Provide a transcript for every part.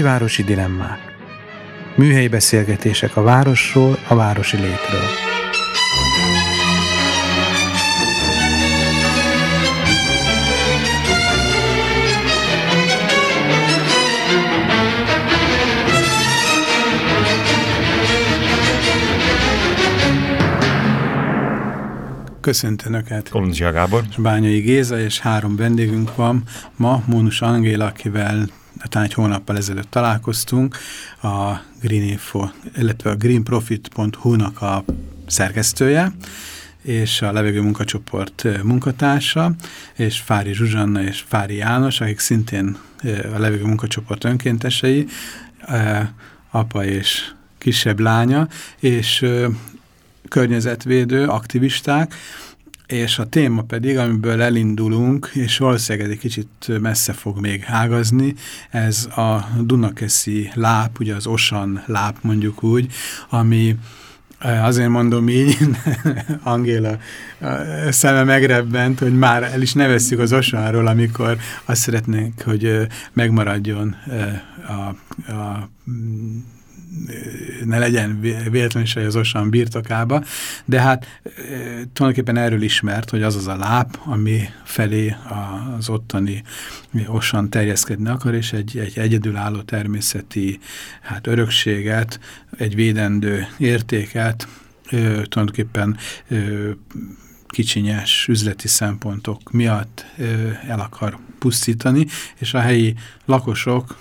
nagyvárosi dilemmák. Műhelyi beszélgetések a városról, a városi létről. Köszöntöm Önöket! Kolundzsia Gábor. Bányai Géza, és három vendégünk van ma, Mónus Angéla, akivel talán egy hónappal ezelőtt találkoztunk, a Green Info, illetve a greenprofit.hu-nak a szerkesztője, és a levegő munkacsoport munkatársa, és Fári Zsuzsanna és Fári János, akik szintén a levegő munkacsoport önkéntesei, apa és kisebb lánya, és környezetvédő aktivisták, és a téma pedig, amiből elindulunk, és valószínűleg egy kicsit messze fog még ágazni, ez a Dunakeszi láp, ugye az Osan láp mondjuk úgy, ami Azért mondom így, Angéla szeme megrebbent, hogy már el is nevezzük az osanról, amikor azt szeretnénk, hogy megmaradjon a, a ne legyen véletlenül az Osan birtokába, de hát e, tulajdonképpen erről ismert, hogy az az a láp, ami felé az ottani Osan terjeszkedni akar, és egy, egy egyedülálló természeti hát örökséget, egy védendő értéket tulajdonképpen kicsinyes üzleti szempontok miatt el akar pusztítani, és a helyi lakosok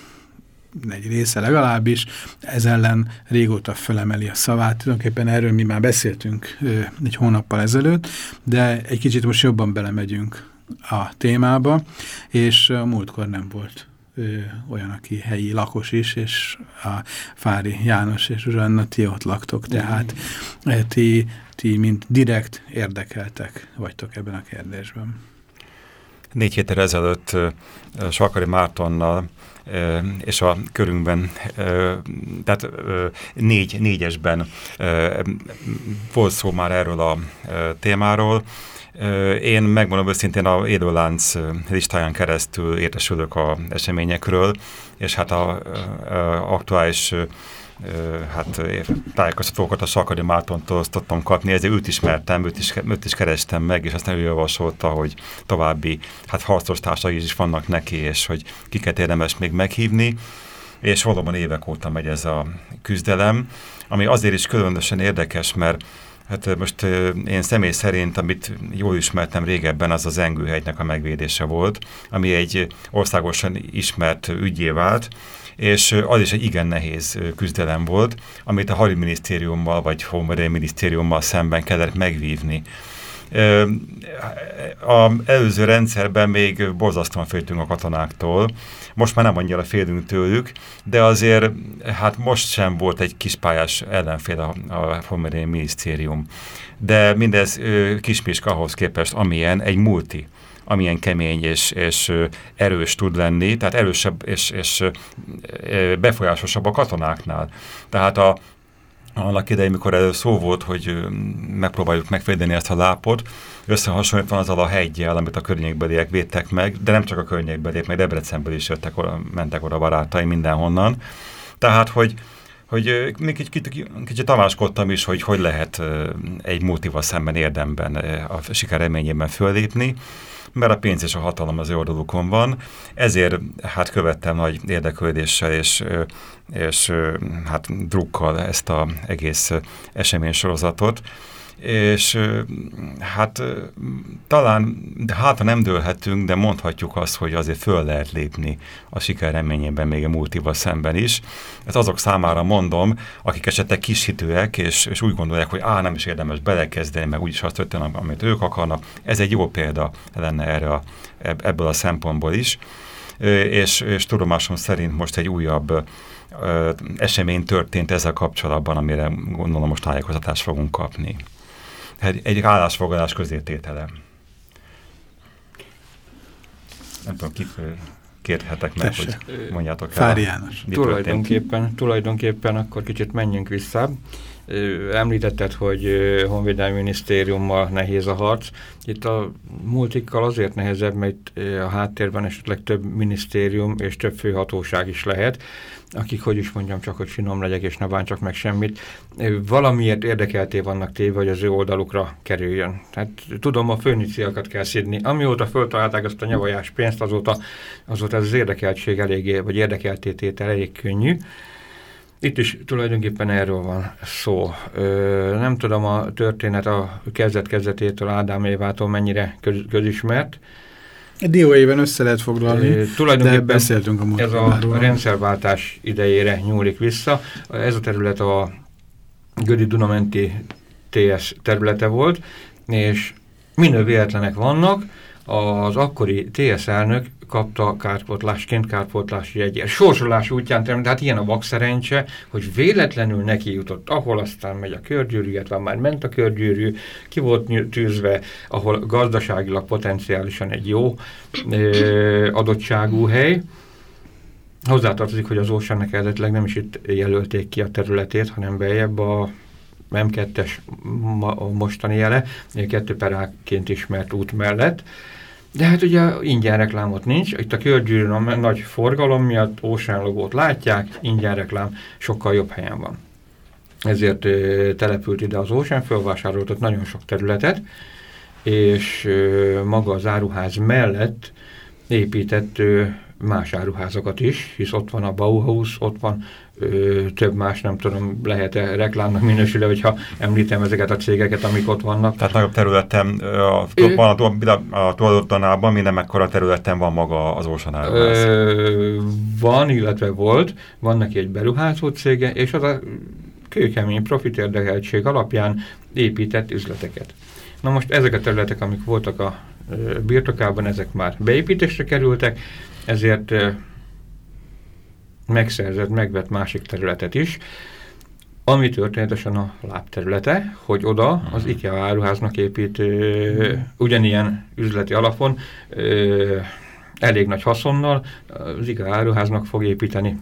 egy része legalábbis, ez ellen régóta fölemeli a szavát. Tulajdonképpen erről mi már beszéltünk egy hónappal ezelőtt, de egy kicsit most jobban belemegyünk a témába, és múltkor nem volt olyan, aki helyi lakos is, és a Fári János és Zsanna, ti ott laktok, tehát ti, ti mint direkt érdekeltek vagytok ebben a kérdésben. Négy héttel ezelőtt Sakari Mártonnal és a körünkben, tehát négy, négyesben volt szó már erről a témáról. Én megmondom őszintén a Élőlánc listáján keresztül értesülök a eseményekről, és hát a, a aktuális hát tájékoztatókat a Sakari Mártontól osztottam kapni, ezért őt ismertem, őt is, őt is kerestem meg, és aztán ő javasolta, hogy további hát harcos társai is vannak neki, és hogy kiket érdemes még meghívni, és valóban évek óta megy ez a küzdelem, ami azért is különösen érdekes, mert Hát most én személy szerint, amit jól ismertem régebben, az az Engőhegynek a megvédése volt, ami egy országosan ismert ügyé vált, és az is egy igen nehéz küzdelem volt, amit a hadiminisztériummal vagy Homeré minisztériummal szemben kellett megvívni. A előző rendszerben még borzasztóan féltünk a katonáktól, most már nem annyira félünk tőlük, de azért hát most sem volt egy kispályás ellenfél a, a Homeré minisztérium. De mindez kismiska ahhoz képest, amilyen egy multi amilyen kemény és, és erős tud lenni, tehát erősebb és, és befolyásosabb a katonáknál. Tehát a, annak idején, mikor erről szó volt, hogy megpróbáljuk megvédeni ezt a lápot, összehasonlítva azzal a hegyjel, amit a környékbeliek védtek meg, de nem csak a környékbeliek, meg Debrecenből is jöttek oda, mentek oda barátai mindenhonnan. Tehát, hogy hogy még kicsit, kicsit tamáskodtam is, hogy hogy lehet egy multival szemben érdemben a siker reményében fölépni, mert a pénz és a hatalom az oldalukon van. Ezért hát követtem nagy érdeklődéssel és, és hát drukkal ezt az egész eseménysorozatot és hát talán, de hát ha nem dőlhetünk, de mondhatjuk azt, hogy azért föl lehet lépni a siker reményében még a multival szemben is. Ez azok számára mondom, akik esetleg kishitőek, és, és úgy gondolják, hogy á, nem is érdemes belekezdeni, meg úgyis azt történik, amit ők akarnak. Ez egy jó példa lenne erre a, ebből a szempontból is. És, és tudomásom szerint most egy újabb esemény történt ezzel kapcsolatban, amire gondolom most tájékozatást fogunk kapni egy állásfoglalás közététele. Nem tudom, kit kérhetek meg, Tesse. hogy mondjátok el. Fári János. Tulajdonképpen, tulajdonképpen akkor kicsit menjünk vissza. Említetted, hogy Honvédelmi Minisztériummal nehéz a harc. Itt a multikkal azért nehezebb, mert a háttérben esetleg több minisztérium és több főhatóság is lehet. akik, hogy is mondjam, csak hogy finom legyek, és ne bántsak meg semmit, valamiért érdekelté vannak téve, hogy az ő oldalukra kerüljön. Hát tudom, a főniciakat kell szidni. Amióta föltalálták ezt a nyavajás pénzt, azóta, azóta ez az érdekeltség eléggé, vagy érdekeltététel elég könnyű. Itt is tulajdonképpen erről van szó. Ö, nem tudom a történet a kezdet-kezdetétől Ádám Évától mennyire köz, közismert, Dióéven össze lehet foglalni, e, de beszéltünk a Ez a rendszerváltás idejére nyúlik vissza. Ez a terület a Gödi Dunamenti TS területe volt, és minő véletlenek vannak, az akkori TS elnök kapta kárpótlásként kárpótlási jegyet. Sorsolás útján tehát ilyen a vakszerencse, hogy véletlenül neki jutott, ahol aztán megy a körgyűrű, illetve már ment a körgyűrű, ki volt tűzve, ahol gazdaságilag potenciálisan egy jó ö, adottságú hely. Hozzátartozik, hogy az Ósának eredetileg nem is itt jelölték ki a területét, hanem bejebb a M2-es mostani jele, kettő peráként ismert út mellett. De hát ugye ingyen reklámot nincs, itt a körgyűrűn a nagy forgalom miatt Ocean logót látják, ingyen reklám sokkal jobb helyen van. Ezért ö, települt ide az Ocean, fölvásároltott nagyon sok területet, és ö, maga az áruház mellett épített ö, más áruházakat is, hisz ott van a Bauhaus, ott van ö, több más, nem tudom, lehet-e reklámnak minősülő, hogyha említem ezeket a cégeket, amik ott vannak. Tehát nagyobb területen, a, ö, van a, a tulajdonában minden mekkora területen van maga az Ocean áruház? Van, illetve volt, van neki egy beruházó cége, és az a kőkemény profit érdekeltség alapján épített üzleteket. Na most ezek a területek, amik voltak a birtokában, ezek már beépítésre kerültek, ezért megszerzett, megvett másik területet is, ami történetesen a lábterülete, hogy oda az IKEA áruháznak épít ö, ugyanilyen üzleti alapon ö, elég nagy haszonnal, az IKEA áruháznak fog építeni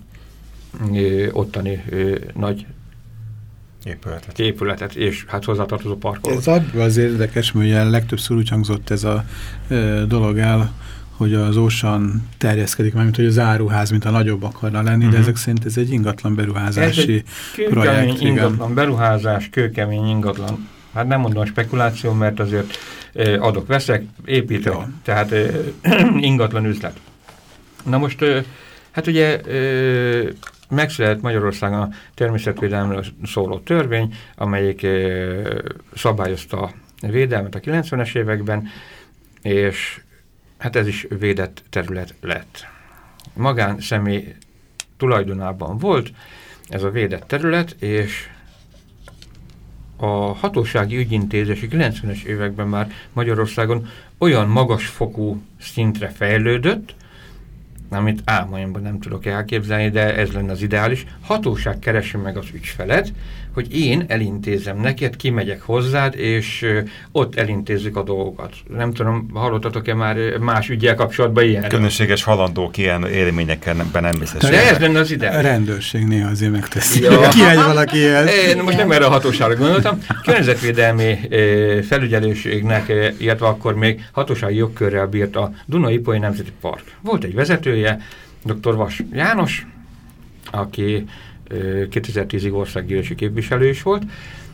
ö, ottani ö, nagy épületet. épületet, és hát hozzátartozó parkolót. Ez az érdekes, mert ugye legtöbbször úgy hangzott ez a ö, dolog el, hogy az ósan terjeszkedik, mármint hogy az áruház, mint a nagyobb akarna lenni, uh -huh. de mhm. ezek szerint ez egy ingatlan beruházási ez egy projekt. ingatlan beruházás, kőkemény ingatlan, hát nem mondom spekuláció, mert azért eh, adok-veszek, építek, ja. tehát eh, ingatlan üzlet. Na most, hát ugye megszületett Magyarországon a természetvédelemről szóló törvény, amelyik szabályozta a védelmet a 90-es években, és hát ez is védett terület lett. Magán személy tulajdonában volt ez a védett terület, és a hatósági ügyintézési 90-es években már Magyarországon olyan magas fokú szintre fejlődött, amit álmaimban nem tudok elképzelni, de ez lenne az ideális. Hatóság keresi meg az ügyfelet, hogy én elintézem neked, kimegyek hozzád, és ott elintézzük a dolgokat. Nem tudom, hallottatok-e már más ügyel kapcsolatban ilyen? Különösséges halandók ilyen élményekben nem biztos. De ez lenne az ide. A rendőrség néha azért megteszi. Ja. Kiállj valaki ilyen. Én most nem erre a hatóságra gondoltam. Környezetvédelmi felügyelőségnek, illetve akkor még hatósági jogkörrel bírt a Dunai Poly Nemzeti Park. Volt egy vezetője, dr. Vas János, aki 2010-ig országgyűlési képviselő is volt.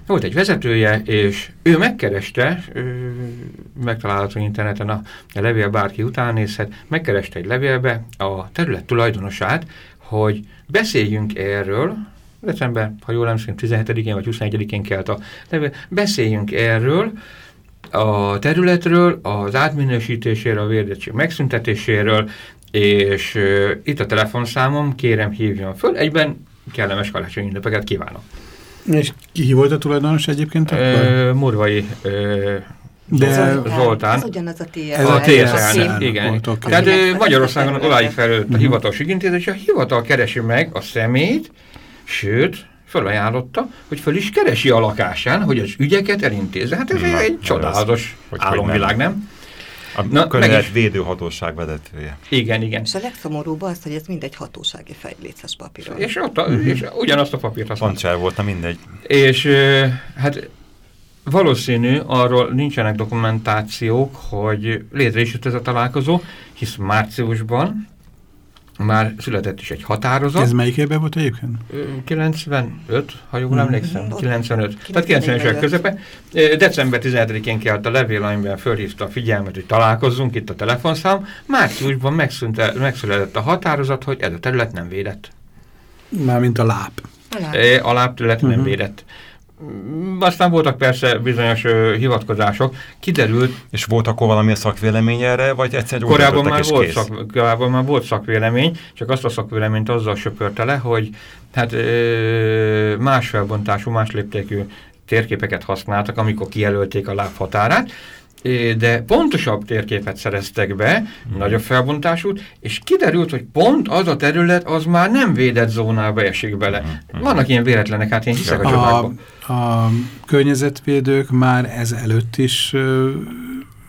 Volt egy vezetője, és ő megkereste, megtalálható interneten a, a levél bárki után nézhet, megkereste egy levélbe a terület tulajdonosát, hogy beszéljünk erről, december, ha jól emlékszem, 17-én vagy 21-én kelt a levél, beszéljünk erről, a területről, az átminősítéséről, a vérdettség megszüntetéséről, és uh, itt a telefonszámom, kérem hívjon föl, egyben kellemes karácsonyi ünnepeket kívánok. És ki volt a tulajdonos egyébként akkor? Murvai ö, de Zoltán. Ez ugyanaz a TSZ. A TSZ, igen. Volt, okay. Tehát Magyarországon oláig felült a mhm. hivatalos ügyintézés, és a hivatal keresi meg a szemét, sőt, felajánlotta, hogy föl is keresi a lakásán, hogy az ügyeket elintézze. Hát ez Na, egy csodálatos álomvilág, nem? A Na, környezet védőhatóság vezetője. Igen, igen. És a legszomorúbb az, hogy ez mindegy hatósági fejléces papír. És, ott a, és ugyanazt a papírt használta. Pancsár volt, mindegy. És hát valószínű, arról nincsenek dokumentációk, hogy létre is jött ez a találkozó, hisz márciusban már született is egy határozat. Ez melyik évben volt egyébként? 95, ha jól emlékszem, 95. Tehát 90 es közepe. December 17-én kelt a levél, amiben fölhívta a figyelmet, hogy találkozzunk itt a telefonszám. Márciusban megszületett a határozat, hogy ez a terület nem védett. Mármint a láb. A láb, a láb terület uh -huh. nem mhm. védett. Aztán voltak persze bizonyos ö, hivatkozások. Kiderült... És volt akkor valami a szakvélemény erre, vagy egyszerűen korábban már, volt szak, korábban már volt szakvélemény, csak azt a szakvéleményt azzal söpörte le, hogy hát ö, más felbontású, más léptékű térképeket használtak, amikor kijelölték a lábhatárát, de pontosabb térképet szereztek be, mm. nagyobb felbontásút, és kiderült, hogy pont az a terület az már nem védett zónába esik bele. Mm. Vannak ilyen véletlenek, hát én hiszek a, a. A környezetvédők már ez előtt is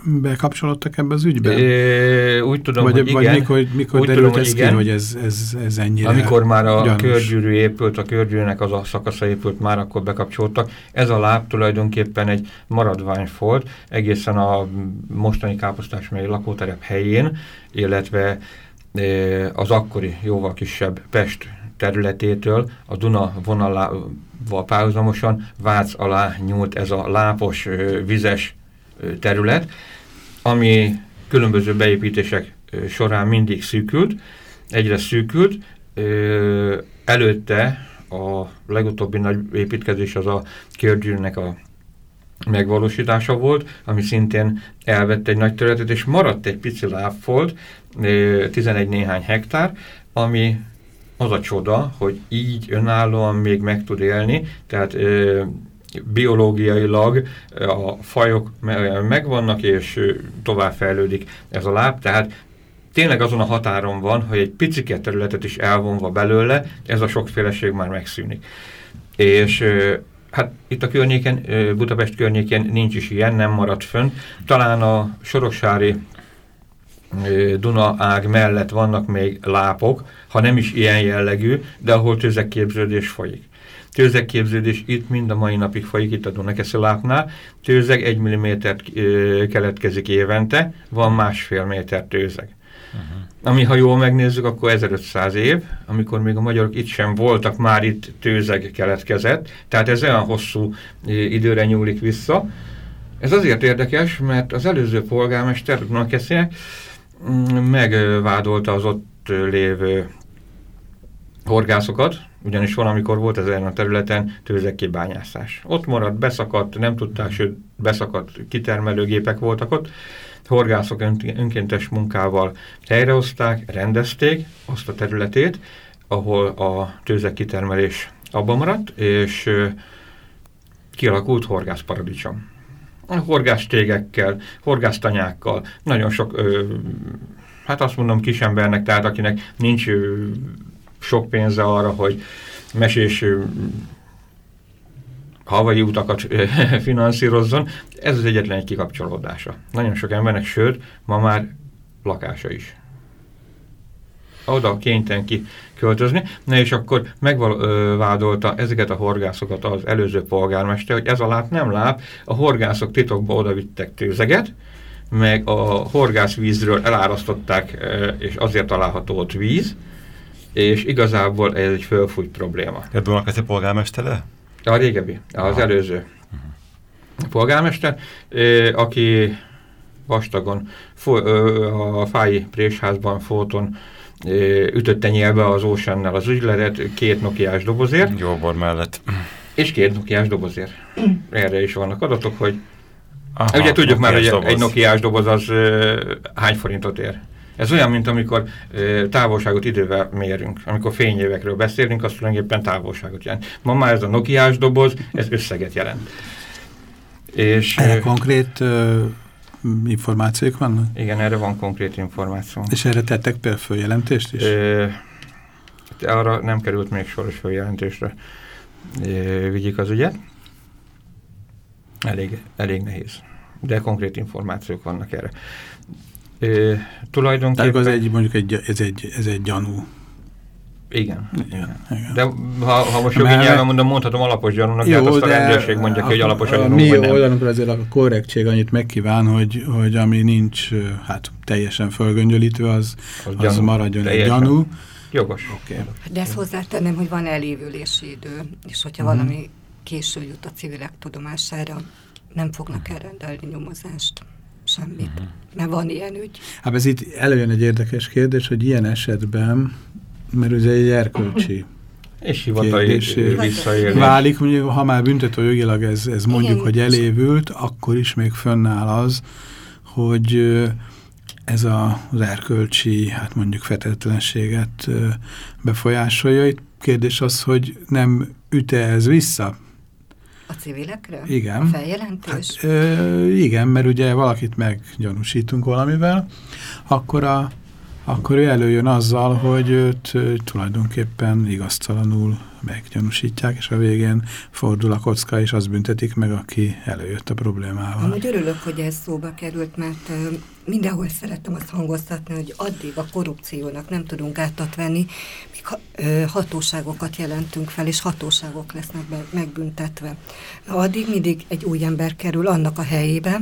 bekapcsolódtak ebbe az ügybe? É, úgy tudom, vagy, hogy vagy igen. mikor, mikor úgy derült tudom, ez ki, hogy ez, ez, ez ennyire Amikor már a gyanús. körgyűrű épült, a körgyűrűnek az a szakasza épült, már akkor bekapcsoltak. Ez a láb tulajdonképpen egy maradvány volt, egészen a mostani káposztás mely lakóterep helyén, illetve az akkori jóval kisebb Pest területétől a Duna vonalával párhuzamosan Vác alá nyúlt ez a lápos, vizes terület, ami különböző beépítések során mindig szűkült, egyre szűkült. Előtte a legutóbbi nagy építkezés az a kérdőnek a megvalósítása volt, ami szintén elvette egy nagy területet, és maradt egy pici lábfolt, 11 néhány hektár, ami az a csoda, hogy így önállóan még meg tud élni, tehát biológiailag a fajok megvannak, és tovább fejlődik ez a láb, tehát tényleg azon a határon van, hogy egy picike területet is elvonva belőle, ez a sokféleség már megszűnik. És hát itt a környéken, Budapest környéken nincs is ilyen, nem maradt fönn. Talán a Soroksári Duna ág mellett vannak még lápok, ha nem is ilyen jellegű, de ahol tőzekképződés folyik. Tőzekképződés itt mind a mai napig folyik, itt a Dunakeszi-lápnál. Tőzeg egy millimétert keletkezik évente, van másfél méter tőzeg. Uh -huh. Ami, ha jól megnézzük, akkor 1500 év, amikor még a magyarok itt sem voltak, már itt tőzeg keletkezett, tehát ez olyan hosszú időre nyúlik vissza. Ez azért érdekes, mert az előző polgármester, Dunakeszinek, mm, megvádolta az ott lévő horgászokat, ugyanis valamikor volt ezen a területen tőzekkibányászás. Ott maradt, beszakadt, nem tudták, sőt beszakadt kitermelőgépek voltak ott, horgászok önkéntes munkával helyrehozták, rendezték azt a területét, ahol a tőzekkitermelés abban maradt, és kialakult horgászparadicsom. Horgástégekkel, horgásztanyákkal, nagyon sok, ö, hát azt mondom kisembernek, tehát akinek nincs ö, sok pénze arra, hogy mesés havai utakat finanszírozzon. Ez az egyetlen egy kikapcsolódása. Nagyon sok embernek, sőt, ma már lakása is. Oda kénytelen ki költözni. Na és akkor megvádolta ezeket a horgászokat az előző polgármester, hogy ez a láp nem láp, a horgászok titokba oda vittek tőzeget, meg a horgászvízről elárasztották, és azért található ott víz, és igazából ez egy fölfújt probléma. Ebből a polgármestere? A régebbi, az Aha. előző uh -huh. polgármester, aki vastagon a fái présházban fóton ütötte nyelve az Oceannel az ügyletet két nokiás dobozért. Jóbor mellett. És két nokiás dobozért. Erre is vannak adatok, hogy Aha, ugye tudjuk már, hogy doboz. egy nokiás doboz az hány forintot ér. Ez olyan, mint amikor e, távolságot idővel mérünk. Amikor fényévekről beszélünk, azt tulajdonképpen távolságot jelent. Ma már ez a Nokiás doboz, ez összeget jelent. És, erre konkrét ö, információk vannak? Igen, erre van konkrét információ. És erre tettek például följelentést is? Ö, arra nem került még soros följelentésre. Ö, vigyik az ügyet. Elég, elég nehéz. De konkrét információk vannak erre. Ö, tulajdonképpen... Tehát az egy, mondjuk egy, ez, egy, ez egy gyanú. Igen. Igen. Igen. De ha, ha most jogi nyelven mondom, mondhatom alapos gyanúnak, de hát azt a rendőrség mondja ki, hogy alapos a, gyanú, mi oldalunkra azért a korrektség annyit megkíván, hogy, hogy ami nincs hát teljesen fölgöngyölítve, az, Az az gyanú. maradjon egy Teljesen. gyanú. Jogos. Oké. De ezt hozzátenném, hogy van elévülési idő, és hogyha Mhm. valami késő jut a civilek tudomására, nem fognak elrendelni nyomozást, semmit. Mhm. Mert van ilyen ügy. Hát ez itt előjön egy érdekes kérdés, hogy ilyen esetben, mert ugye egy erkölcsi És hivatali visszaélés. válik, mondjuk, ha már büntető jogilag ez, ez mondjuk, Igen. hogy elévült, akkor is még fönnáll az, hogy ez a, az erkölcsi, hát mondjuk fetetlenséget befolyásolja. Itt kérdés az, hogy nem üte ez vissza? A civilekre? Igen. A feljelentés? Hát, ö, igen, mert ugye valakit meggyanúsítunk valamivel, akkor, a, akkor ő előjön azzal, hogy őt tulajdonképpen igaztalanul meggyanúsítják, és a végén fordul a kocka, és azt büntetik meg, aki előjött a problémával. Amúgy örülök, hogy ez szóba került, mert mindenhol szerettem azt hangoztatni, hogy addig a korrupciónak nem tudunk gátat venni, míg hatóságokat jelentünk fel, és hatóságok lesznek be, megbüntetve. Addig mindig egy új ember kerül annak a helyébe,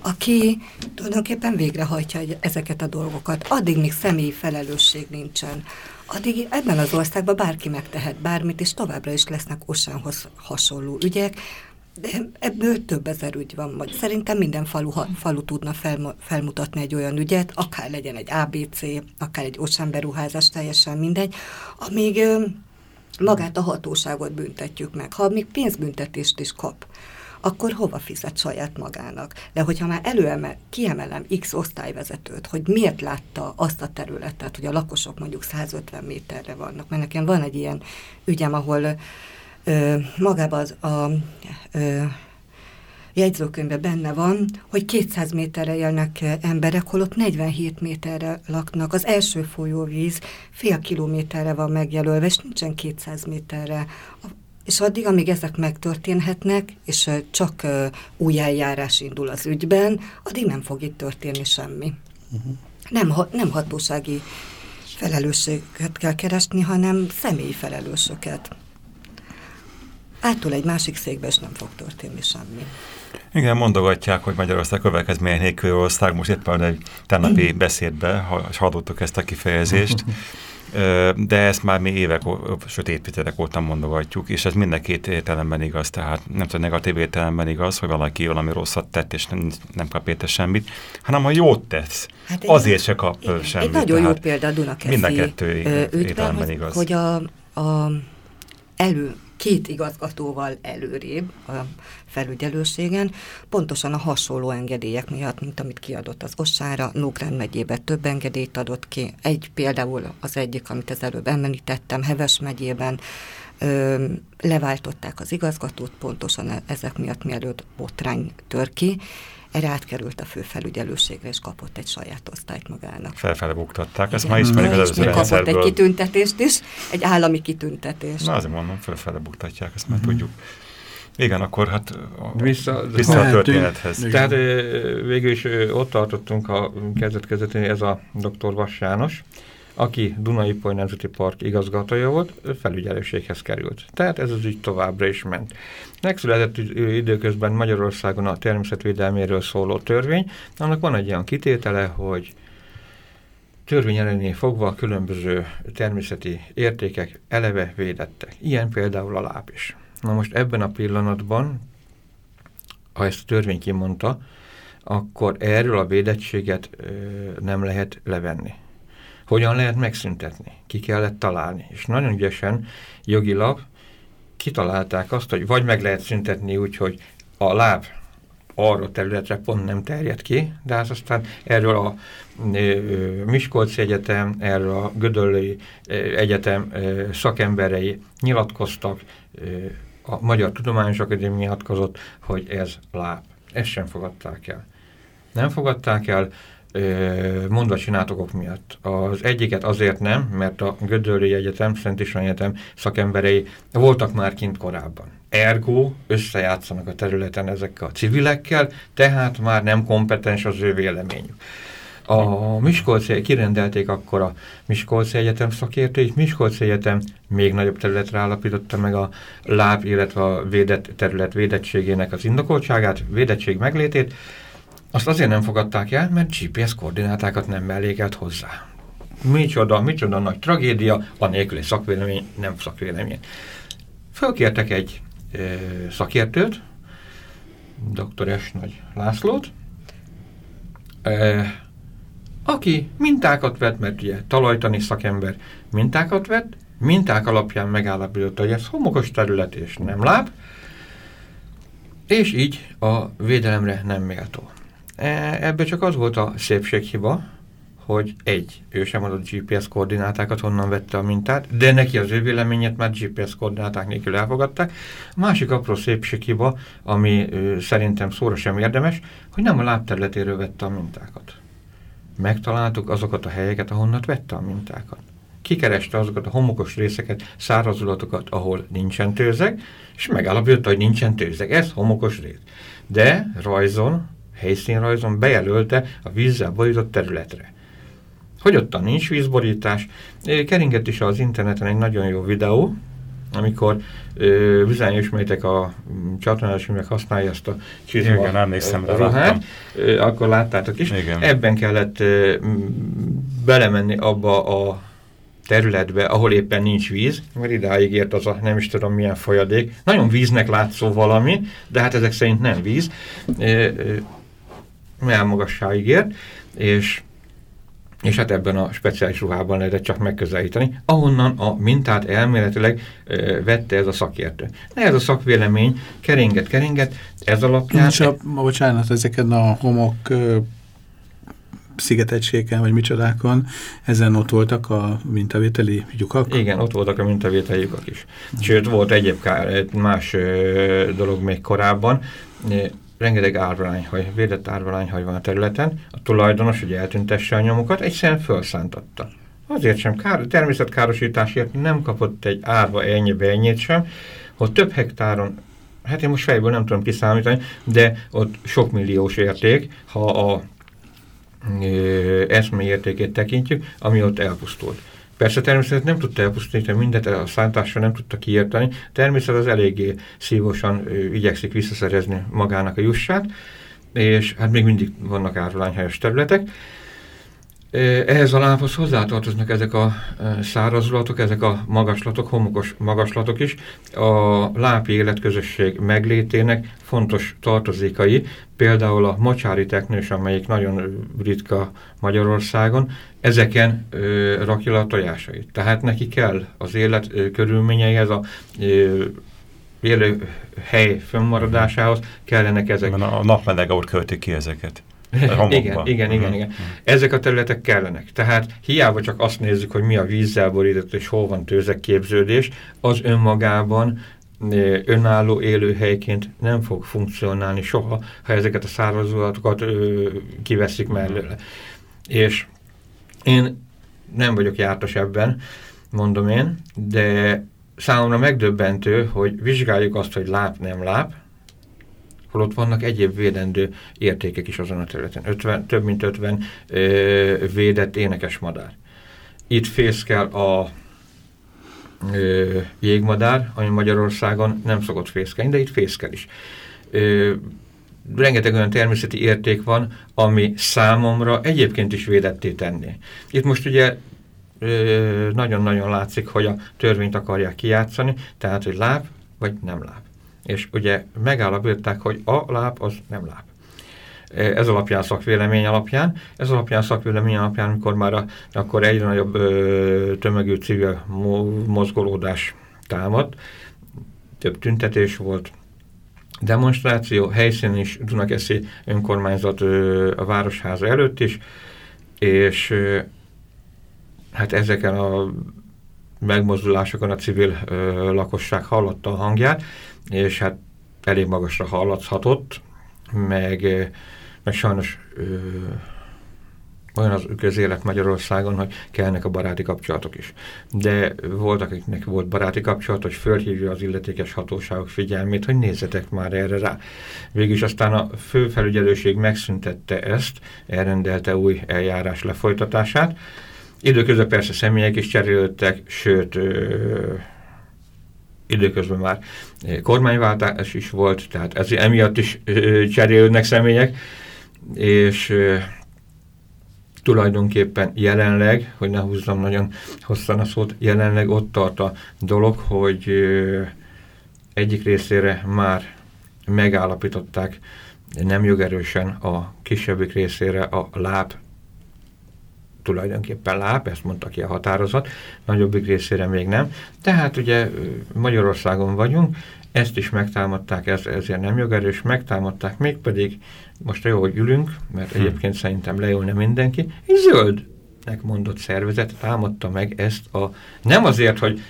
aki tulajdonképpen végrehajtja ezeket a dolgokat. Addig még személyi felelősség nincsen. Addig ebben az országban bárki megtehet bármit, és továbbra is lesznek Oceanhoz hasonló ügyek, de ebből több ezer ügy van. Vagy szerintem minden falu, ha, falu tudna fel, felmutatni egy olyan ügyet, akár legyen egy ABC, akár egy Ocean beruházás, teljesen mindegy, amíg magát a hatóságot büntetjük meg. Ha még pénzbüntetést is kap, akkor hova fizet saját magának? De hogyha már előemel, kiemelem X osztályvezetőt, hogy miért látta azt a területet, hogy a lakosok mondjuk 150 méterre vannak, mert nekem van egy ilyen ügyem, ahol magában az, a ö, jegyzőkönyvben benne van, hogy 200 méterre élnek emberek, holott 47 méterre laknak. Az első folyóvíz fél kilométerre van megjelölve, és nincsen 200 méterre. És addig, amíg ezek megtörténhetnek, és csak eh, új eljárás indul az ügyben, addig nem fog itt történni semmi. Nem, ha- nem hatósági felelősséget kell keresni, hanem személyi felelősöket. Átul egy másik székbe, és nem fog történni semmi. Igen, mondogatják, hogy Magyarország következmény nélkül ország. Most éppen egy tennapi beszédbe ha- hallottuk ezt a kifejezést. De ezt már mi évek, sőt évtizedek óta mondogatjuk, és ez minden két értelemben igaz, tehát nem csak negatív értelemben igaz, hogy valaki valami rosszat tett, és nem, nem kap érte semmit, hanem ha jót tesz, Hát egy- azért se kap Igen, semmit. Egy nagyon jó példa a Dunakeszi mind a kettő ügyben, értelemben hogy, igaz. hogy a, a elő, két igazgatóval előrébb a felügyelőségen, pontosan a hasonló engedélyek miatt, mint amit kiadott az Ossára, Nógrád megyében több engedélyt adott ki. Egy például az egyik, amit az előbb említettem, Heves megyében, ö, leváltották az igazgatót pontosan e- ezek miatt, mielőtt botrány tör ki, erre átkerült a főfelügyelőségre, és kapott egy saját osztályt magának. felfele buktatták, ezt már ismerik az előző még kapott egy rendszerből. kitüntetést is, egy állami kitüntetést. Na azért mondom, felfele buktatják, ezt már tudjuk. Igen, akkor hát a- Vissza- vissza a történethez. Igen. Tehát végül is ott tartottunk a kezdet-kezdetén, ez a dr. Vas János, aki Dunai Poly Nemzeti Park igazgatója volt, felügyelőséghez került. Tehát ez az ügy továbbra is ment. Megszületett időközben Magyarországon a természetvédelméről szóló törvény, annak van egy olyan kitétele, hogy törvény ellenél fogva a különböző természeti értékek eleve védettek. Ilyen például a láp is. Na most ebben a pillanatban, ha ezt a törvény kimondta, akkor erről a védettséget ö, nem lehet levenni. Hogyan lehet megszüntetni? Ki kellett találni. És nagyon ügyesen jogilag kitalálták azt, hogy vagy meg lehet szüntetni úgy, hogy a láb arra területre pont nem terjed ki, de hát aztán erről a Miskolci Egyetem, erről a Gödöllői Egyetem szakemberei nyilatkoztak, a Magyar Tudományos Akadémia nyilatkozott, hogy ez láb. Ezt sem fogadták el. Nem fogadták el, mondva csináltokok miatt. Az egyiket azért nem, mert a Gödöllői Egyetem, Szent István Egyetem szakemberei voltak már kint korábban. Ergo összejátszanak a területen ezekkel a civilekkel, tehát már nem kompetens az ő véleményük. A Miskolci, kirendelték akkor a Miskolci Egyetem szakértőit, Miskolci Egyetem még nagyobb területre állapította meg a láb, illetve a védett terület védettségének az indokoltságát, védettség meglétét, azt azért nem fogadták el, mert GPS koordinátákat nem mellékelt hozzá. Micsoda, micsoda nagy tragédia, a nélküli szakvélemény, nem szakvélemény. Fölkértek egy e, szakértőt, dr. S. Nagy Lászlót, e, aki mintákat vett, mert ugye talajtani szakember mintákat vett, minták alapján megállapította, hogy ez homokos terület és nem láb, és így a védelemre nem méltó. E, ebbe csak az volt a szépséghiba, hogy egy, ő sem adott GPS koordinátákat, honnan vette a mintát, de neki az ő véleményét már GPS koordináták nélkül elfogadták. Másik apró szépséghiba, ami ö, szerintem szóra sem érdemes, hogy nem a lábterületéről vette a mintákat. Megtaláltuk azokat a helyeket, ahonnan vette a mintákat. Kikereste azokat a homokos részeket, szárazulatokat, ahol nincsen tőzeg, és megállapította, hogy nincsen tőzeg. Ez homokos rész. De rajzon, helyszínrajzon bejelölte a vízzel borított területre. Hogy ottan nincs vízborítás. Keringett is az interneten egy nagyon jó videó, amikor bizony ismertek a csatornás meg használja ezt a csizma Igen, emlékszem ruhát, ö, akkor láttátok is. Igen. Ebben kellett ö, belemenni abba a területbe, ahol éppen nincs víz, mert idáig ért az a nem is tudom milyen folyadék. Nagyon víznek látszó valami, de hát ezek szerint nem víz. Ö, ö, elmagasságig ért, és és hát ebben a speciális ruhában lehetett csak megközelíteni, ahonnan a mintát elméletileg e, vette ez a szakértő. De ez a szakvélemény keringet, keringet, ez alapján... És a, bocsánat, ezeken a homok e, szigetettségen, vagy micsodákon, ezen ott voltak a mintavételi lyukak? Igen, ott voltak a mintavételi lyukak is. Sőt, volt egyéb más e, dolog még korábban, rengeteg árvalányhaj, védett árvalányhaj van a területen, a tulajdonos, hogy eltüntesse a nyomokat, egyszerűen felszántatta. Azért sem, kár, természetkárosításért nem kapott egy árva ennyi ennyit sem, hogy több hektáron, hát én most fejből nem tudom kiszámítani, de ott sok milliós érték, ha a eszmei értékét tekintjük, ami ott elpusztult. Persze természet nem tudta elpusztítani mindet, a szántásra nem tudta kiérteni. Természet az eléggé szívosan igyekszik visszaszerezni magának a jussát, és hát még mindig vannak árványhelyes területek. Ehhez a lábhoz hozzátartoznak ezek a szárazulatok, ezek a magaslatok, homokos magaslatok is. A lápi életközösség meglétének fontos tartozékai, például a mocsári teknős, amelyik nagyon ritka Magyarországon, ezeken ö, rakja le a tojásait. Tehát neki kell az élet ö, körülményeihez, a ö, élő hely fönnmaradásához kellenek ezek. A napmeleg ahol költik ki ezeket. Igen, igen, igen, igen, igen. Ezek a területek kellenek. Tehát hiába csak azt nézzük, hogy mi a vízzel borított és hol van tőzekképződés, az önmagában önálló élőhelyként nem fog funkcionálni soha, ha ezeket a szárazulatokat kiveszik mellőle. És én nem vagyok jártas ebben, mondom én, de számomra megdöbbentő, hogy vizsgáljuk azt, hogy láp, nem láp, holott vannak egyéb védendő értékek is azon a területen. 50, több mint 50 ö, védett énekes madár. Itt fészkel a ö, jégmadár, ami Magyarországon nem szokott fészkelni, de itt fészkel is. Ö, rengeteg olyan természeti érték van, ami számomra egyébként is védetté tenni. Itt most ugye nagyon-nagyon látszik, hogy a törvényt akarják kijátszani, tehát hogy láb vagy nem láb és ugye megállapították, hogy a láb az nem láb. Ez alapján szakvélemény alapján, ez alapján szakvélemény alapján, amikor már a, akkor egyre nagyobb ö, tömegű civil mozgolódás támad, több tüntetés volt, demonstráció, helyszín is, Dunakeszi önkormányzat ö, a Városháza előtt is, és ö, hát ezeken a megmozdulásokon a civil ö, lakosság hallotta a hangját, és hát elég magasra hallathatott, meg, meg sajnos ö, olyan az közélet Magyarországon, hogy kellnek a baráti kapcsolatok is. De voltak, akiknek volt baráti kapcsolat, hogy fölhívja az illetékes hatóságok figyelmét, hogy nézzetek már erre rá. Végülis aztán a főfelügyelőség megszüntette ezt, elrendelte új eljárás lefolytatását. Időközben persze személyek is cserélődtek, sőt, ö, időközben már kormányváltás is volt, tehát ez, emiatt is ö, cserélődnek személyek, és ö, tulajdonképpen jelenleg, hogy ne húzzam nagyon hosszan a szót, jelenleg ott tart a dolog, hogy egyik részére már megállapították nem jogerősen a kisebbik részére a láb tulajdonképpen láb, ezt mondta ki a határozat, nagyobbik részére még nem. Tehát ugye Magyarországon vagyunk, ezt is megtámadták, ez, ezért nem jogerős, megtámadták, mégpedig most jó, hogy ülünk, mert hm. egyébként szerintem leülne mindenki, egy zöldnek mondott szervezet támadta meg ezt a, nem azért, hogy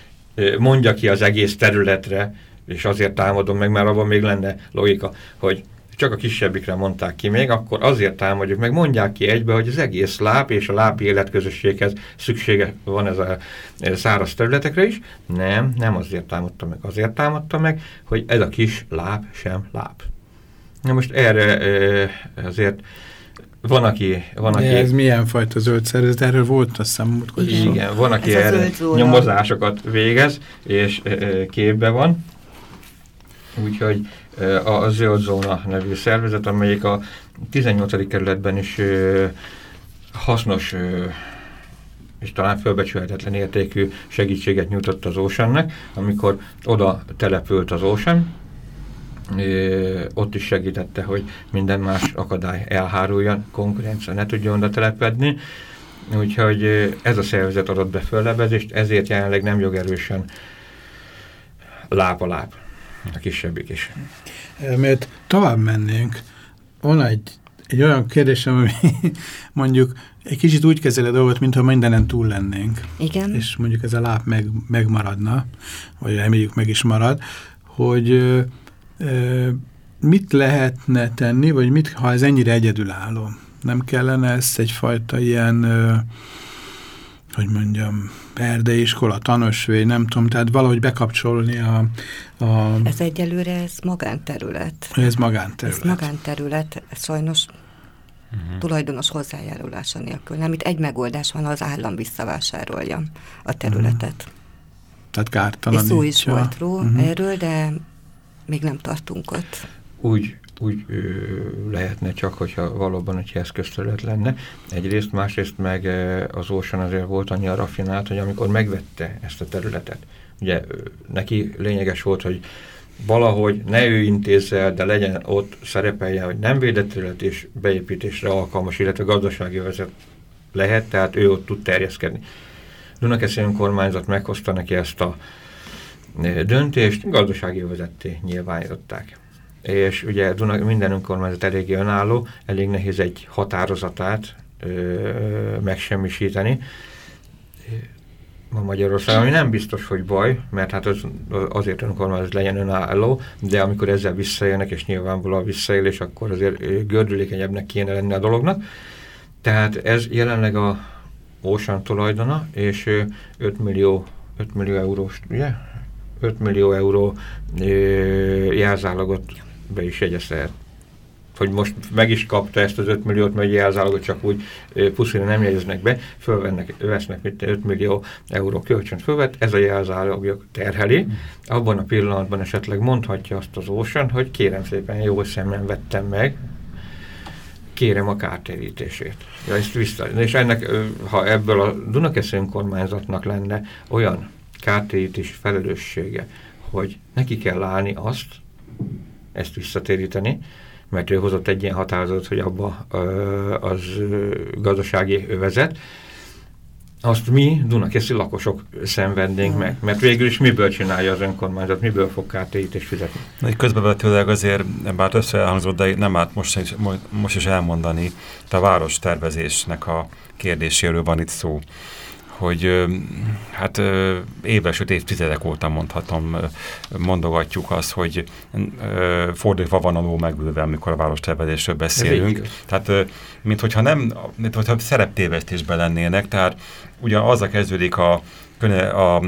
mondja ki az egész területre, és azért támadom meg, mert abban még lenne logika, hogy csak a kisebbikre mondták ki még, akkor azért támadjuk meg, mondják ki egybe, hogy az egész láb és a lábi életközösséghez szüksége van ez a száraz területekre is. Nem, nem azért támadta meg, azért támadta meg, hogy ez a kis láb sem láb. Na most erre azért van, aki... Van, aki ez milyen fajta zöld szervezet? Erről volt a szem Igen, van, aki erre nyomozásokat végez, és képbe van. Úgyhogy a Zöld Zóna nevű szervezet, amelyik a 18. kerületben is hasznos és talán fölbecsülhetetlen értékű segítséget nyújtott az Oceannek, amikor oda települt az Ocean, ott is segítette, hogy minden más akadály elháruljon, konkurencia ne tudjon oda telepedni, úgyhogy ez a szervezet adott be föllebezést, ezért jelenleg nem jogerősen láb a láb a kisebbik is. Mert tovább mennénk, van egy, egy olyan kérdésem, ami mondjuk egy kicsit úgy kezeli a dolgot, mintha mindenen túl lennénk. Igen. És mondjuk ez a láb meg, megmaradna, vagy reméljük meg is marad, hogy ö, ö, mit lehetne tenni, vagy mit, ha ez ennyire egyedülálló? Nem kellene ezt egyfajta ilyen ö, hogy mondjam, erdeiskola, tanosvé, nem tudom, tehát valahogy bekapcsolni a, a... Ez egyelőre, ez magánterület. Ez magánterület. Ez magánterület, sajnos uh mhm. -huh. tulajdonos hozzájárulása nélkül. Nem, itt egy megoldás van, az állam visszavásárolja a területet. Uh mhm. -huh. Tehát kártalanítja. És szó is volt ró, uh mhm. -huh. erről, de még nem tartunk ott. Úgy úgy ö, lehetne csak, hogyha valóban egy eszközterület lenne. Egyrészt, másrészt meg az Ocean azért volt annyira raffinált, hogy amikor megvette ezt a területet, ugye neki lényeges volt, hogy valahogy ne ő intézze de legyen ott szerepelje, hogy nem védett terület és beépítésre alkalmas, illetve gazdasági vezet lehet, tehát ő ott tud terjeszkedni. Dunakeszi önkormányzat meghozta neki ezt a döntést, gazdasági vezetté nyilvánították és ugye Duna, minden önkormányzat eléggé önálló, elég nehéz egy határozatát ö, megsemmisíteni. Ma Magyarországon, ami nem biztos, hogy baj, mert hát az, azért önkormányzat legyen önálló, de amikor ezzel visszajönnek, és nyilvánvalóan visszaélés, akkor azért gördülékenyebbnek kéne lenni a dolognak. Tehát ez jelenleg a Ocean tulajdona, és 5 millió, 5 millió eurós, ugye? 5 millió euró jelzálogot be is jegyezte hogy most meg is kapta ezt az 5 milliót, mert jelzálogot csak úgy puszira nem jegyeznek be, fölvennek, vesznek mint 5 millió euró kölcsönt fölvet, ez a jelzálog terheli. Abban a pillanatban esetleg mondhatja azt az Ocean, hogy kérem szépen, jó szemben vettem meg, kérem a kártérítését. Ja, ezt vissza. És ennek, ha ebből a Dunakeszi önkormányzatnak lenne olyan kártérítés felelőssége, hogy neki kell állni azt, ezt visszatéríteni, mert ő hozott egy ilyen határozatot, hogy abba az gazdasági övezet, azt mi, Dunakeszi lakosok szenvednénk meg, mert végül is miből csinálja az önkormányzat, miből fog kártérítést fizetni. Egy közbevetőleg azért, bár össze elhangzott, de nem árt most, most is elmondani, a város tervezésnek a kérdéséről van itt szó hogy hát éves, sőt évtizedek óta mondhatom, mondogatjuk azt, hogy fordítva van a ló megülve, amikor a várostervezésről beszélünk. Tehát, mint hogyha nem, mint hogyha szereptévesztésben lennének, tehát ugye azzal kezdődik a, a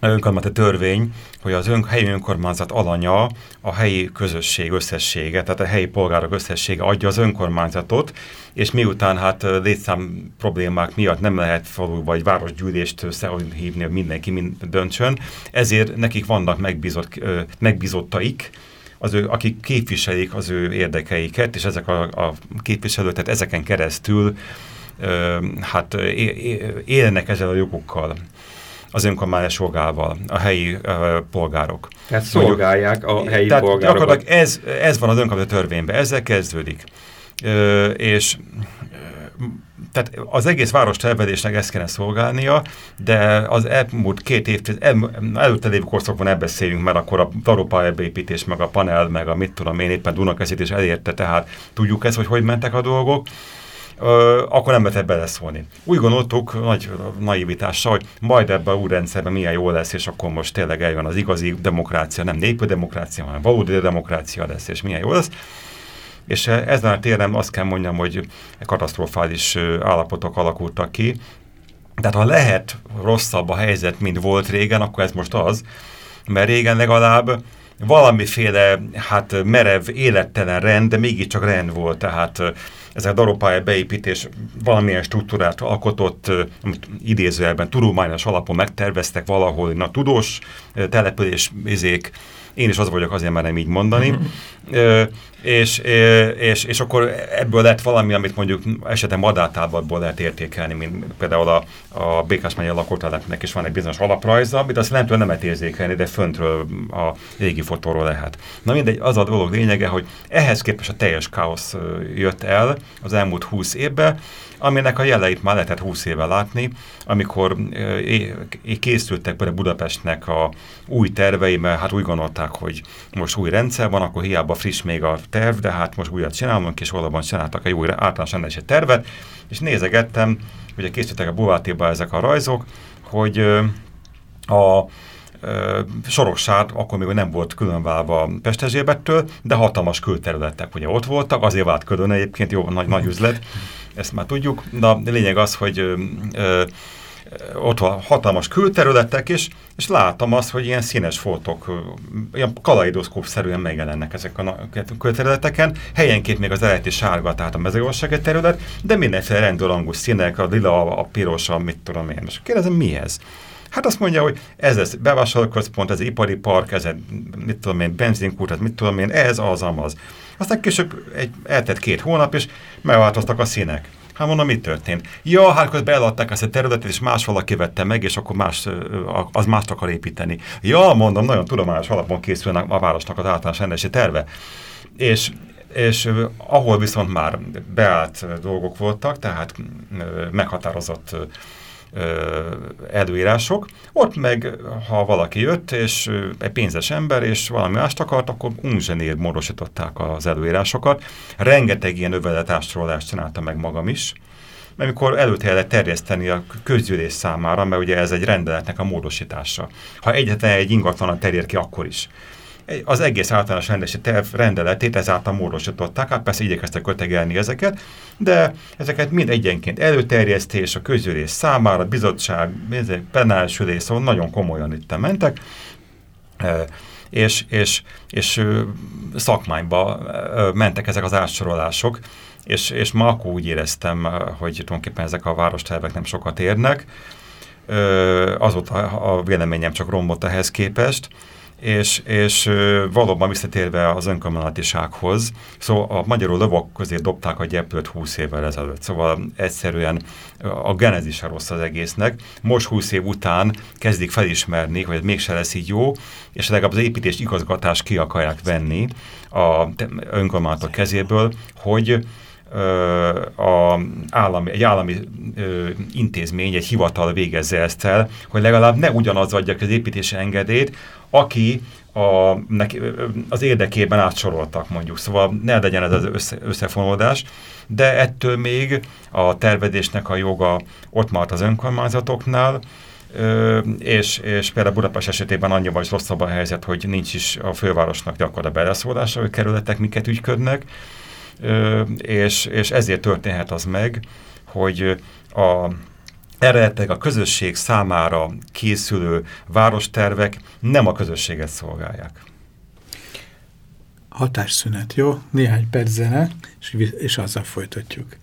önkormányzati törvény, hogy az ön, helyi önkormányzat alanya a helyi közösség összessége, tehát a helyi polgárok összessége adja az önkormányzatot, és miután hát létszám problémák miatt nem lehet falu vagy városgyűlést összehívni, hogy mindenki mind döntsön, ezért nekik vannak megbízott, megbízottaik, az ő, akik képviselik az ő érdekeiket, és ezek a, a képviselők, tehát ezeken keresztül hát élnek ezzel a jogokkal az önkormányzás jogával a helyi uh, polgárok. Tehát szolgálják a helyi tehát polgárokat. Ez, ez van az önkormányzat törvényben, ezzel kezdődik. Uh, és tehát az egész város tervezésnek ezt kellene szolgálnia, de az elmúlt két évtized, el, előtte lévő korszakban ebből beszéljünk, mert akkor a darópályabeépítés, meg a panel, meg a mit tudom én éppen Dunakeszítés elérte, tehát tudjuk ezt, hogy hogy mentek a dolgok akkor nem lehet beleszólni. Úgy gondoltuk nagy naivitással, hogy majd ebben a új rendszerben milyen jó lesz, és akkor most tényleg eljön az igazi demokrácia, nem népi demokrácia, hanem valódi demokrácia lesz, és milyen jó lesz. És ezen a téren azt kell mondjam, hogy katasztrofális állapotok alakultak ki. Tehát ha lehet rosszabb a helyzet, mint volt régen, akkor ez most az, mert régen legalább valamiféle hát merev, élettelen rend, de mégiscsak rend volt, tehát ez a daropálya beépítés valamilyen struktúrát alkotott, amit idézőjelben tudományos alapon megterveztek valahol, na tudós település izék, én is az vagyok, azért már nem így mondani. és, és, és akkor ebből lett valami, amit mondjuk esetleg madártáblatból lehet értékelni, mint például a, a Békás megyei lakótelepnek is van egy bizonyos alaprajza, amit azt nem nem lehet érzékelni, de föntről a régi fotóról lehet. Na mindegy, az a dolog lényege, hogy ehhez képest a teljes káosz jött el az elmúlt húsz évben, aminek a jeleit már lehetett 20 éve látni, amikor készültek például Budapestnek a új tervei, mert hát úgy gondolták, hogy most új rendszer van, akkor hiába friss még a terv, de hát most újat csinálunk, és valóban csináltak egy új általános rendelési tervet, és nézegettem, ugye készültek a Buvátéba ezek a rajzok, hogy a Soroksár akkor még nem volt különválva Pestezsébettől, de hatalmas külterületek ugye ott voltak, azért vált külön egyébként, jó, nagy, nagy üzlet, ezt már tudjuk, de lényeg az, hogy ö, ö, ott van hatalmas külterületek is, és látom azt, hogy ilyen színes fotók, ilyen kalaidoszkóp-szerűen megjelennek ezek a külterületeken. Helyenként még az eredeti sárga, tehát a mezőgazdasági terület, de mindenféle rendőrangú színek, a lila, a piros, a mit tudom én. És kérdezem, mi ez? Hát azt mondja, hogy ez lesz bevásárlóközpont, ez ipari park, ez egy, mit tudom én, benzinkút, mit tudom én, ez az, amaz. Aztán később egy, eltett két hónap, és megváltoztak a színek. Hát mondom, mi történt? Ja, hát közben eladták ezt a területet, és más valaki vette meg, és akkor más, az mást akar építeni. Ja, mondom, nagyon tudományos alapon készülnek a városnak az általános rendesi terve. És és ahol viszont már beállt dolgok voltak, tehát meghatározott előírások. Ott meg, ha valaki jött, és egy pénzes ember, és valami mást akart, akkor unzsenér módosították az előírásokat. Rengeteg ilyen öveletástrolást csináltam meg magam is, amikor előtt kellett terjeszteni a közgyűlés számára, mert ugye ez egy rendeletnek a módosítása. Ha egyetlen egy ingatlanon terjed ki, akkor is az egész általános rendesi terv rendeletét ezáltal módosították, hát persze igyekeztek kötegelni ezeket, de ezeket mind egyenként előterjesztés, a közülés számára, a bizottság, plenáris ülés, szóval nagyon komolyan itt mentek, és, és, és szakmányba mentek ezek az átsorolások, és, és ma akkor úgy éreztem, hogy tulajdonképpen ezek a várostervek nem sokat érnek, azóta a véleményem csak romlott ehhez képest, és, és valóban visszatérve az önkormányzatisághoz, szóval a magyarul lovak közé dobták a gyeplőt 20 évvel ezelőtt, szóval egyszerűen a genezise rossz az egésznek. Most 20 év után kezdik felismerni, hogy ez mégse lesz így jó, és legalább az építés igazgatás ki akarják venni a önkormányzatok kezéből, hogy a állami, egy állami ö, intézmény, egy hivatal végezze ezt el, hogy legalább ne ugyanaz adja az építési engedélyt, aki a, neki, az érdekében átsoroltak mondjuk, szóval ne legyen ez az össze, összefonódás, de ettől még a tervezésnek a joga ott maradt az önkormányzatoknál, és, és például Budapest esetében annyival is rosszabb a helyzet, hogy nincs is a fővárosnak gyakora beleszólása, hogy kerületek miket ügyködnek, és, és ezért történhet az meg, hogy a eredetileg a közösség számára készülő várostervek nem a közösséget szolgálják. Hatásszünet, jó? Néhány perc zene, és, és azzal folytatjuk.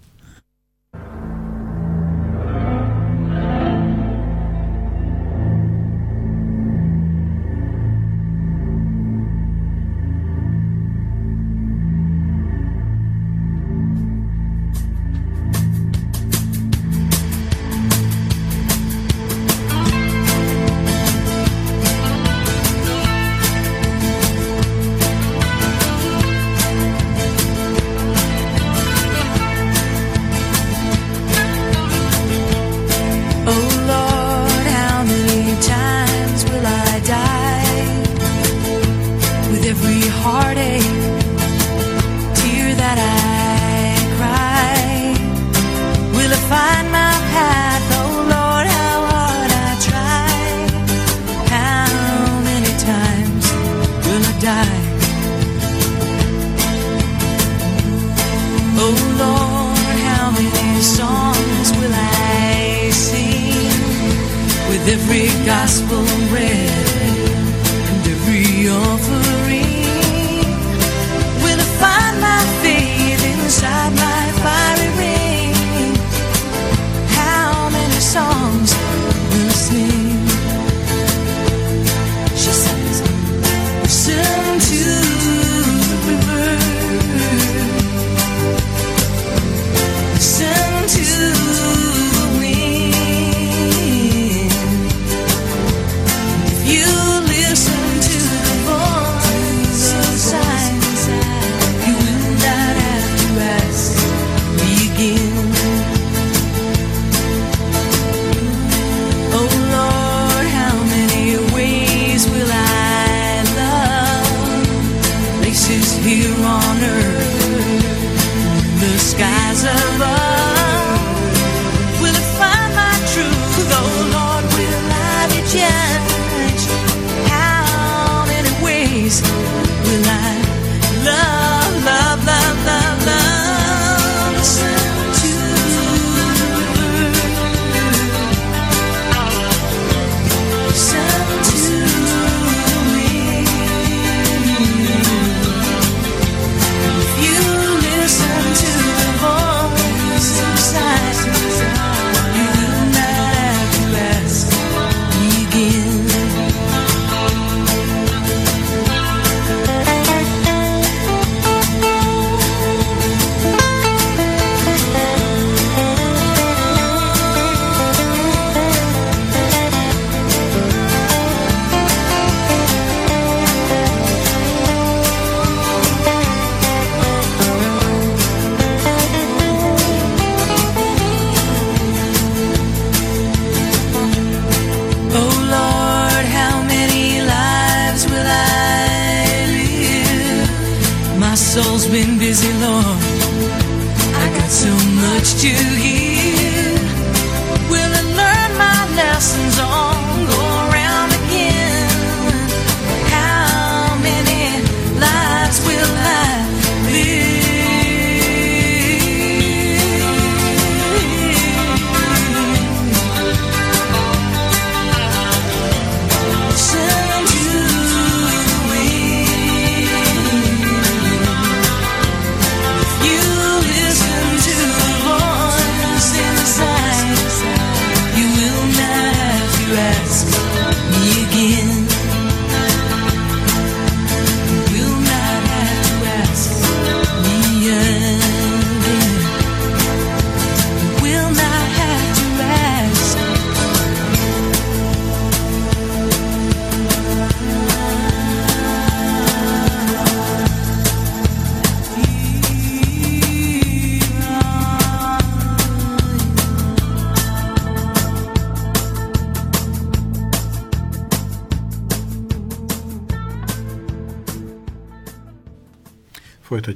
Lord. I got so much to give.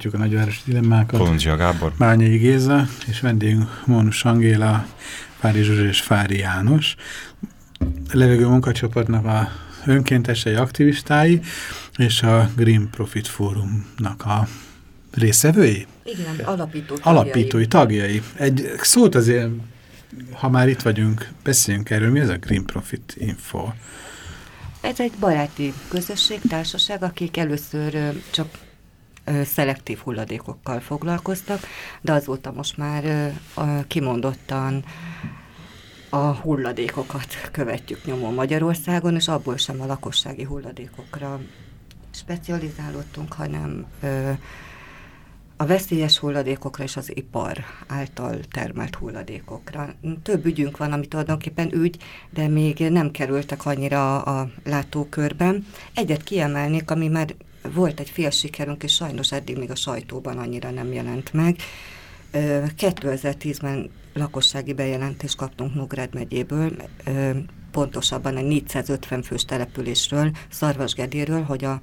Folytatjuk a nagyvárosi dilemmákat. Kolundzsia Gábor. Bányai Géza, és vendégünk Mónus Angéla, Fári Zsuzsa és Fári János. A levegő munkacsoportnak a önkéntesei, aktivistái, és a Green Profit Fórumnak a részevői? Igen, alapító tagjai. Alapítói tagjai. Egy szót azért, ha már itt vagyunk, beszéljünk erről. Mi ez a Green Profit Info? Ez egy baráti közösség, társaság, akik először csak szelektív hulladékokkal foglalkoztak, de azóta most már kimondottan a hulladékokat követjük nyomon Magyarországon, és abból sem a lakossági hulladékokra specializálódtunk, hanem a veszélyes hulladékokra és az ipar által termelt hulladékokra. Több ügyünk van, ami tulajdonképpen ügy, de még nem kerültek annyira a látókörben. Egyet kiemelnék, ami már volt egy fél sikerünk, és sajnos eddig még a sajtóban annyira nem jelent meg. 2010-ben lakossági bejelentést kaptunk Nógrád megyéből, pontosabban egy 450 fős településről, Szarvasgedéről, hogy a,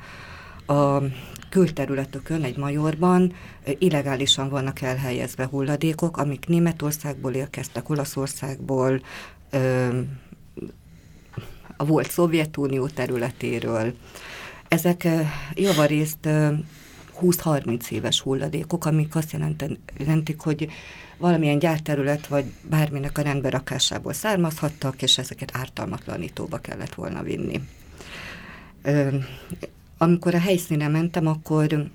a külterületükön, egy majorban illegálisan vannak elhelyezve hulladékok, amik Németországból érkeztek, Olaszországból, a volt Szovjetunió területéről. Ezek javarészt 20-30 éves hulladékok, amik azt jelentik, hogy valamilyen gyárterület vagy bárminek a rendberakásából származhattak, és ezeket ártalmatlanítóba kellett volna vinni. Amikor a helyszínen mentem, akkor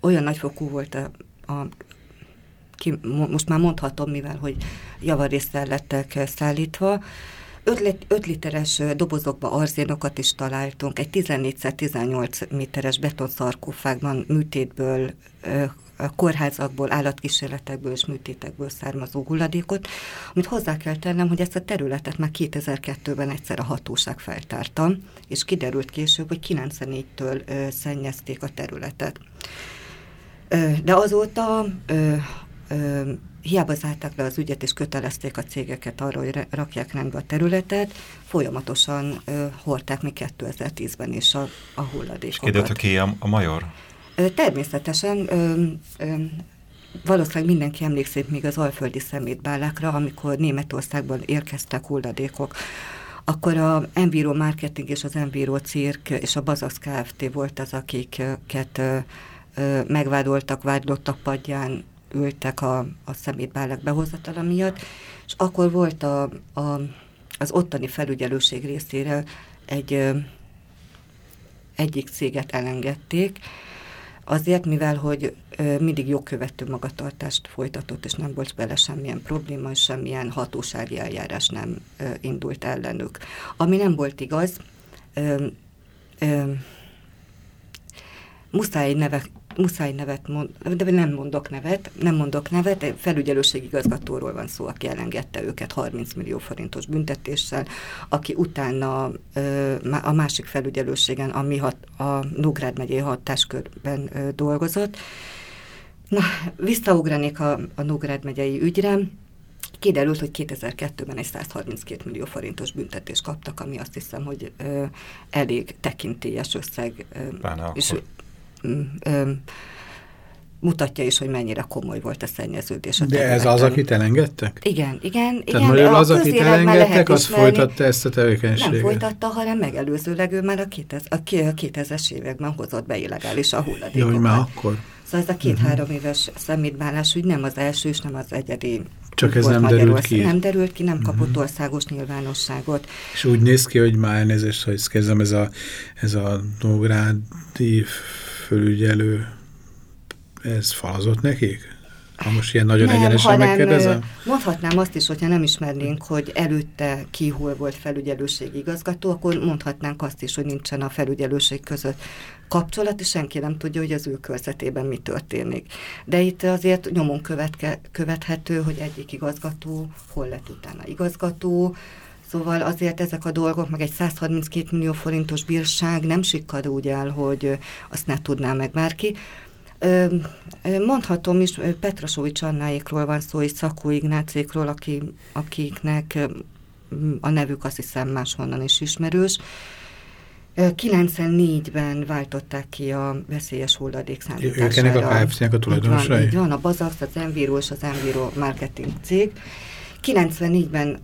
olyan nagyfokú volt a, a ki, most már mondhatom, mivel hogy javarészt lettek szállítva, 5 literes dobozokba arzénokat is találtunk, egy 14x18 méteres betonszarkófágban műtétből kórházakból, állatkísérletekből és műtétekből származó hulladékot, amit hozzá kell tennem, hogy ezt a területet már 2002-ben egyszer a hatóság feltárta, és kiderült később, hogy 94-től ö, szennyezték a területet. De azóta hiába zárták le az ügyet, és kötelezték a cégeket arra, hogy rakják rendbe a területet, folyamatosan ö, hordták még 2010-ben is a, a hulladékokat. És kérdezte ki a, a major? Természetesen ö, ö, valószínűleg mindenki emlékszik még az alföldi szemétbálákra, amikor Németországban érkeztek hulladékok. Akkor a Enviro Marketing és az Enviro Cirk és a Bazax Kft. volt az, akiket megvádoltak, vádlottak padján, ültek a, a szemétbálak behozatala miatt, és akkor volt a, a, az ottani felügyelőség részére egy egyik céget elengedték, Azért, mivel hogy mindig jogkövető magatartást folytatott, és nem volt bele semmilyen probléma, és semmilyen hatósági eljárás nem indult ellenük. Ami nem volt igaz, ö, ö, muszáj nevek muszáj nevet mond, de nem mondok nevet, nem mondok nevet, felügyelőségi igazgatóról van szó, aki elengedte őket 30 millió forintos büntetéssel, aki utána a másik felügyelőségen, ami hat, a Nógrád megyei hatáskörben dolgozott. Na, visszaugranék a, a Nógrád megyei ügyre, Kiderült, hogy 2002-ben egy 132 millió forintos büntetést kaptak, ami azt hiszem, hogy ö, elég tekintélyes összeg. Ö, és akkor mutatja is, hogy mennyire komoly volt a szennyeződés. A De ez az, akit elengedtek? Igen, igen. Tehát igen, az, akit elengedtek, az folytatta ezt a tevékenységet? Nem folytatta, hanem megelőzőleg ő már a, 2000, a 2000-es években hozott be illegális a hulladékokat. Jó, már akkor. Szóval ez a két-három uh -huh. éves szemétbálás úgy nem az első, és nem az egyedi csak ez nem derült ki? Nem derült ki, nem kapott uh mhm. -huh. országos nyilvánosságot. És úgy néz ki, hogy már elnézést, hogy kezdem, ez a, ez a Nógrádi fölügyelő, ez falazott nekik? Ha most ilyen nagyon nem, egyenesen megkérdezem? Mondhatnám azt is, hogyha nem ismernénk, hogy előtte ki hol volt felügyelőség igazgató, akkor mondhatnánk azt is, hogy nincsen a felügyelőség között kapcsolat, és senki nem tudja, hogy az ő körzetében mi történik. De itt azért nyomon követke, követhető, hogy egyik igazgató hol lett utána igazgató, Szóval azért ezek a dolgok, meg egy 132 millió forintos bírság nem sikkad úgy el, hogy azt ne tudná meg bárki. Mondhatom is, Petrasovics Annáékról van szó, és Szakó Ignácékról, aki, akiknek a nevük azt hiszem máshonnan is ismerős. 94-ben váltották ki a veszélyes hulladék számítására. Ők ennek a KFC-nek a tulajdonosai? Így van, így van, a Bazax, az Enviro és az Enviro marketing cég. 94-ben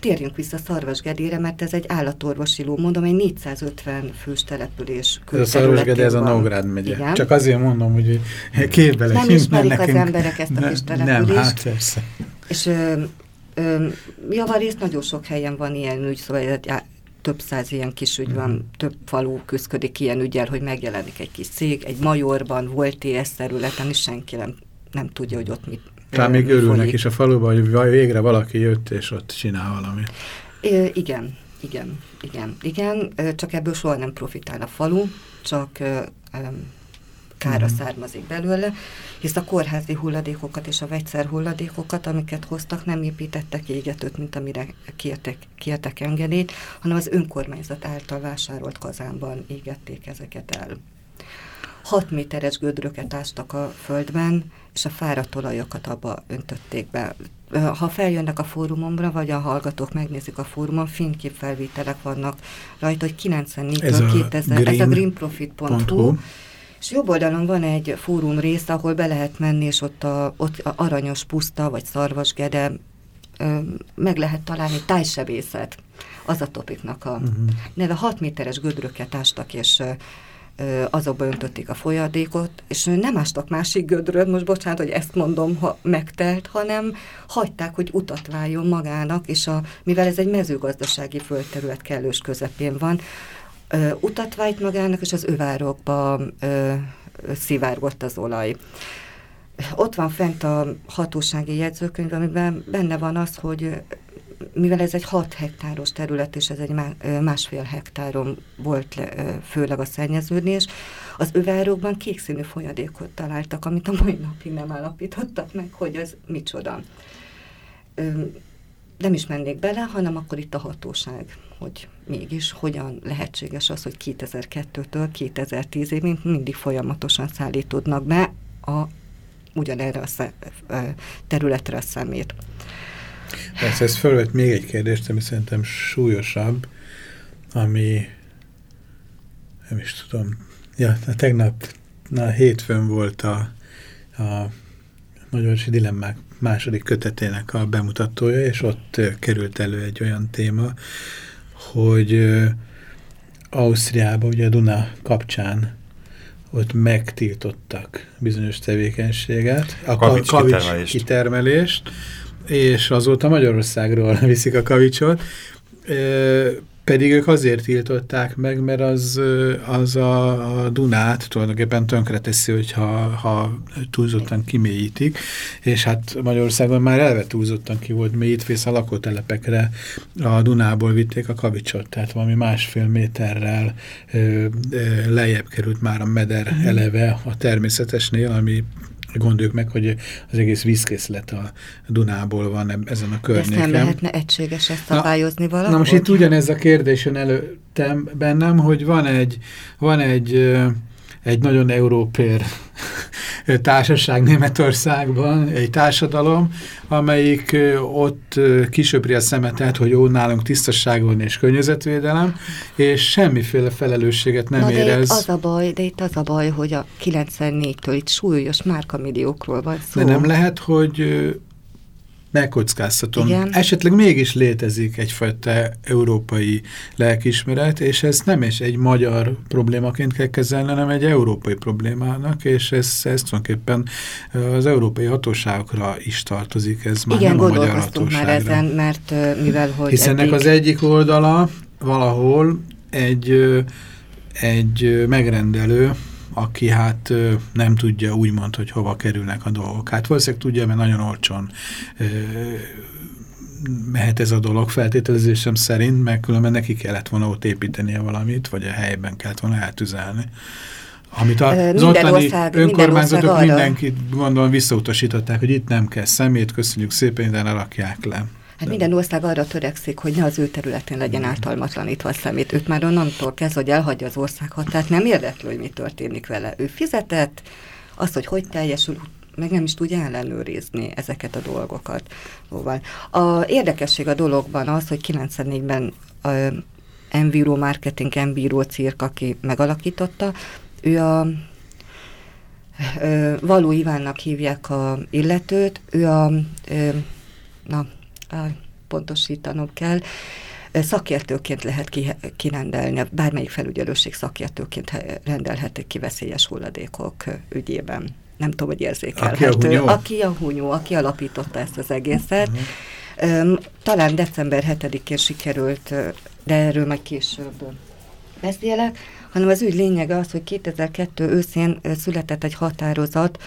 térjünk vissza Szarvasgedére, mert ez egy állatorvosi ló, mondom, egy 450 fős település Ez a Szarvasgedé, ez a Nógrád megye. Igen. Csak azért mondom, hogy képbe Nem ismerik nekünk. az emberek ezt a kis települést. Nem, hát persze. És ö, ö, javarészt nagyon sok helyen van ilyen ügy, szóval több száz ilyen kis ügy van, mm. több falu küzdik ilyen ügyel, hogy megjelenik egy kis cég, egy majorban, volt TS területen, és senki nem, nem tudja, hogy ott mit talán még örülnek is a faluban, hogy végre valaki jött, és ott csinál valamit. É, igen, igen, igen, igen, csak ebből soha nem profitál a falu, csak kára mm. származik belőle, hisz a kórházi hulladékokat és a vegyszer hulladékokat, amiket hoztak, nem építettek égetőt, mint amire kértek, kértek engedélyt, hanem az önkormányzat által vásárolt kazánban égették ezeket el. 6 méteres gödröket ástak a földben, és a fáradt olajokat abba öntötték be. Ha feljönnek a fórumomra, vagy a hallgatók megnézik a fórumon, fényképfelvételek vannak rajta, hogy 94-től 2000, ez a greenprofit.hu, és jobb oldalon van egy fórum rész, ahol be lehet menni, és ott a, ott a aranyos puszta, vagy szarvasgede, meg lehet találni tájsebészet. Az a topiknak a uh-huh. neve. 6 méteres gödröket ástak, és azokba öntötték a folyadékot, és nem ástak másik gödröt, most bocsánat, hogy ezt mondom, ha megtelt, hanem hagyták, hogy utat váljon magának, és a, mivel ez egy mezőgazdasági földterület kellős közepén van, utat vájt magának, és az övárokba szivárgott az olaj. Ott van fent a hatósági jegyzőkönyv, amiben benne van az, hogy mivel ez egy 6 hektáros terület, és ez egy másfél hektáron volt le, főleg a szennyeződés, az övárokban kékszínű folyadékot találtak, amit a mai napig nem állapítottak meg, hogy ez micsoda. Nem is mennék bele, hanem akkor itt a hatóság, hogy mégis hogyan lehetséges az, hogy 2002-től 2010 ig mindig folyamatosan szállítódnak be a ugyanerre a területre a szemét. Persze ez fölvet még egy kérdést, ami szerintem súlyosabb, ami nem is tudom, ja, tegnap na, hétfőn volt a, a Nagyvárosi Dilemmák második kötetének a bemutatója, és ott került elő egy olyan téma, hogy Ausztriában, ugye a Duna kapcsán ott megtiltottak bizonyos tevékenységet, a kavics, kavics kitermelést. kitermelést, és azóta Magyarországról viszik a kavicsot, pedig ők azért tiltották meg, mert az, az a, a Dunát tulajdonképpen tönkreteszi, hogyha ha túlzottan kimélyítik, és hát Magyarországon már elve túlzottan ki volt mélyítve, a lakótelepekre a Dunából vitték a kavicsot, tehát valami másfél méterrel ö, ö, lejjebb került már a meder mhm. eleve a természetesnél, ami Gondoljuk meg, hogy az egész vízkészlet a Dunából van ezen a környéken. Ezt nem lehetne egységesen szabályozni na, valahol? Na most itt ugyanez a kérdésen előttem bennem, hogy van egy, van egy egy nagyon európér társaság Németországban, egy társadalom, amelyik ott kisöpri a szemetet, hogy jó, nálunk tisztaságon és környezetvédelem, és semmiféle felelősséget nem Na, érez. De itt az a baj, de itt az a baj, hogy a 94-től itt súlyos márkamilliókról van szó. De nem lehet, hogy megkockáztatom. Igen. Esetleg mégis létezik egyfajta európai lelkismeret, és ez nem is egy magyar problémaként kell kezelni, hanem egy európai problémának, és ez, ez tulajdonképpen az európai hatóságokra is tartozik, ez már Igen, nem a magyar hatóságra. már ezen, mert mivel hogy Hiszen eddig... az egyik oldala valahol egy, egy megrendelő, aki hát nem tudja úgymond, hogy hova kerülnek a dolgok. Hát valószínűleg tudja, mert nagyon olcsón mehet ez a dolog feltételezésem szerint, mert különben neki kellett volna ott építenie valamit, vagy a helyben kellett volna eltüzelni. Amit a, az ottani ország, önkormányzatok minden mindenkit gondolom visszautasították, hogy itt nem kell szemét, köszönjük szépen, de rakják le. Hát minden ország arra törekszik, hogy ne az ő területén legyen ártalmatlanítva a szemét. Őt már onnantól kezd, hogy elhagyja az ország határt, nem érdekli, hogy mi történik vele. Ő fizetett, az, hogy hogy teljesül, meg nem is tudja ellenőrizni ezeket a dolgokat. Szóval a érdekesség a dologban az, hogy 94-ben Enviro Marketing, Enviro Cirk, aki megalakította, ő a Való Ivánnak hívják a illetőt, ő a, na, pontosítanom kell, szakértőként lehet ki, kirendelni, bármelyik felügyelőség szakértőként rendelhetik ki veszélyes hulladékok ügyében. Nem tudom, hogy érzékelhető. Aki a hunyó, aki, a hunyó, aki alapította ezt az egészet. Uh-huh. Talán december 7-én sikerült, de erről majd később beszélek, hanem az ügy lényege az, hogy 2002 őszén született egy határozat,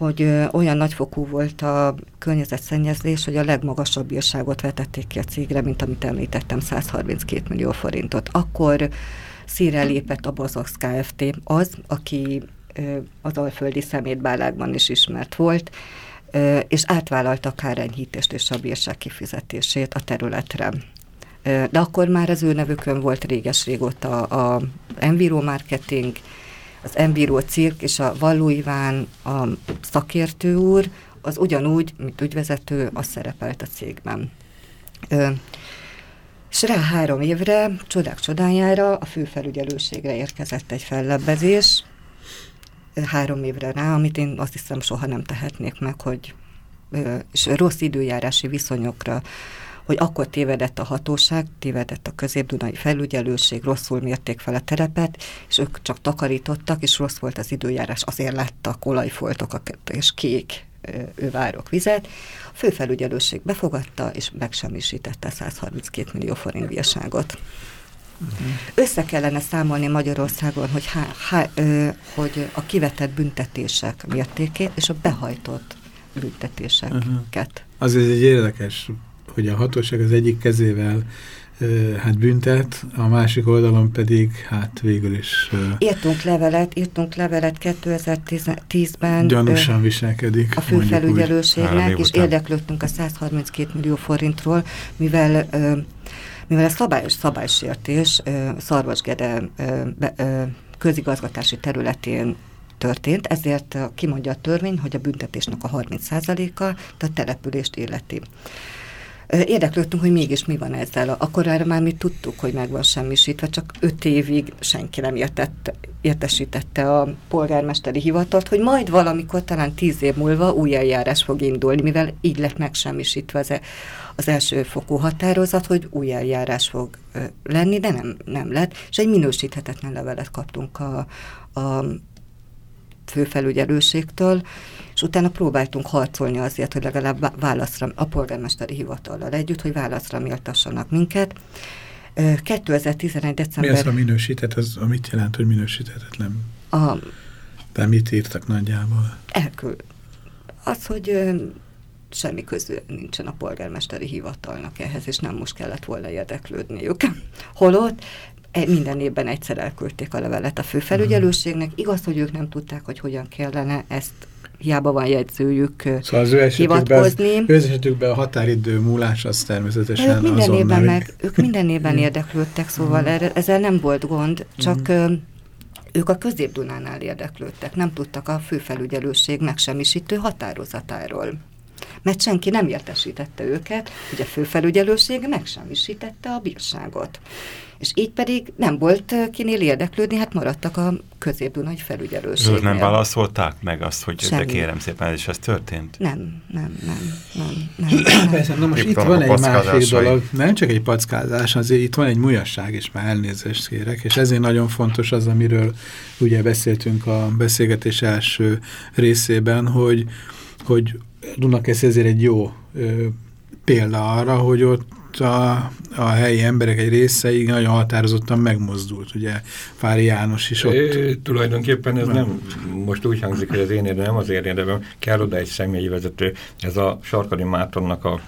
hogy olyan nagyfokú volt a környezetszennyezés, hogy a legmagasabb bírságot vetették ki a cégre, mint amit említettem, 132 millió forintot. Akkor szíre lépett a Bazax Kft. az, aki az alföldi szemétbálákban is ismert volt, és átvállalta a kárenyhítést és a bírság kifizetését a területre. De akkor már az ő nevükön volt réges-régóta a Enviro Marketing, az Enviro Cirk és a Valló Iván, a szakértő úr, az ugyanúgy, mint ügyvezető, az szerepelt a cégben. És rá három évre, csodák csodájára, a főfelügyelőségre érkezett egy fellebbezés, három évre rá, amit én azt hiszem soha nem tehetnék meg, hogy és rossz időjárási viszonyokra hogy akkor tévedett a hatóság, tévedett a középdunai felügyelőség, rosszul mérték fel a terepet, és ők csak takarítottak, és rossz volt az időjárás, azért láttak olajfoltokat és kék ővárok vizet. A főfelügyelőség befogadta, és megsemmisítette 132 millió forint bírságot. Össze kellene számolni Magyarországon, hogy, há, há, ö, hogy a kivetett büntetések mértékét és a behajtott büntetéseket. Uh-huh. Az egy érdekes hogy a hatóság az egyik kezével hát büntet, a másik oldalon pedig hát végül is... Írtunk levelet, írtunk levelet 2010-ben. Gyanúsan viselkedik. A főfelügyelőségnek, és érdeklődtünk a 132 millió forintról, mivel mivel a szabályos szabálysértés Szarvasgede közigazgatási területén történt, ezért kimondja a törvény, hogy a büntetésnek a 30%-a a települést illeti. Érdeklődtünk, hogy mégis mi van ezzel. Akkor erre már mi tudtuk, hogy meg van semmisítve, csak öt évig senki nem értett, értesítette a polgármesteri hivatalt, hogy majd valamikor, talán tíz év múlva új eljárás fog indulni, mivel így lett megsemmisítve az, e, az első fokú határozat, hogy új eljárás fog lenni, de nem, nem lett, és egy minősíthetetlen levelet kaptunk a, a főfelügyelőségtől, és utána próbáltunk harcolni azért, hogy legalább válaszra, a polgármesteri hivatallal együtt, hogy válaszra méltassanak minket. 2011. december... Mi az a minősített, az, mit jelent, hogy minősíthetetlen? A... De mit írtak nagyjából? Elküld. Az, hogy semmi közül nincsen a polgármesteri hivatalnak ehhez, és nem most kellett volna érdeklődniük. Holott e, minden évben egyszer elküldték a levelet a főfelügyelőségnek. Igaz, hogy ők nem tudták, hogy hogyan kellene ezt hiába van jegyzőjük szóval az ő hivatkozni. Az, ő esetükben a határidő múlás az természetesen ők minden évben meg, ők minden évben érdeklődtek, szóval erre, ezzel nem volt gond, csak ők a közép-Dunánál érdeklődtek, nem tudtak a főfelügyelőség megsemmisítő határozatáról mert senki nem értesítette őket, hogy a főfelügyelőség megsemmisítette a bírságot. És így pedig nem volt kinél érdeklődni, hát maradtak a közép-dunai felügyelőségnél. Ők nem válaszolták meg azt, hogy Semmi. de kérem szépen, és ez történt? Nem, nem, nem, nem. nem. Persze, na most itt van egy másik dolog, nem csak egy packázás, azért itt van egy mulyasság, és már elnézést kérek, és ezért nagyon fontos az, amiről ugye beszéltünk a beszélgetés első részében, hogy, hogy Dunakeszi ezért egy jó ö, példa arra, hogy ott a, a helyi emberek egy része így nagyon határozottan megmozdult, ugye Fári János is ott. É, tulajdonképpen ez nem, most úgy hangzik, hogy az én érdem, nem az én érdemem, kell oda egy személyi vezető. Ez a Sarkadi Mártonnak a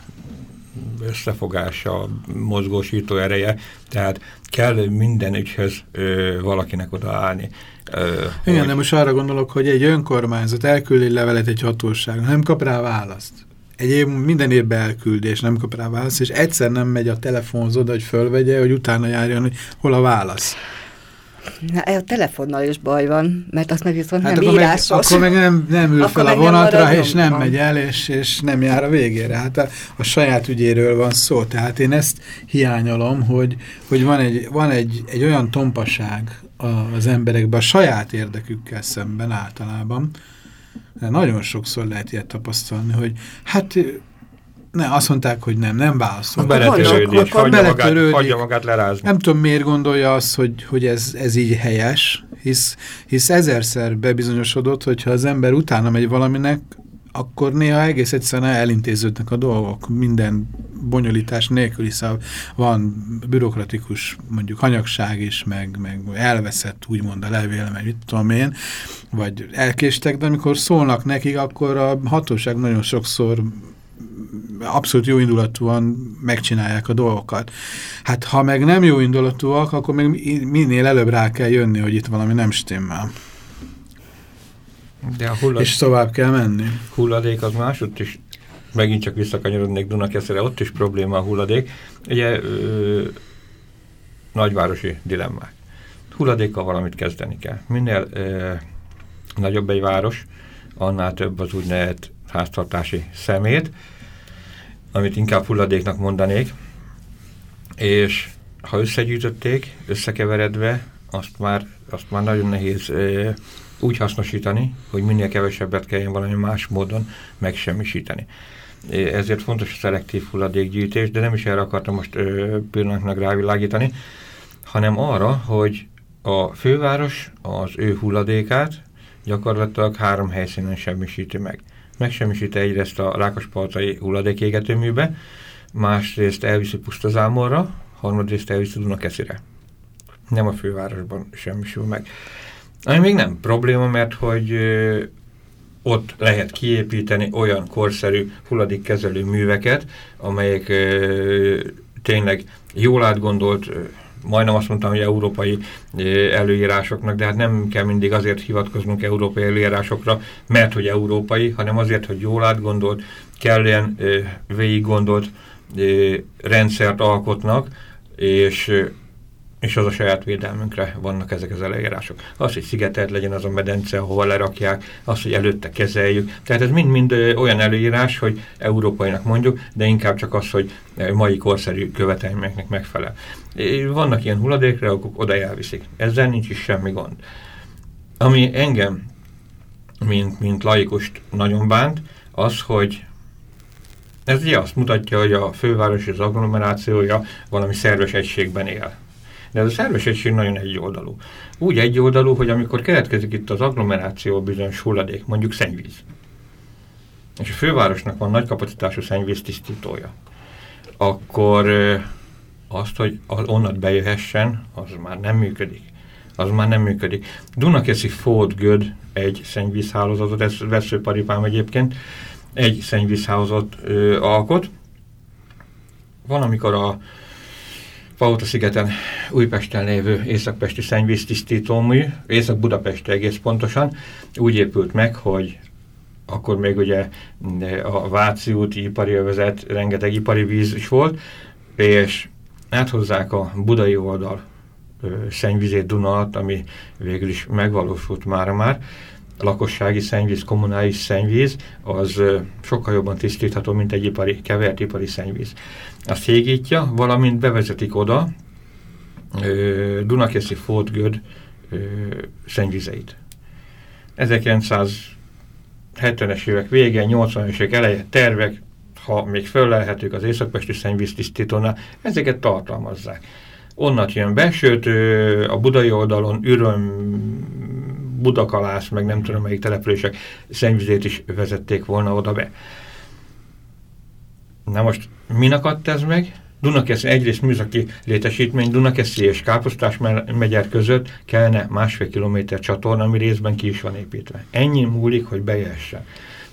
összefogása, mozgósító ereje, tehát kell minden ügyhöz ö, valakinek odaállni. Ö, Igen, hogy... de most arra gondolok, hogy egy önkormányzat elküldi levelet egy hatóság, nem kap rá választ egy év, minden évben elküld, és nem kap rá választ, és egyszer nem megy a telefonhoz oda, hogy fölvegye, hogy utána járjon, hogy hol a válasz. Na, a telefonnal is baj van, mert azt meg viszont hát nem akkor írásos. Meg, akkor meg nem, nem ül Akkor fel a vonatra, és nem nyomban. megy el, és, és nem jár a végére. Hát a, a saját ügyéről van szó. Tehát én ezt hiányolom, hogy, hogy van, egy, van egy, egy olyan tompaság az emberekben a saját érdekükkel szemben általában. De nagyon sokszor lehet ilyet tapasztalni, hogy hát ne, azt mondták, hogy nem, nem válaszol. Beletörődés, Akkor hagyja magát, beletörődik. hagyja magát lerázni. Nem tudom, miért gondolja azt, hogy, hogy ez, ez így helyes, hisz, hisz ezerszer bebizonyosodott, hogyha az ember utána megy valaminek, akkor néha egész egyszerűen elintéződnek a dolgok, minden bonyolítás nélkül, hiszen van bürokratikus mondjuk hanyagság is, meg, meg elveszett úgymond a levél, meg mit tudom én, vagy elkéstek, de amikor szólnak nekik, akkor a hatóság nagyon sokszor abszolút jó indulatúan megcsinálják a dolgokat. Hát ha meg nem jó indulatúak, akkor mi- minél előbb rá kell jönni, hogy itt valami nem stimmel. De a hulladék, És tovább kell menni. hulladék az másodt is, megint csak visszakanyarodnék Dunakeszere, ott is probléma a hulladék. Ugye ö, nagyvárosi dilemmák. Hulladékkal valamit kezdeni kell. Minél ö, nagyobb egy város, annál több az úgynevezett háztartási szemét, amit inkább hulladéknak mondanék, és ha összegyűjtötték, összekeveredve, azt már, azt már nagyon nehéz ö, úgy hasznosítani, hogy minél kevesebbet kelljen valami más módon megsemmisíteni. Ezért fontos a szelektív hulladékgyűjtés, de nem is erre akartam most ö, pillanatnak rávilágítani, hanem arra, hogy a főváros az ő hulladékát gyakorlatilag három helyszínen semmisíti meg. Megsemmisíti egyrészt a Rákospaltai hulladékégetőműbe, másrészt elviszi Pusztazámorra, harmadrészt elviszi Dunakeszire. Nem a fővárosban semmisül meg. Ami még nem probléma, mert hogy ott lehet kiépíteni olyan korszerű hulladékkezelő műveket, amelyek tényleg jól átgondolt, ö, majdnem azt mondtam, hogy európai ö, előírásoknak, de hát nem kell mindig azért hivatkoznunk európai előírásokra, mert hogy európai, hanem azért, hogy jól átgondolt, kellően ö, végig gondolt ö, rendszert alkotnak, és és az a saját védelmünkre vannak ezek az előírások. Az, hogy szigetelt legyen az a medence, ahova lerakják, az, hogy előtte kezeljük. Tehát ez mind-mind olyan előírás, hogy európainak mondjuk, de inkább csak az, hogy mai korszerű követelményeknek megfelel. Vannak ilyen hulladékreakok, oda elviszik. Ezzel nincs is semmi gond. Ami engem, mint, mint laikust nagyon bánt, az, hogy ez ugye azt mutatja, hogy a főváros és az agglomerációja valami szerves egységben él. De ez a szerves egység nagyon egyoldalú. Úgy egyoldalú, hogy amikor keletkezik itt az agglomeráció bizonyos hulladék, mondjuk szennyvíz, és a fővárosnak van nagy kapacitású szennyvíz tisztítója, akkor azt, hogy onnan bejöhessen, az már nem működik. Az már nem működik. Dunakeszi Ford Göd egy szennyvízhálózatot, ez veszőparipám egyébként, egy szennyvízhálózat ö, alkot. Van, amikor a Pauta-szigeten Újpesten lévő északpesti szennyvíztisztítómű, Észak-Budapest egész pontosan, úgy épült meg, hogy akkor még ugye a Váci úti ipari övezet, rengeteg ipari víz is volt, és áthozzák a budai oldal szennyvizét Duna alatt, ami végül is megvalósult már már, lakossági szennyvíz, kommunális szennyvíz, az sokkal jobban tisztítható, mint egy ipari, kevert ipari szennyvíz. Azt hégítja, valamint bevezetik oda Dunakeszi Fótgöd szennyvizeit. 1970-es évek vége, 80-es évek eleje tervek, ha még föllelhetők az északpesti szennyvíztisztítónál, ezeket tartalmazzák. Onnat jön be, sőt a budai oldalon Üröm, Budakalász, meg nem tudom melyik települések szennyvizét is vezették volna oda be. Na most min akadt ez meg? Dunakeszi egyrészt műszaki létesítmény, Dunakeszi és Káposztás megyer között kellene másfél kilométer csatorna, ami részben ki is van építve. Ennyi múlik, hogy bejessen.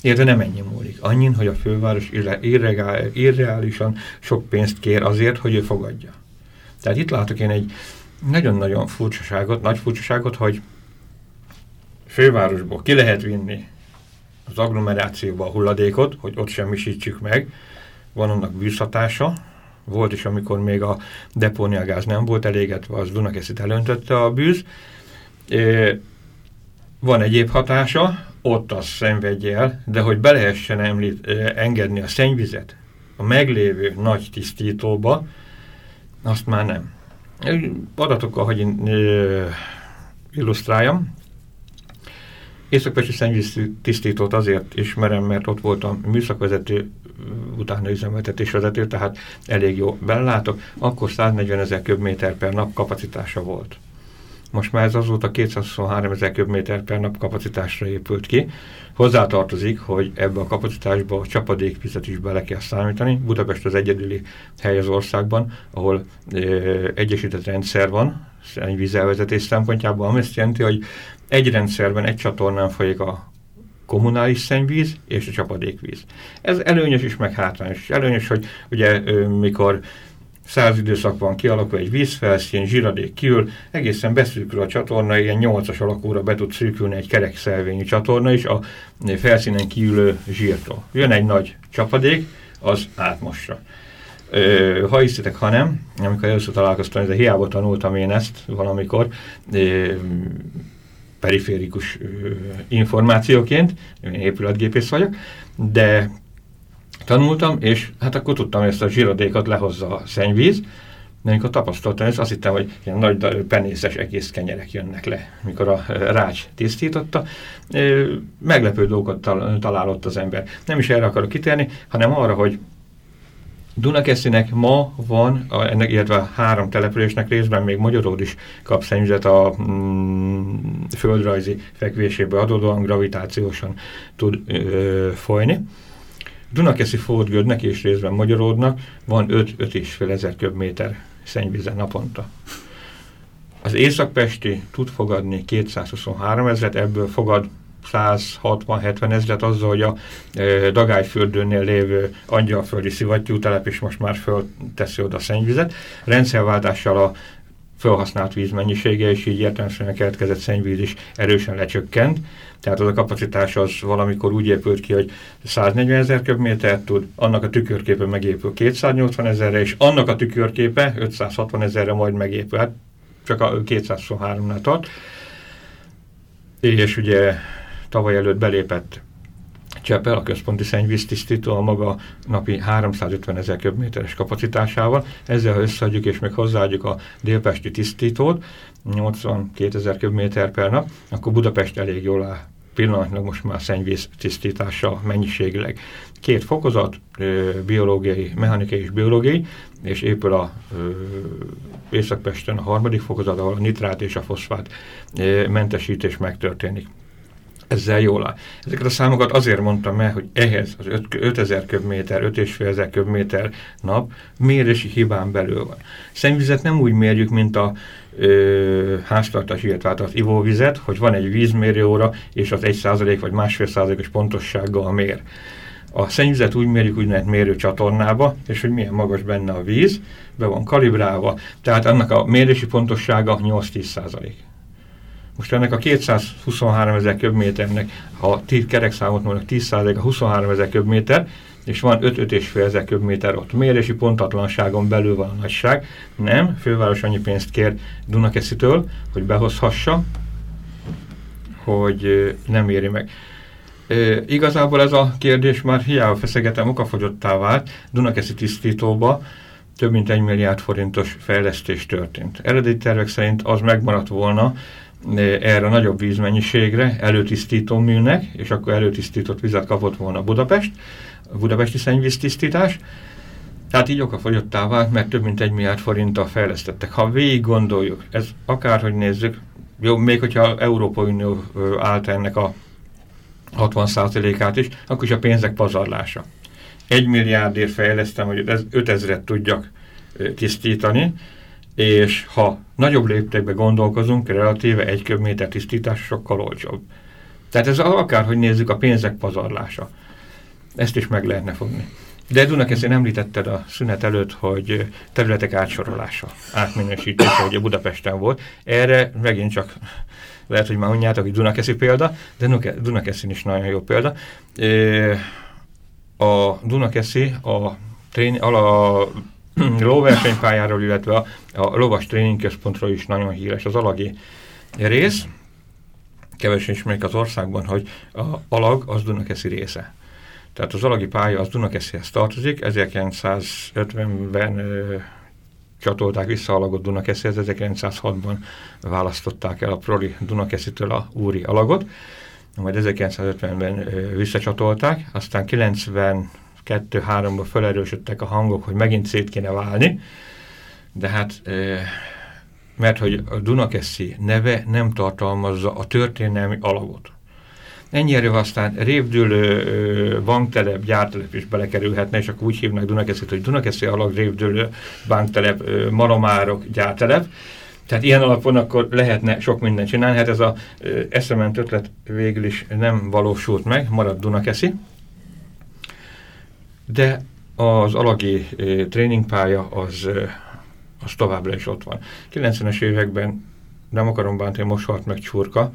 Érde nem ennyi múlik. Annyin, hogy a főváros irre, irregál, irreálisan sok pénzt kér azért, hogy ő fogadja. Tehát itt látok én egy nagyon-nagyon furcsaságot, nagy furcsaságot, hogy fővárosból ki lehet vinni az agglomerációba a hulladékot, hogy ott semmisítsük meg, van annak bűzhatása, volt is, amikor még a depóniagáz nem volt elégetve, az Dunakeszit elöntötte a bűz. Van egyéb hatása, ott az szenvedje el, de hogy be lehessen említ, engedni a szennyvizet a meglévő nagy tisztítóba, azt már nem. Adatokkal, hogy én illusztráljam. Északpesti szennyvíz tisztítót azért ismerem, mert ott voltam műszakvezető, utána üzemeltetésvezető, tehát elég jó belátok. Akkor 140 ezer köbméter per nap kapacitása volt. Most már ez azóta 223 ezer köbméter per nap kapacitásra épült ki. Hozzátartozik, hogy ebbe a kapacitásba a csapadékvizet is bele kell számítani. Budapest az egyedüli hely az országban, ahol e, egyesített rendszer van, vízelvezetés szempontjából, ami azt jelenti, hogy egy rendszerben, egy csatornán folyik a kommunális szennyvíz és a csapadékvíz. Ez előnyös is, meg hátrányos. Előnyös, hogy ugye mikor száz időszak van, kialakul egy vízfelszín, zsiradék kiül, egészen beszűkül a csatorna, ilyen 8-as alakúra be tud szűkülni egy kerekszelvényű csatorna is a felszínen kiülő zsírtól. Jön egy nagy csapadék, az átmossa. Ö, ha hiszitek, ha nem, amikor először találkoztam, de hiába tanultam én ezt valamikor, ö, periférikus információként, én épületgépész vagyok, de tanultam, és hát akkor tudtam, hogy ezt a zsírodékat lehozza a szennyvíz, de amikor tapasztaltam ezt, azt hittem, hogy ilyen nagy penészes egész kenyerek jönnek le, mikor a rács tisztította. Meglepő dolgokat találott az ember. Nem is erre akarok kitérni, hanem arra, hogy Dunakeszinek ma van, ennek, illetve három településnek részben még Magyaród is kap szennyvizet a mm, földrajzi fekvéséből adódóan gravitációsan tud ö, folyni. Dunakeszi Fordgödnek és részben Magyaródnak van 5-5,5 ezer köbméter szennyvize naponta. Az Északpesti tud fogadni 223 ezeret, ebből fogad 160-70 ezeret azzal, hogy a e, Dagályföldönnél lévő angyalföldi szivattyútelep is most már fölteszi oda szennyvizet. Rendszerváltással a felhasznált víz mennyisége, és így értelmesen keletkezett szennyvíz is erősen lecsökkent. Tehát az a kapacitás az valamikor úgy épült ki, hogy 140 ezer köbmétert tud, annak a tükörképe megépül 280 ezerre, és annak a tükörképe 560 ezerre majd megépül. Hát csak a 223-nál tart. És ugye tavaly előtt belépett Csepel, a központi szennyvíztisztító a maga napi 350 ezer köbméteres kapacitásával. Ezzel, ha összeadjuk és még hozzáadjuk a délpesti tisztítót, 82 ezer köbméter per nap, akkor Budapest elég jól áll pillanatnak most már szennyvíz tisztítása mennyiségileg. Két fokozat, biológiai, mechanikai és biológiai, és épül a Északpesten a harmadik fokozat, ahol a nitrát és a foszfát mentesítés megtörténik ezzel jól áll. Ezeket a számokat azért mondtam el, hogy ehhez az 5000 köbméter, 5500 köbméter nap mérési hibán belül van. Szennyvizet nem úgy mérjük, mint a ö, háztartás, illetve hát az ivóvizet, hogy van egy vízmérőóra, és az 1% vagy másfél százalékos pontossággal mér. A szennyvizet úgy mérjük úgynevezett mérő csatornába, és hogy milyen magas benne a víz, be van kalibrálva, tehát annak a mérési pontossága 8-10 százalék. Most ennek a 223 ezer köbméternek, ha kerekszámot mondok, 10 a 23 ezer köbméter, és van 5-5,5 ezer köbméter ott. Mérési pontatlanságon belül van a nagyság. Nem, főváros annyi pénzt kér Dunakeszitől, hogy behozhassa, hogy nem éri meg. E, igazából ez a kérdés már hiába feszegetem, okafogyottá vált. Dunakeszi tisztítóba több mint egy milliárd forintos fejlesztés történt. Eredeti tervek szerint az megmaradt volna, erre a nagyobb vízmennyiségre előtisztító műnek, és akkor előtisztított vizet kapott volna Budapest, a budapesti szennyvíztisztítás. Tehát így okafogyottá vált, mert több mint egy milliárd forinttal fejlesztettek. Ha végig gondoljuk, ez akárhogy nézzük, jó, még hogyha Európai Unió állt ennek a 60%-át is, akkor is a pénzek pazarlása. Egy milliárdért fejlesztem, hogy 5000-et tudjak tisztítani, és ha nagyobb léptékben gondolkozunk, relatíve egy köbméter tisztítás sokkal olcsóbb. Tehát ez akárhogy nézzük a pénzek pazarlása. Ezt is meg lehetne fogni. De Dunakeszén említetted a szünet előtt, hogy területek átsorolása, átminősítése, a Budapesten volt. Erre megint csak lehet, hogy már mondjátok, hogy Dunakeszi példa, de Dunakeszin is nagyon jó példa. A Dunakeszi a, trény, a lóversenypályáról, illetve a, a lovas tréningközpontról is nagyon híres az alagi rész. Kevesen ismerik az országban, hogy a alag az Dunakeszi része. Tehát az alagi pálya az Dunakeszihez tartozik, 1950-ben csatolták vissza alagot Dunakeszihez, 1906-ban választották el a Proli Dunakeszitől a úri alagot, majd 1950-ben visszacsatolták, aztán 92-3-ban felerősödtek a hangok, hogy megint szét kéne válni, de hát mert hogy a Dunakeszi neve nem tartalmazza a történelmi alagot. Ennyire aztán révdülő banktelep, gyártelep is belekerülhetne, és akkor úgy hívnak Dunakeszit, hogy Dunakeszi alag révdülő banktelep, maromárok, gyártelep. Tehát ilyen alapon akkor lehetne sok mindent csinálni. Hát ez a eszement ötlet végül is nem valósult meg, marad Dunakeszi. De az alagi tréningpálya az, az továbbra is ott van. 90-es években nem akarom bántani, most halt meg Csurka,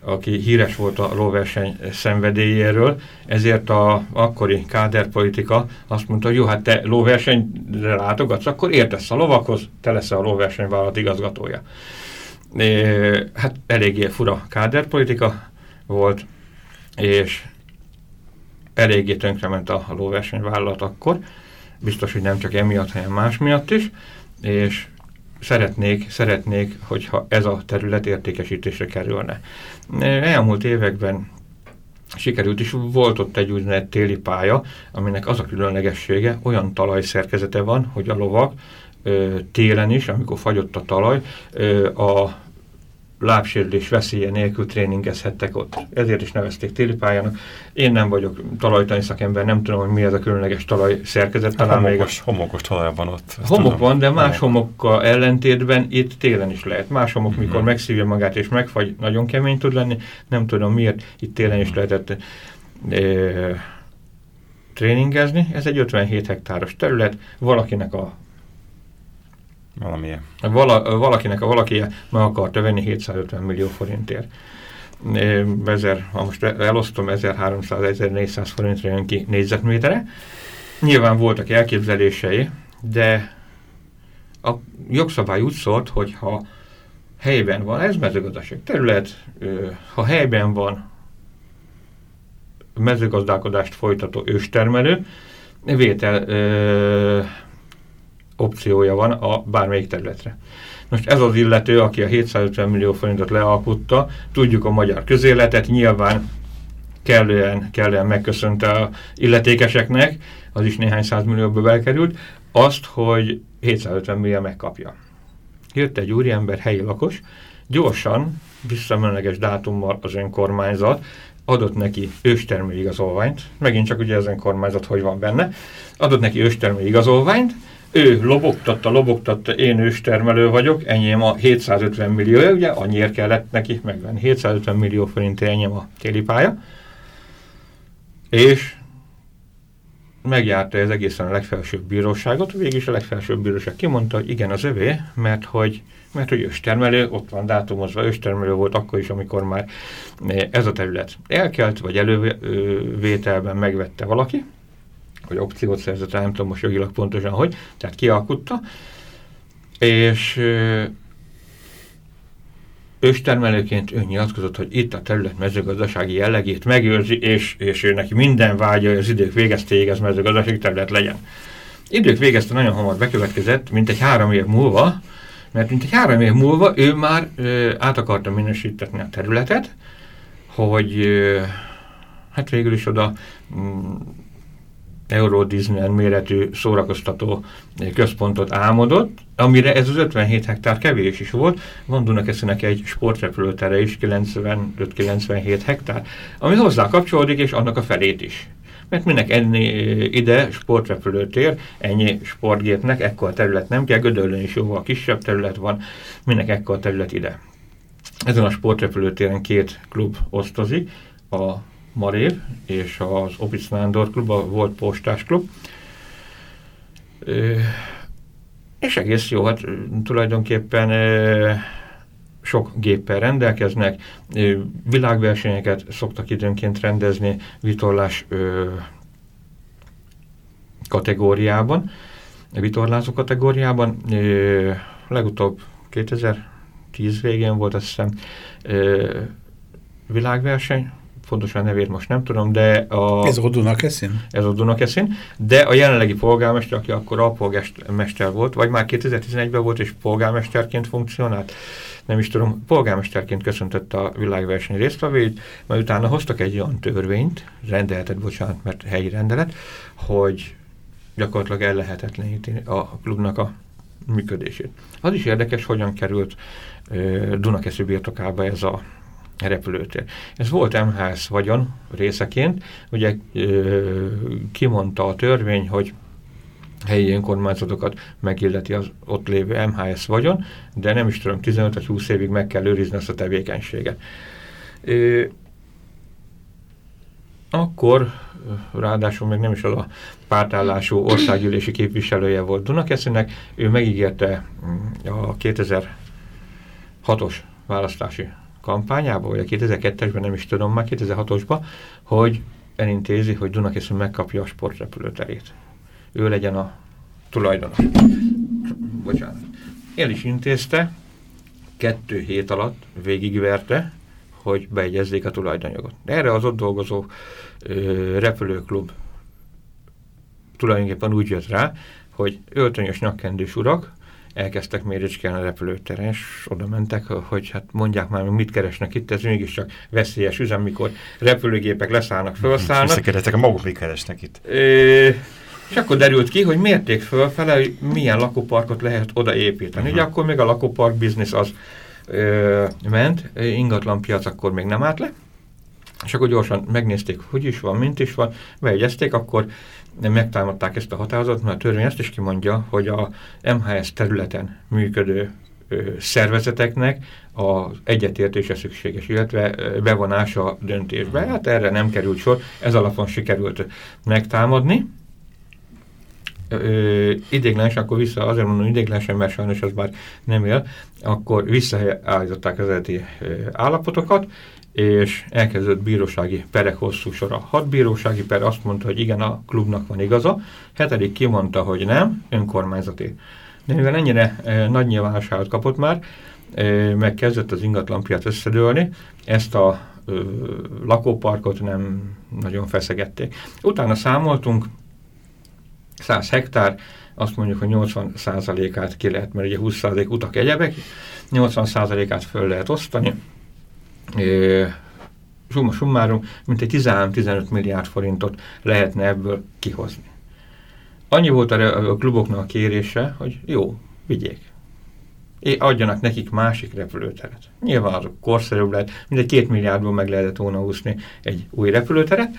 aki híres volt a lóverseny szenvedélyéről, ezért a akkori káderpolitika azt mondta, hogy jó, hát te lóversenyre látogatsz, akkor értesz a lovakhoz, te lesz a lóversenyvállalat igazgatója. É, hát eléggé fura káderpolitika volt, és eléggé tönkrement a lóversenyvállalat akkor, biztos, hogy nem csak emiatt, hanem más miatt is, és szeretnék, szeretnék, hogyha ez a terület értékesítésre kerülne. Elmúlt években sikerült is, volt ott egy úgynevezett téli pálya, aminek az a különlegessége, olyan talajszerkezete van, hogy a lovak télen is, amikor fagyott a talaj, a lábsérülés veszélye nélkül tréningezhettek ott. Ezért is nevezték téli pályának. Én nem vagyok talajtani szakember, nem tudom, hogy mi ez a különleges talaj szerkezet. Talán homokos, még a... homokos talaj van ott. Homok tudom. van, de más homokkal ellentétben itt télen is lehet. Más homok, mm -hmm. mikor megszívja magát és megfagy, nagyon kemény tud lenni. Nem tudom miért, itt télen is lehetett e, tréningezni. Ez egy 57 hektáros terület, valakinek a Valamilyen. Vala, valakinek valaki meg akarta venni 750 millió forintért. Ezer, ha most elosztom, 1300-1400 forintra jön ki négyzetméterre. Nyilván voltak elképzelései, de a jogszabály úgy szólt, hogy ha helyben van, ez mezőgazdaság terület, ha helyben van mezőgazdálkodást folytató őstermelő, vétel opciója van a bármelyik területre. Most ez az illető, aki a 750 millió forintot lealkutta, tudjuk a magyar közéletet, nyilván kellően, kellően megköszönte a illetékeseknek, az is néhány százmillióba belkerült, azt, hogy 750 millió megkapja. Jött egy úriember, helyi lakos, gyorsan, visszamenleges dátummal az önkormányzat adott neki őstermő igazolványt, megint csak ugye az önkormányzat hogy van benne, adott neki őstermő igazolványt, ő lobogtatta, lobogtatta, én őstermelő vagyok, enyém a 750 millió, ugye annyiért kellett neki megvenni, 750 millió forint enyém a télipálya, és megjárta ez egészen a legfelsőbb bíróságot, végig a legfelsőbb bíróság kimondta, hogy igen, az övé, mert hogy, mert hogy őstermelő, ott van dátumozva, őstermelő volt akkor is, amikor már ez a terület elkelt, vagy elővételben megvette valaki, vagy opciót szerzett, nem tudom most jogilag pontosan hogy, tehát kialkutta, és őstermelőként ő nyilatkozott, hogy itt a terület mezőgazdasági jellegét megőrzi, és, és ő neki minden vágya, hogy az idők végeztéig ez mezőgazdasági terület legyen. Idők végezte nagyon hamar bekövetkezett, mint egy három év múlva, mert mint egy három év múlva ő már ö, át akarta minősíteni a területet, hogy ö, hát végül is oda mm, Euro Disneyland méretű szórakoztató központot álmodott, amire ez az 57 hektár kevés is volt. Van Dunakeszinek egy sportrepülőtere is, 95-97 hektár, ami hozzá kapcsolódik, és annak a felét is. Mert minek ennyi ide sportrepülőtér, ennyi sportgépnek, ekkor terület nem kell, Gödöllön is jóval kisebb terület van, minek ekkor terület ide. Ezen a sportrepülőtéren két klub osztozik, a Marév és az Opic Nándor klub, a volt postás klub. És egész jó, hát tulajdonképpen sok géppel rendelkeznek, világversenyeket szoktak időnként rendezni vitorlás kategóriában. vitorlázó kategóriában. Legutóbb 2010 végén volt azt hiszem világverseny, fontosan nevét most nem tudom, de a... Ez a Dunakeszin? Ez a Dunakeszin, de a jelenlegi polgármester, aki akkor alpolgármester volt, vagy már 2011-ben volt, és polgármesterként funkcionált, nem is tudom, polgármesterként köszöntött a világverseny résztvevőit, mert utána hoztak egy olyan törvényt, rendeletet, bocsánat, mert helyi rendelet, hogy gyakorlatilag ellehetetleníti a klubnak a működését. Az is érdekes, hogyan került Dunakeszű birtokába ez a repülőtér. Ez volt MHS vagyon részeként, ugye ö, kimondta a törvény, hogy helyi önkormányzatokat megilleti az ott lévő MHS vagyon, de nem is tudom, 15-20 évig meg kell őrizni azt a tevékenységet. Ö, akkor ráadásul még nem is az a pártállású országgyűlési képviselője volt Dunakeszinek, ő megígérte mm, a 2006-os választási kampányába, vagy a 2002-esben, nem is tudom, már 2006-osban, hogy elintézi, hogy Dunakeszin megkapja a sportrepülőterét. Ő legyen a tulajdonos. Bocsánat. Él is intézte, kettő hét alatt végigverte, hogy beegyezzék a tulajdonjogot. Erre az ott dolgozó ö, repülőklub tulajdonképpen úgy jött rá, hogy öltönyös nyakkendős urak elkezdtek méricskélni a repülőteren, és oda mentek, hogy hát mondják már, mit keresnek itt, ez mégiscsak veszélyes üzem, mikor repülőgépek leszállnak, felszállnak. Visszakérdeztek, a maguk mit keresnek itt. É, és akkor derült ki, hogy mérték fölfele, hogy milyen lakóparkot lehet odaépíteni. Uh -huh. Ugye akkor még a lakópark biznisz az ö, ment, ingatlanpiac akkor még nem állt le, és akkor gyorsan megnézték, hogy is van, mint is van, beegyezték, akkor megtámadták ezt a határozatot, mert a törvény azt is kimondja, hogy a MHS területen működő ö, szervezeteknek az egyetértése szükséges, illetve bevonása a döntésbe. Hát erre nem került sor, ez alapon sikerült megtámadni. idéglenesen, akkor vissza, azért mondom idéglenesen, mert sajnos az már nem él, akkor visszaállították az eredeti állapotokat, és elkezdett bírósági perek hosszú sora. Hat bírósági per azt mondta, hogy igen, a klubnak van igaza, hetedik kimondta, hogy nem, önkormányzati. De mivel ennyire e, nagy nyilvánosságot kapott már, e, megkezdett az ingatlanpiac összedőlni, ezt a e, lakóparkot nem nagyon feszegették. Utána számoltunk, 100 hektár, azt mondjuk, hogy 80%-át ki lehet, mert ugye 20% utak egyebek, 80%-át föl lehet osztani, summa summarum, mint egy 13-15 milliárd forintot lehetne ebből kihozni. Annyi volt a, a kluboknak a kérése, hogy jó, vigyék. É, adjanak nekik másik repülőteret. Nyilván azok korszerűbb lehet, mint egy két milliárdból meg lehetett volna úszni egy új repülőteret,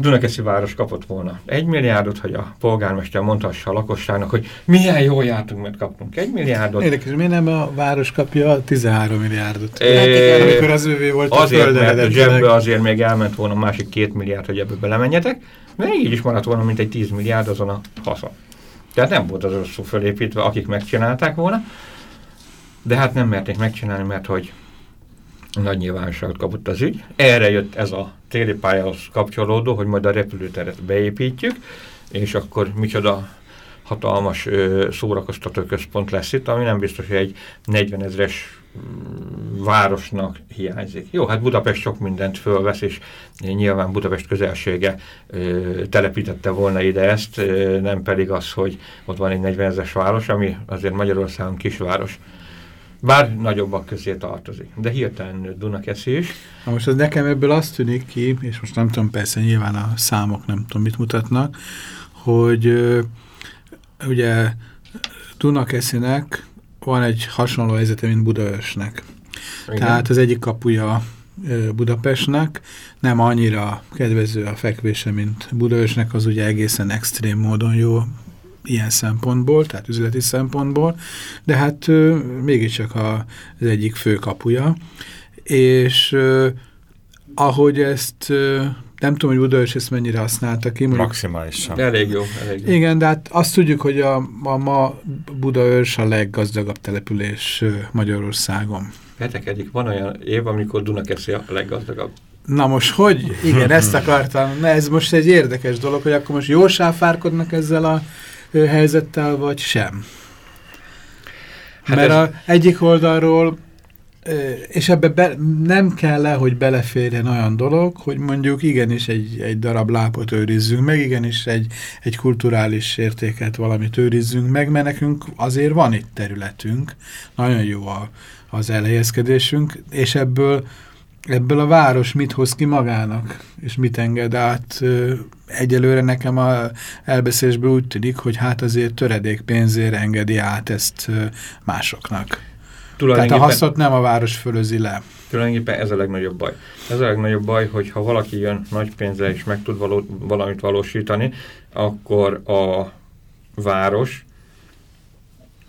Dunakeszi város kapott volna egy milliárdot, hogy a polgármester mondhassa a lakosságnak, hogy milyen jól jártunk, mert kaptunk egy milliárdot. Érdekes, miért nem a város kapja a 13 milliárdot? É, amikor az ővé volt azért, a mert a zsebbe azért még elment volna másik két milliárd, hogy ebbe belemenjetek, mert így is maradt volna, mint egy 10 milliárd azon a haszon. Tehát nem volt az rosszul felépítve, akik megcsinálták volna, de hát nem merték megcsinálni, mert hogy nagy nyilvánosságot kapott az ügy. Erre jött ez a téli pályához kapcsolódó, hogy majd a repülőteret beépítjük, és akkor micsoda hatalmas ö, szórakoztató központ lesz itt, ami nem biztos, hogy egy 40 ezres mm, városnak hiányzik. Jó, hát Budapest sok mindent fölvesz, és nyilván Budapest közelsége ö, telepítette volna ide ezt, ö, nem pedig az, hogy ott van egy 40 ezres város, ami azért Magyarországon kisváros. Bár nagyobbak közé tartozik. De hirtelen nőtt Dunakeszi is. Na most az nekem ebből azt tűnik ki, és most nem tudom, persze nyilván a számok nem tudom mit mutatnak, hogy ö, ugye Dunakeszinek van egy hasonló helyzete, mint Budaörsnek. Igen. Tehát az egyik kapuja Budapestnek, nem annyira kedvező a fekvése, mint Budaörsnek, az ugye egészen extrém módon jó ilyen szempontból, tehát üzleti szempontból, de hát ö, mégiscsak a, az egyik fő kapuja, és ö, ahogy ezt ö, nem tudom, hogy Budaörs ezt mennyire használta ki. Maximálisan. Elég jó, elég jó. Igen, de hát azt tudjuk, hogy a, a ma Budaörs a leggazdagabb település Magyarországon. Petekedik, van olyan év, amikor Dunakeszi a leggazdagabb. Na most hogy? Igen, ezt akartam. Na ez most egy érdekes dolog, hogy akkor most jól sáfárkodnak ezzel a helyzettel, vagy sem. Hát Mert ez... a egyik oldalról és ebbe be, nem kell le, hogy beleférjen olyan dolog, hogy mondjuk igenis egy, egy darab lápot őrizzünk meg, igenis egy, egy kulturális értéket valamit őrizzünk meg, mert nekünk azért van itt területünk, nagyon jó a, az elhelyezkedésünk, és ebből, ebből a város mit hoz ki magának, és mit enged át. Egyelőre nekem a elbeszélésből úgy tűnik, hogy hát azért töredék pénzért engedi át ezt másoknak. Tehát a hasznot nem a város fölözi le. Tulajdonképpen ez a legnagyobb baj. Ez a legnagyobb baj, hogy ha valaki jön nagy pénzzel és meg tud való, valamit valósítani, akkor a város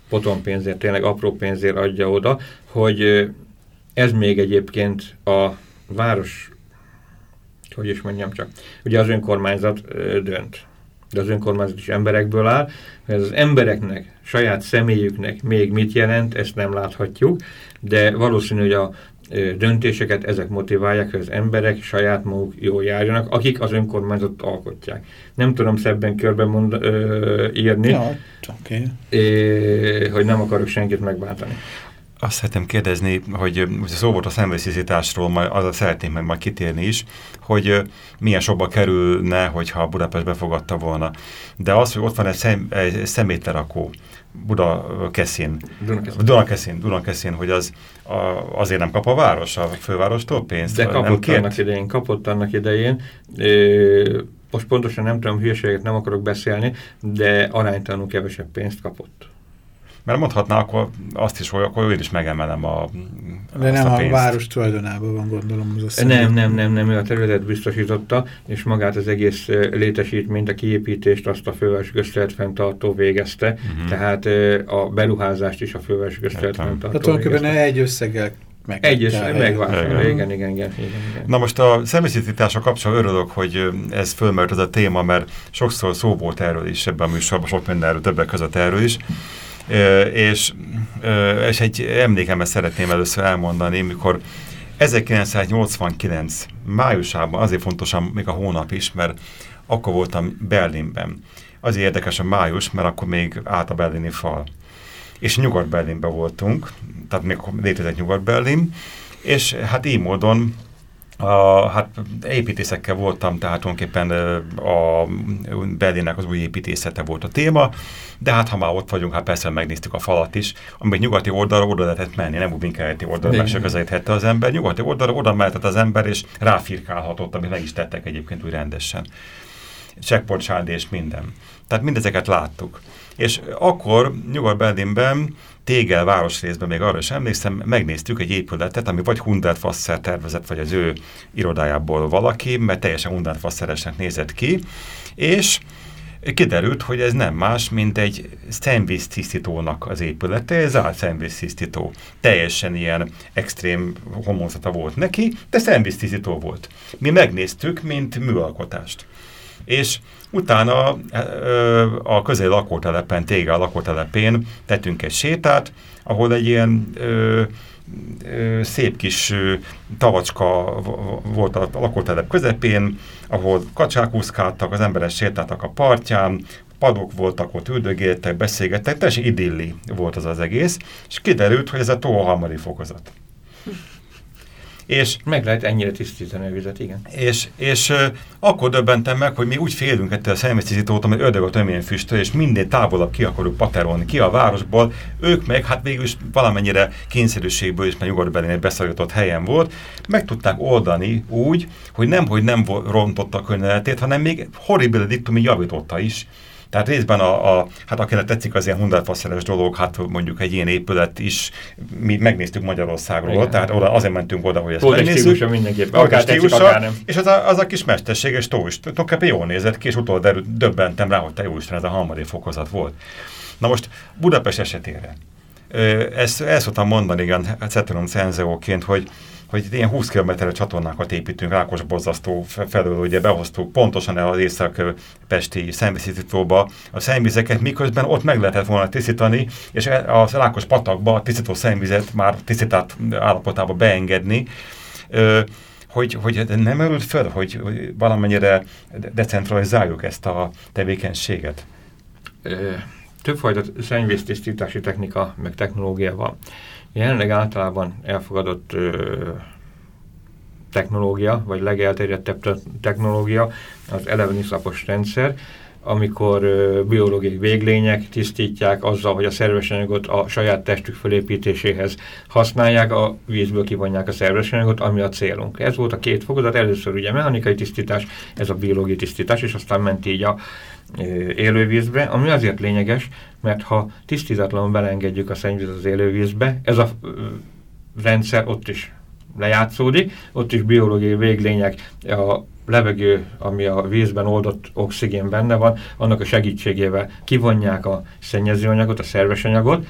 potom pénzért, tényleg apró pénzért adja oda, hogy ez még egyébként a város, hogy is mondjam csak, ugye az önkormányzat dönt de az önkormányzat is emberekből áll, hogy az embereknek, saját személyüknek még mit jelent, ezt nem láthatjuk, de valószínű, hogy a döntéseket ezek motiválják, hogy az emberek saját maguk jól járjanak, akik az önkormányzatot alkotják. Nem tudom szebben körben mond, ö, írni, ja, okay. é, hogy nem akarok senkit megbántani. Azt szeretném kérdezni, hogy szó volt a szemvészizításról, majd arra szeretném meg majd kitérni is, hogy milyen sokba kerülne, hogyha Budapest befogadta volna. De az, hogy ott van egy, szem, egy szemétlerakó, Budakeszin, Dunakeszin, Dunakeszin, hogy az a, azért nem kap a város, a fővárostól pénzt? De kapott nem annak idején, kapott annak idején. Ö, most pontosan nem tudom, hülyeséget nem akarok beszélni, de aránytalanul kevesebb pénzt kapott. Mert mondhatná akkor azt is, hogy akkor én is megemelem a De nem a, a város tulajdonában van, gondolom. Az a nem, nem, nem, nem, ő a területet biztosította, és magát az egész létesítményt, a kiépítést azt a főváros köztelet fenntartó végezte, uh mhm. -huh. tehát a beruházást is a főváros köztelet fenntartó Tehát tulajdonképpen egy összeggel meg Egyes, megvásárolja, igen. Igen, igen, igen, igen. Na most a személyzetitása kapcsolatban örülök, hogy ez fölmerült ez a téma, mert sokszor szó volt erről is ebben a műsorban, sok mindenről, többek között erről is és, és egy emlékemet szeretném először elmondani, mikor 1989 májusában, azért fontosan még a hónap is, mert akkor voltam Berlinben. Azért érdekes a május, mert akkor még állt a berlini fal. És Nyugat-Berlinben voltunk, tehát még létezett Nyugat-Berlin, és hát így módon a, hát építészekkel voltam, tehát tulajdonképpen a Berlinnek az új építészete volt a téma, de hát ha már ott vagyunk, hát persze megnéztük a falat is, amíg nyugati oldalra oda lehetett menni, nem úgy keleti oldalra, meg se közelíthette az ember, nyugati oldalra oda mehetett az ember, és ráfirkálhatott, amit meg is tettek egyébként úgy rendesen. Checkpoint és minden. Tehát mindezeket láttuk. És akkor Nyugat-Berlinben Tégel városrészben, még arra is emlékszem, megnéztük egy épületet, ami vagy Hundertwasser tervezett, vagy az ő irodájából valaki, mert teljesen Hundertwasseresnek nézett ki, és kiderült, hogy ez nem más, mint egy szenvíztisztítónak az épülete, ez zárt szenvíztisztító. Teljesen ilyen extrém homlokzata volt neki, de szenvíztisztító volt. Mi megnéztük, mint műalkotást. És utána a közeli lakótelepen, Téga lakótelepén tettünk egy sétát, ahol egy ilyen szép kis tavacska volt a lakótelep közepén, ahol kacsák úszkáltak, az emberek sétáltak a partján, padok voltak, ott üldögéltek, beszélgettek, teljesen idilli volt az az egész, és kiderült, hogy ez a tó a harmadik fokozat. És, Meg lehet ennyire tisztítani a vizet, igen. És, és uh, akkor döbbentem meg, hogy mi úgy félünk ettől a személytisztítótól, hogy ördög a tömén füstöl, és minden távolabb ki akarjuk paterolni, ki a városból. Ők meg, hát végül is valamennyire kényszerűségből is, mert nyugat egy beszarított helyen volt, meg tudták oldani úgy, hogy nem, hogy nem rontotta a környezetét, hanem még horrible diktumi javította is, tehát részben a, a hát akinek tetszik az ilyen hundarfaszeres dolog, hát mondjuk egy ilyen épület is, mi megnéztük Magyarországról, Igen. tehát oda, azért mentünk oda, hogy ezt Volt megnézzük. mindenképpen, akár tetszik, akár nem. És az a, az a kis mesterséges tó is, tulajdonképpen jól nézett ki, és utólag döbbentem rá, hogy te jó Isten, ez a harmadik fokozat volt. Na most Budapest esetére. Ezt, ezt szoktam mondani, igen, Ceterum Cenzeóként, hogy hogy ilyen 20 kilométerre csatornákat építünk Rákos borzasztó felől, ugye behoztuk pontosan az észak-pesti szennyvíztisztítóba a szennyvizeket, miközben ott meg lehetett volna tisztítani, és e- a Rákos patakba a tisztító szennyvizet már tisztított állapotába beengedni, hogy, hogy nem örült föl, hogy valamennyire decentralizáljuk ezt a tevékenységet? többfajta szennyvíztisztítási technika, meg technológia van. Jelenleg általában elfogadott ö, technológia, vagy legelterjedtebb technológia az eleveniszlapos rendszer, amikor ö, biológiai véglények tisztítják azzal, hogy a szerves anyagot a saját testük fölépítéséhez használják, a vízből kivonják a szerves anyagot, ami a célunk. Ez volt a két fokozat, először ugye mechanikai tisztítás, ez a biológiai tisztítás, és aztán ment így a élővízbe, ami azért lényeges, mert ha tisztítatlanul belengedjük a szennyvíz az élővízbe, ez a rendszer ott is lejátszódik, ott is biológiai véglények, a levegő, ami a vízben oldott oxigén benne van, annak a segítségével kivonják a szennyezőanyagot, a szerves anyagot,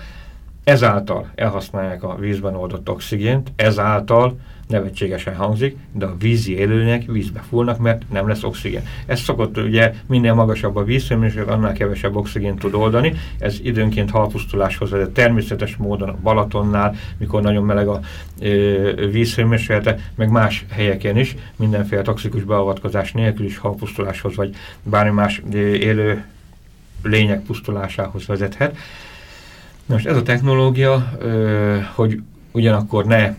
ezáltal elhasználják a vízben oldott oxigént, ezáltal nevetségesen hangzik, de a vízi élőnek vízbe fúlnak, mert nem lesz oxigén. Ez szokott ugye minél magasabb a vízhőmérséklet, annál kevesebb oxigént tud oldani. Ez időnként halpusztuláshoz vezet. Természetes módon a Balatonnál, mikor nagyon meleg a vízhőmérséklete, meg más helyeken is, mindenféle toxikus beavatkozás nélkül is halpusztuláshoz, vagy bármi más élő lények pusztulásához vezethet. Most ez a technológia, hogy ugyanakkor ne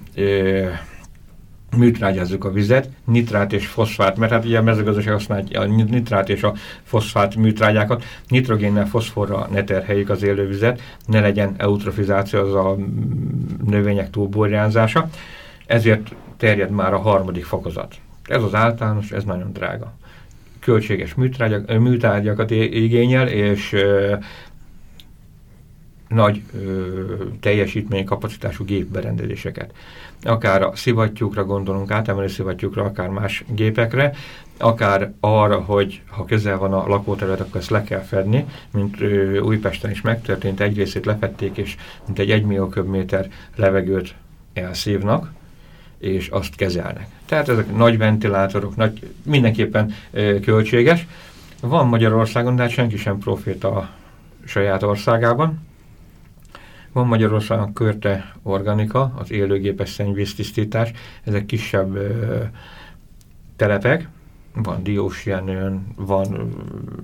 műtrágyazzuk a vizet, nitrát és foszfát, mert hát ugye a mezőgazdaság használja a nitrát és a foszfát műtrágyákat, nitrogénnel, foszforra ne terheljük az élővizet, ne legyen eutrofizáció, az a növények túlborjánzása, ezért terjed már a harmadik fokozat. Ez az általános, ez nagyon drága. Költséges műtrágyak, műtrágyakat igényel, és nagy ö, kapacitású gépberendezéseket. Akár a szivattyúkra gondolunk, átemelő szivattyúkra, akár más gépekre, akár arra, hogy ha közel van a lakóterület, akkor ezt le kell fedni, mint ö, Újpesten is megtörtént, egy részét lefették, és mint egy 1 millió köbméter levegőt elszívnak, és azt kezelnek. Tehát ezek nagy ventilátorok, nagy, mindenképpen ö, költséges. Van Magyarországon, de hát senki sem profit a saját országában, van Magyarországon körte organika, az élőgépes szennyvíztisztítás, ezek kisebb ö, telepek, van Diósjenőn, van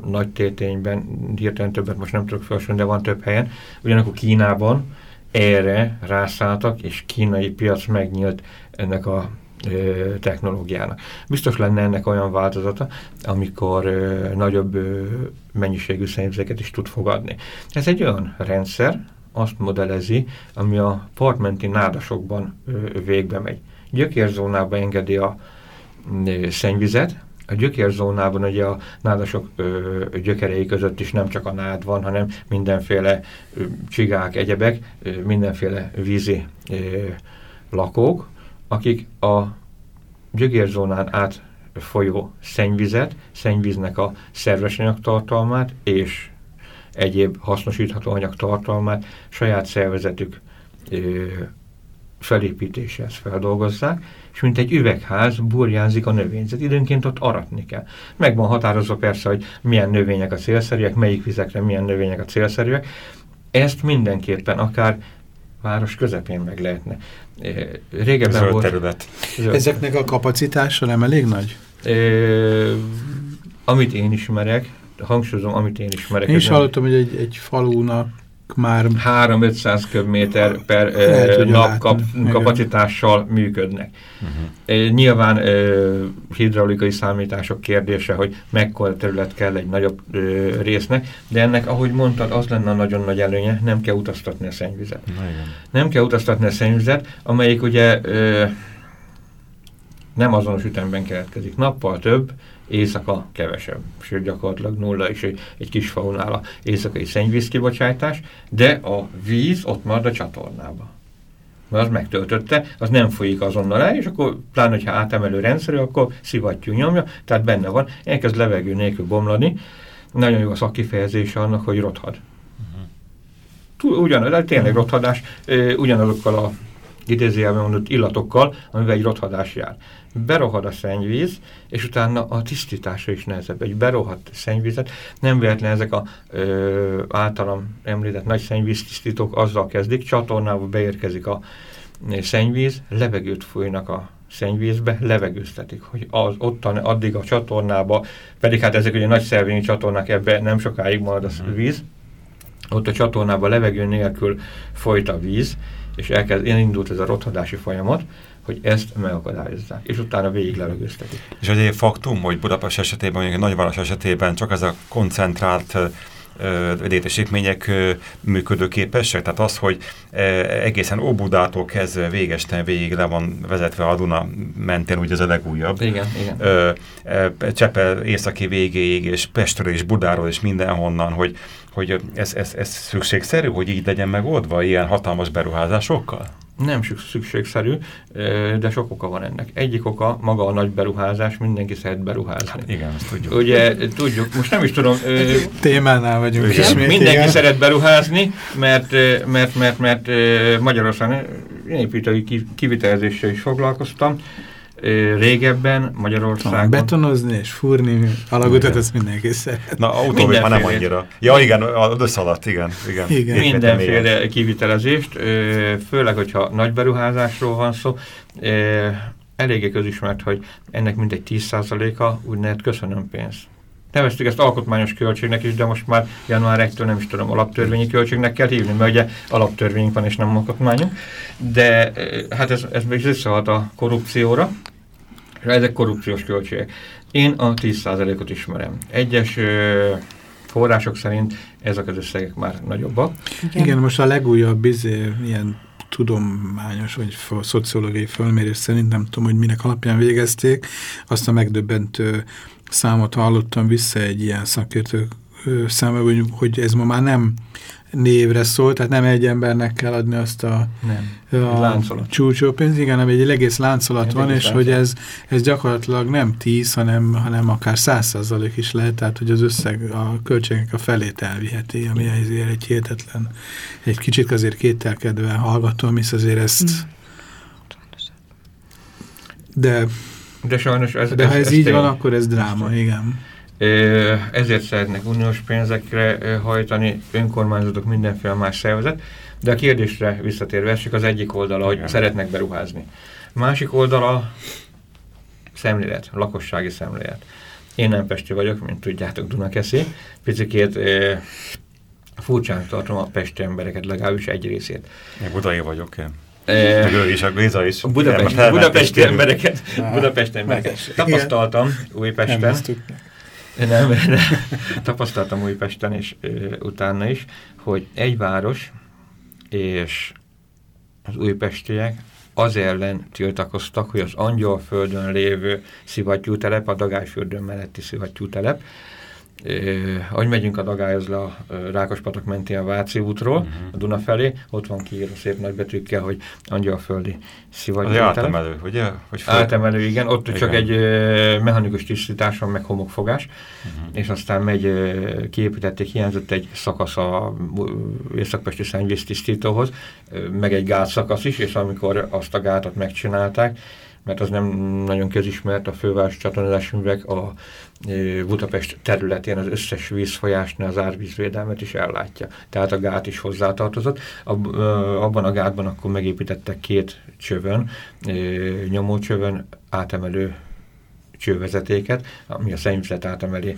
nagy tétényben, hirtelen többet most nem tudok felsorolni, de van több helyen. Ugyanakkor Kínában erre rászálltak, és kínai piac megnyílt ennek a ö, technológiának. Biztos lenne ennek olyan változata, amikor ö, nagyobb ö, mennyiségű szennyvizeket is tud fogadni. Ez egy olyan rendszer, azt modellezi, ami a partmenti nádasokban végbe megy. Gyökérzónába engedi a szennyvizet, a gyökérzónában ugye a nádasok ö, gyökerei között is nem csak a nád van, hanem mindenféle csigák, egyebek, mindenféle vízi lakók, akik a gyökérzónán át folyó szennyvizet, szennyvíznek a szerves anyagtartalmát és egyéb hasznosítható anyag tartalmát saját szervezetük ö, felépítéséhez feldolgozzák, és mint egy üvegház burjánzik a növényzet. Időnként ott aratni kell. Meg van határozva persze, hogy milyen növények a célszerűek, melyik vizekre milyen növények a célszerűek. Ezt mindenképpen akár város közepén meg lehetne. Régebben Zöld volt... terület. Zöld. Ezeknek a kapacitása nem elég nagy? É, amit én ismerek, hangsúlyozom, amit én ismerek. Én is hallottam, hogy egy, egy falunak már 3-500 köbméter per lehet, nap kap, kapacitással működnek. Uh -huh. Nyilván uh, hidraulikai számítások kérdése, hogy mekkora terület kell egy nagyobb uh, résznek, de ennek, ahogy mondtad, az lenne a nagyon nagy előnye, nem kell utaztatni a szennyvizet. Nem kell utaztatni a szennyvizet, amelyik ugye uh, nem azonos ütemben keletkezik. Nappal több, éjszaka kevesebb, sőt gyakorlatilag nulla is egy, egy kis faunál a éjszakai szennyvízkibocsátás, de a víz ott marad a csatornába. Mert az megtöltötte, az nem folyik azonnal el, és akkor pláne, hogyha átemelő rendszerű, akkor szivattyú nyomja, tehát benne van, elkezd levegő nélkül bomlani. Nagyon jó a szakkifejezése annak, hogy rothad. Uh de tényleg rothadás, ugyanazokkal a idézőjelben mondott illatokkal, amivel egy rothadás jár berohad a szennyvíz, és utána a tisztítása is nehezebb. Egy berohadt szennyvizet, nem véletlen ezek a ö, általam említett nagy szennyvíztisztítók azzal kezdik, csatornába beérkezik a szennyvíz, levegőt fújnak a szennyvízbe, levegőztetik, hogy az ottan, addig a csatornába, pedig hát ezek ugye nagy szervényi csatornák, ebbe nem sokáig marad a mhm. víz, ott a csatornában levegő nélkül folyt a víz, és elkezd, indult ez a rothadási folyamat, hogy ezt megakadályozzák, és utána végig levegőztetik. És egy faktum, hogy Budapest esetében, mondjuk egy nagyváros esetében csak ez a koncentrált létesítmények működőképesek, tehát az, hogy egészen Óbudától kezdve végesten végig le van vezetve a Duna mentén, ugye ez a legújabb. Igen, igen. Csepel északi végéig, és Pestről és Budáról, és mindenhonnan, hogy, hogy ez, ez, ez szükségszerű, hogy így legyen megoldva ilyen hatalmas beruházásokkal? Nem szükségszerű, de sok oka van ennek. Egyik oka maga a nagy beruházás, mindenki szeret beruházni. Hát igen, azt tudjuk. Ugye tudjuk, most nem is tudom... Témánál vagyunk igen, ismét, Mindenki igen. szeret beruházni, mert, mert, mert, mert Magyarországon építői kivitelezéssel is foglalkoztam, régebben Magyarországon... Betonozni és fúrni alagutat, ezt mindenki szeret. Na, utóbbi már nem annyira. Ja, igen, az összalatt, igen. igen. igen. Mindenféle kivitelezést, főleg, hogyha nagy beruházásról van szó, eléggé közismert, hogy ennek mindegy 10%-a úgynevezett köszönöm pénz. Neveztük ezt alkotmányos költségnek is, de most már január 1-től nem is tudom, alaptörvényi költségnek kell hívni, mert ugye alaptörvényünk van és nem alkotmányunk. De hát ez, ez még visszahat a korrupcióra, és ezek korrupciós költségek. Én a 10%-ot ismerem. Egyes ö, források szerint ezek az összegek már nagyobbak. Igen, Igen most a legújabb izé, ilyen tudományos vagy szociológiai fölmérés szerint, nem tudom, hogy minek alapján végezték, azt a megdöbbentő számot hallottam vissza egy ilyen szakértő számára, hogy, hogy ez ma már nem névre szól, tehát nem egy embernek kell adni azt a, nem. a csúcsópénzt, igen, hanem egy egész láncolat egy van, és láncolat. hogy ez, ez gyakorlatilag nem 10, hanem, hanem akár 100% is lehet, tehát hogy az összeg a költségek a felét elviheti, ami ezért egy hihetetlen, egy kicsit azért kételkedve hallgatom, hisz azért ezt hmm. de de sajnos ez, De ez, ha ez, ez így van, akkor ez dráma, igen. Ezért szeretnek uniós pénzekre hajtani önkormányzatok, mindenféle más szervezet, de a kérdésre visszatérve, csak az egyik oldala, hogy szeretnek beruházni. Másik oldala szemlélet, lakossági szemlélet. Én nem Pesti vagyok, mint tudjátok, Dunakeszi. Picikét e, furcsán tartom a pesti embereket, legalábbis egy részét. Én budai vagyok, én. Meg ő is, a Géza is. Budapest, budapesti embereket, Budapesti embereket. Tapasztaltam Újpesten. Nem, nem, tapasztaltam Újpesten és ö, utána is, hogy egy város és az újpestiek az ellen tiltakoztak, hogy az Angyalföldön lévő szivattyútelep, a Dagályfürdőn melletti szivattyútelep, ahogy megyünk a Dagályhoz a Rákospatak mentén a Váci útról, uh mhm. -huh. a Duna felé, ott van kiírva szép nagybetűkkel, hogy Angyalföldi szivattyú. Az átemelő, ugye? Hogy föl... Átemelő, igen. Ott igen. csak egy mechanikus tisztítás van, meg homokfogás, uh mhm. -huh. és aztán megy, kiépítették, hiányzott egy szakasz a Északpesti szennyvíztisztítóhoz, meg egy gátszakasz is, és amikor azt a gátat megcsinálták, mert az nem nagyon közismert a főváros csatornázási művek a Budapest területén az összes vízfolyásnál az árvízvédelmet is ellátja. Tehát a gát is hozzátartozott. Ab, abban a gátban akkor megépítettek két csövön, nyomócsövön átemelő csővezetéket, ami a szennyvizet átemeli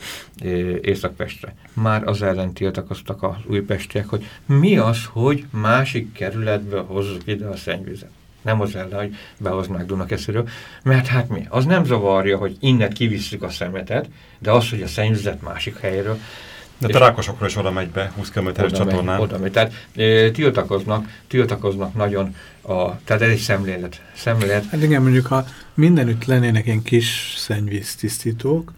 Északpestre. Már az ellen tiltakoztak az újpestiek, hogy mi az, hogy másik kerületbe hozzuk ide a szennyvizet nem az ellen, hogy behoznák Dunakesziről, mert hát mi? Az nem zavarja, hogy innen kivisszük a szemetet, de az, hogy a szennyvizet másik helyről. De a Rákosokról is oda megy be, 20 km csatornán. Oda megy. Tehát e, tiltakoznak, tiltakoznak nagyon, a, tehát ez egy szemlélet. szemlélet. Hát igen, mondjuk ha mindenütt lennének ilyen kis szennyvíztisztítók,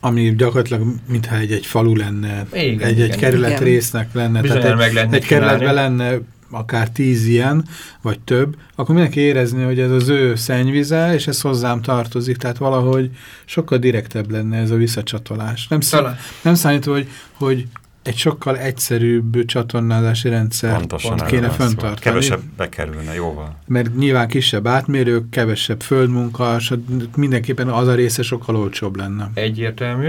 ami gyakorlatilag mintha egy, egy falu lenne, igen, egy, egy kerület igen. résznek lenne. Bizony tehát egy, egy kerületben lenne akár tíz ilyen, vagy több, akkor mindenki érezni, hogy ez az ő szennyvize, és ez hozzám tartozik, tehát valahogy sokkal direktebb lenne ez a visszacsatolás. Nem, szá nem számítva, hogy, hogy egy sokkal egyszerűbb csatornázási rendszer Pontosan kéne föntartani. Kevesebb bekerülne, jóval. Mert nyilván kisebb átmérők, kevesebb földmunka, mindenképpen az a része sokkal olcsóbb lenne. Egyértelmű.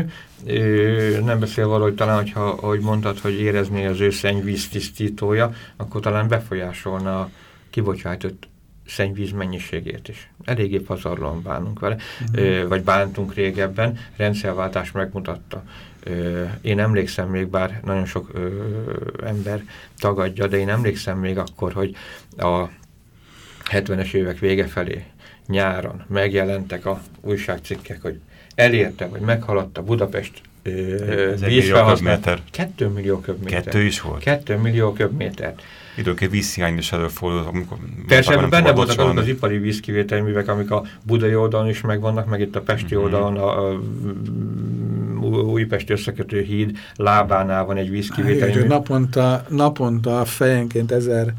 Nem beszél valahogy talán, hogyha, ahogy mondtad, hogy érezni az ő szennyvíz tisztítója, akkor talán befolyásolna a kibocsátott szennyvíz mennyiségét is. Eléggé pazarlóan bánunk vele, uh-huh. vagy bántunk régebben, rendszerváltás megmutatta. Én emlékszem még, bár nagyon sok ember tagadja, de én emlékszem még akkor, hogy a 70-es évek vége felé nyáron megjelentek a újságcikkek, hogy elérte, vagy meghaladta Budapest vízfelhasználat. Kettő millió köbméter. Kettő is volt? Kettő millió köbméter. Időnként vízhiány is előfordul, amikor... Persze, ebben benne voltak azok az ipari vízkivételi művek, amik a budai oldalon is megvannak, meg itt a pesti mhm. -huh. oldalon a, a Újpesti összekötő híd lábánál van egy vízkivételi mű. Naponta, naponta fejenként ezer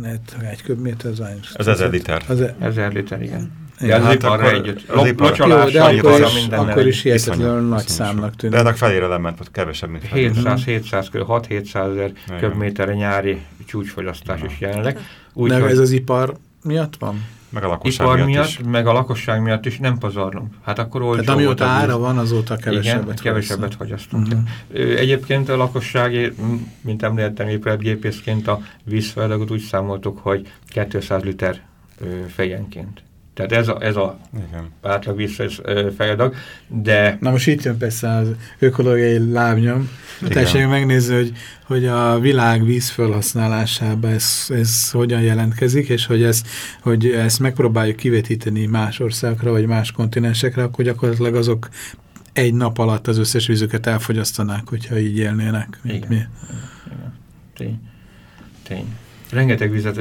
net, egy köbméter az Ez ezer liter. Az e ezer liter, igen. De az hát iparra együtt. Az ipar, jó, de akkor is, akkor is hihetetlenül nagy számnak tűnik. De ennek felére lement, kevesebb, mint 700, 700, 6-700 ezer köbméterre nyári csúcsfogyasztás is jelenleg. Úgy, de ez az ipar miatt van? Meg a lakosság ipar miatt, miatt is. meg a lakosság miatt is nem pazarlunk. Hát akkor olcsó Tehát amióta ára van, azóta kevesebbet Igen, kevesebbet fogyasztunk. Uh mhm. -huh. Egyébként a lakosság, mint említettem épületgépészként a vízfeladagot úgy számoltuk, hogy 200 liter fejenként. Tehát ez a, ez a átlag visszafejadag, de... Na most itt jön persze az ökológiai lábnyom. Tessék megnézni, hogy, hogy a világ víz felhasználásában ez, ez hogyan jelentkezik, és hogy, ez, hogy ezt megpróbáljuk kivetíteni más országokra, vagy más kontinensekre, akkor gyakorlatilag azok egy nap alatt az összes vízüket elfogyasztanák, hogyha így élnének. Igen. Mi. Igen. Tény. Tény. Rengeteg vizet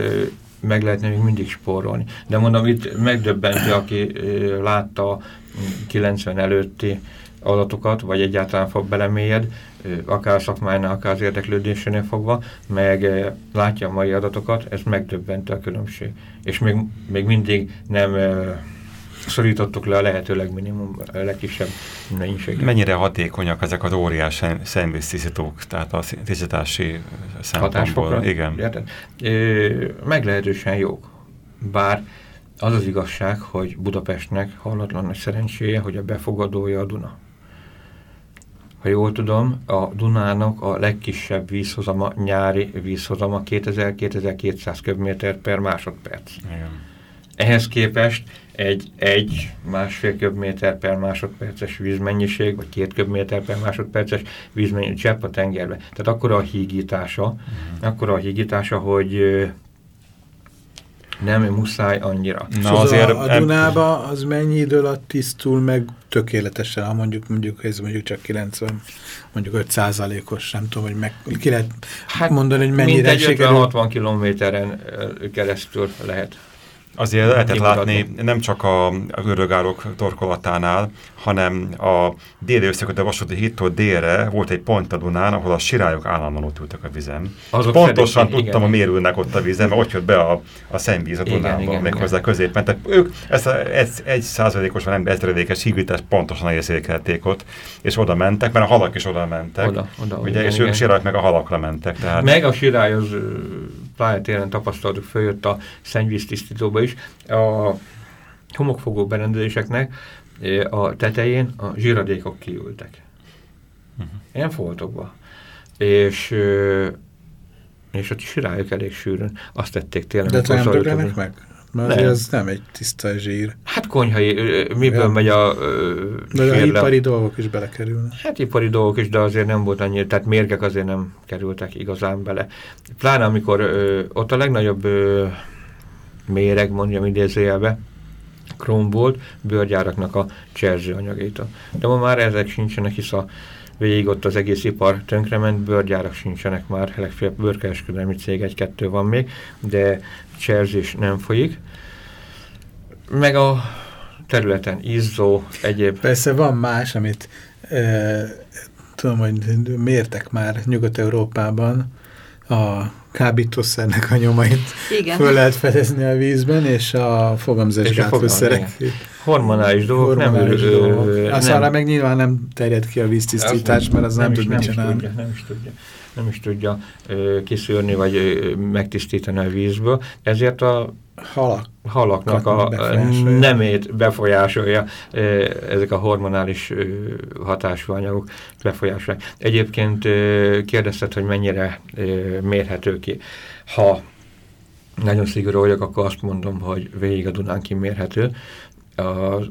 meg lehetne még mindig spórolni. De mondom, itt megdöbbenti, aki látta 90 előtti adatokat, vagy egyáltalán fog belemélyed, akár szakmánynál, akár az érdeklődésénél fogva, meg látja a mai adatokat, ez megdöbbenti a különbség. És még, még mindig nem szorítottuk le a lehető legminimum, a legkisebb mennyiséget. Mennyire hatékonyak ezek az óriás szennyvíztisztítók, tehát a tisztítási szempontból? Igen. Érted? meglehetősen jók. Bár az az igazság, hogy Budapestnek hallatlan nagy szerencséje, hogy a befogadója a Duna. Ha jól tudom, a Dunának a legkisebb vízhozama, nyári vízhozama 2000-2200 köbméter per másodperc. Igen. Ehhez képest egy, egy másfél köbméter per másodperces vízmennyiség, vagy két köbméter per másodperces vízmennyiség csepp a tengerbe. Tehát akkor a hígítása, uh mhm. -huh. akkor a hígítása, hogy nem muszáj annyira. Na szóval azért a, a Dunába az mennyi idő alatt tisztul meg tökéletesen, ha mondjuk, mondjuk ez mondjuk csak 90, mondjuk 5 százalékos, nem tudom, hogy meg, ki lehet hát mondani, hogy mennyire Mindegy 50-60 kilométeren keresztül lehet Azért lehetett látni nem csak a, a torkolatánál, hanem a déli összekötő vasúti hittól délre volt egy pont a Dunán, ahol a sirályok állandóan ott ültek a vizen. Azok Pontosan tudtam, igen. a mérülnek ott a vizen, mert ott jött be a, a szennyvíz a Dunába, méghozzá középen. Tehát ők ezt a egy, egy százalékos, vagy nem ezredékes hígítást pontosan érzékelték ott, és oda mentek, mert a halak is oda mentek. Oda, oda, ugye, igen, és igen. ők sirályok meg a halakra mentek. Tehát... Meg a sirály az pályatéren tapasztaltuk, följött a szennyvíztisztítóba is. A homokfogó berendezéseknek a tetején a zsíradékok kiültek. Uh. -huh. Ilyen foltokba. És és ott sirályok elég sűrűn. Azt tették tényleg. De nem döglenek meg? Mert nem. ez nem egy tiszta zsír. Hát konyhai, miből ja. megy a De a ipari dolgok is belekerülnek. Hát ipari dolgok is, de azért nem volt annyira, tehát mérgek azért nem kerültek igazán bele. Pláne amikor ö, ott a legnagyobb ö, méreg, mondjam idézőjelbe, króm volt, bőrgyáraknak a cserző anyagét. De ma már ezek sincsenek, hisz a végig ott az egész ipar tönkrement, bőrgyárak sincsenek már, legfeljebb bőrkereskedelmi cég egy-kettő van még, de cserzés nem folyik. Meg a területen izzó, egyéb... Persze van más, amit e, tudom, hogy mértek már Nyugat-Európában, a kábítószernek a nyomait Igen. föl lehet fedezni a vízben, és a fogamzásgátlószerek. Hormonális dolgok Hormonális nem dolgok. Azt arra meg nyilván nem terjed ki a víztisztítás, mert az nem, nem tud mit csinálni. Tudja, nem is tudja, nem is tudja kiszűrni, vagy megtisztítani a vízből. Ezért a halak. halaknak a befolyásolja. nemét befolyásolja ezek a hormonális hatású anyagok befolyásolják. Egyébként kérdezted, hogy mennyire mérhető ki. Ha nagyon szigorú vagyok, akkor azt mondom, hogy végig a Dunán kimérhető. A, azt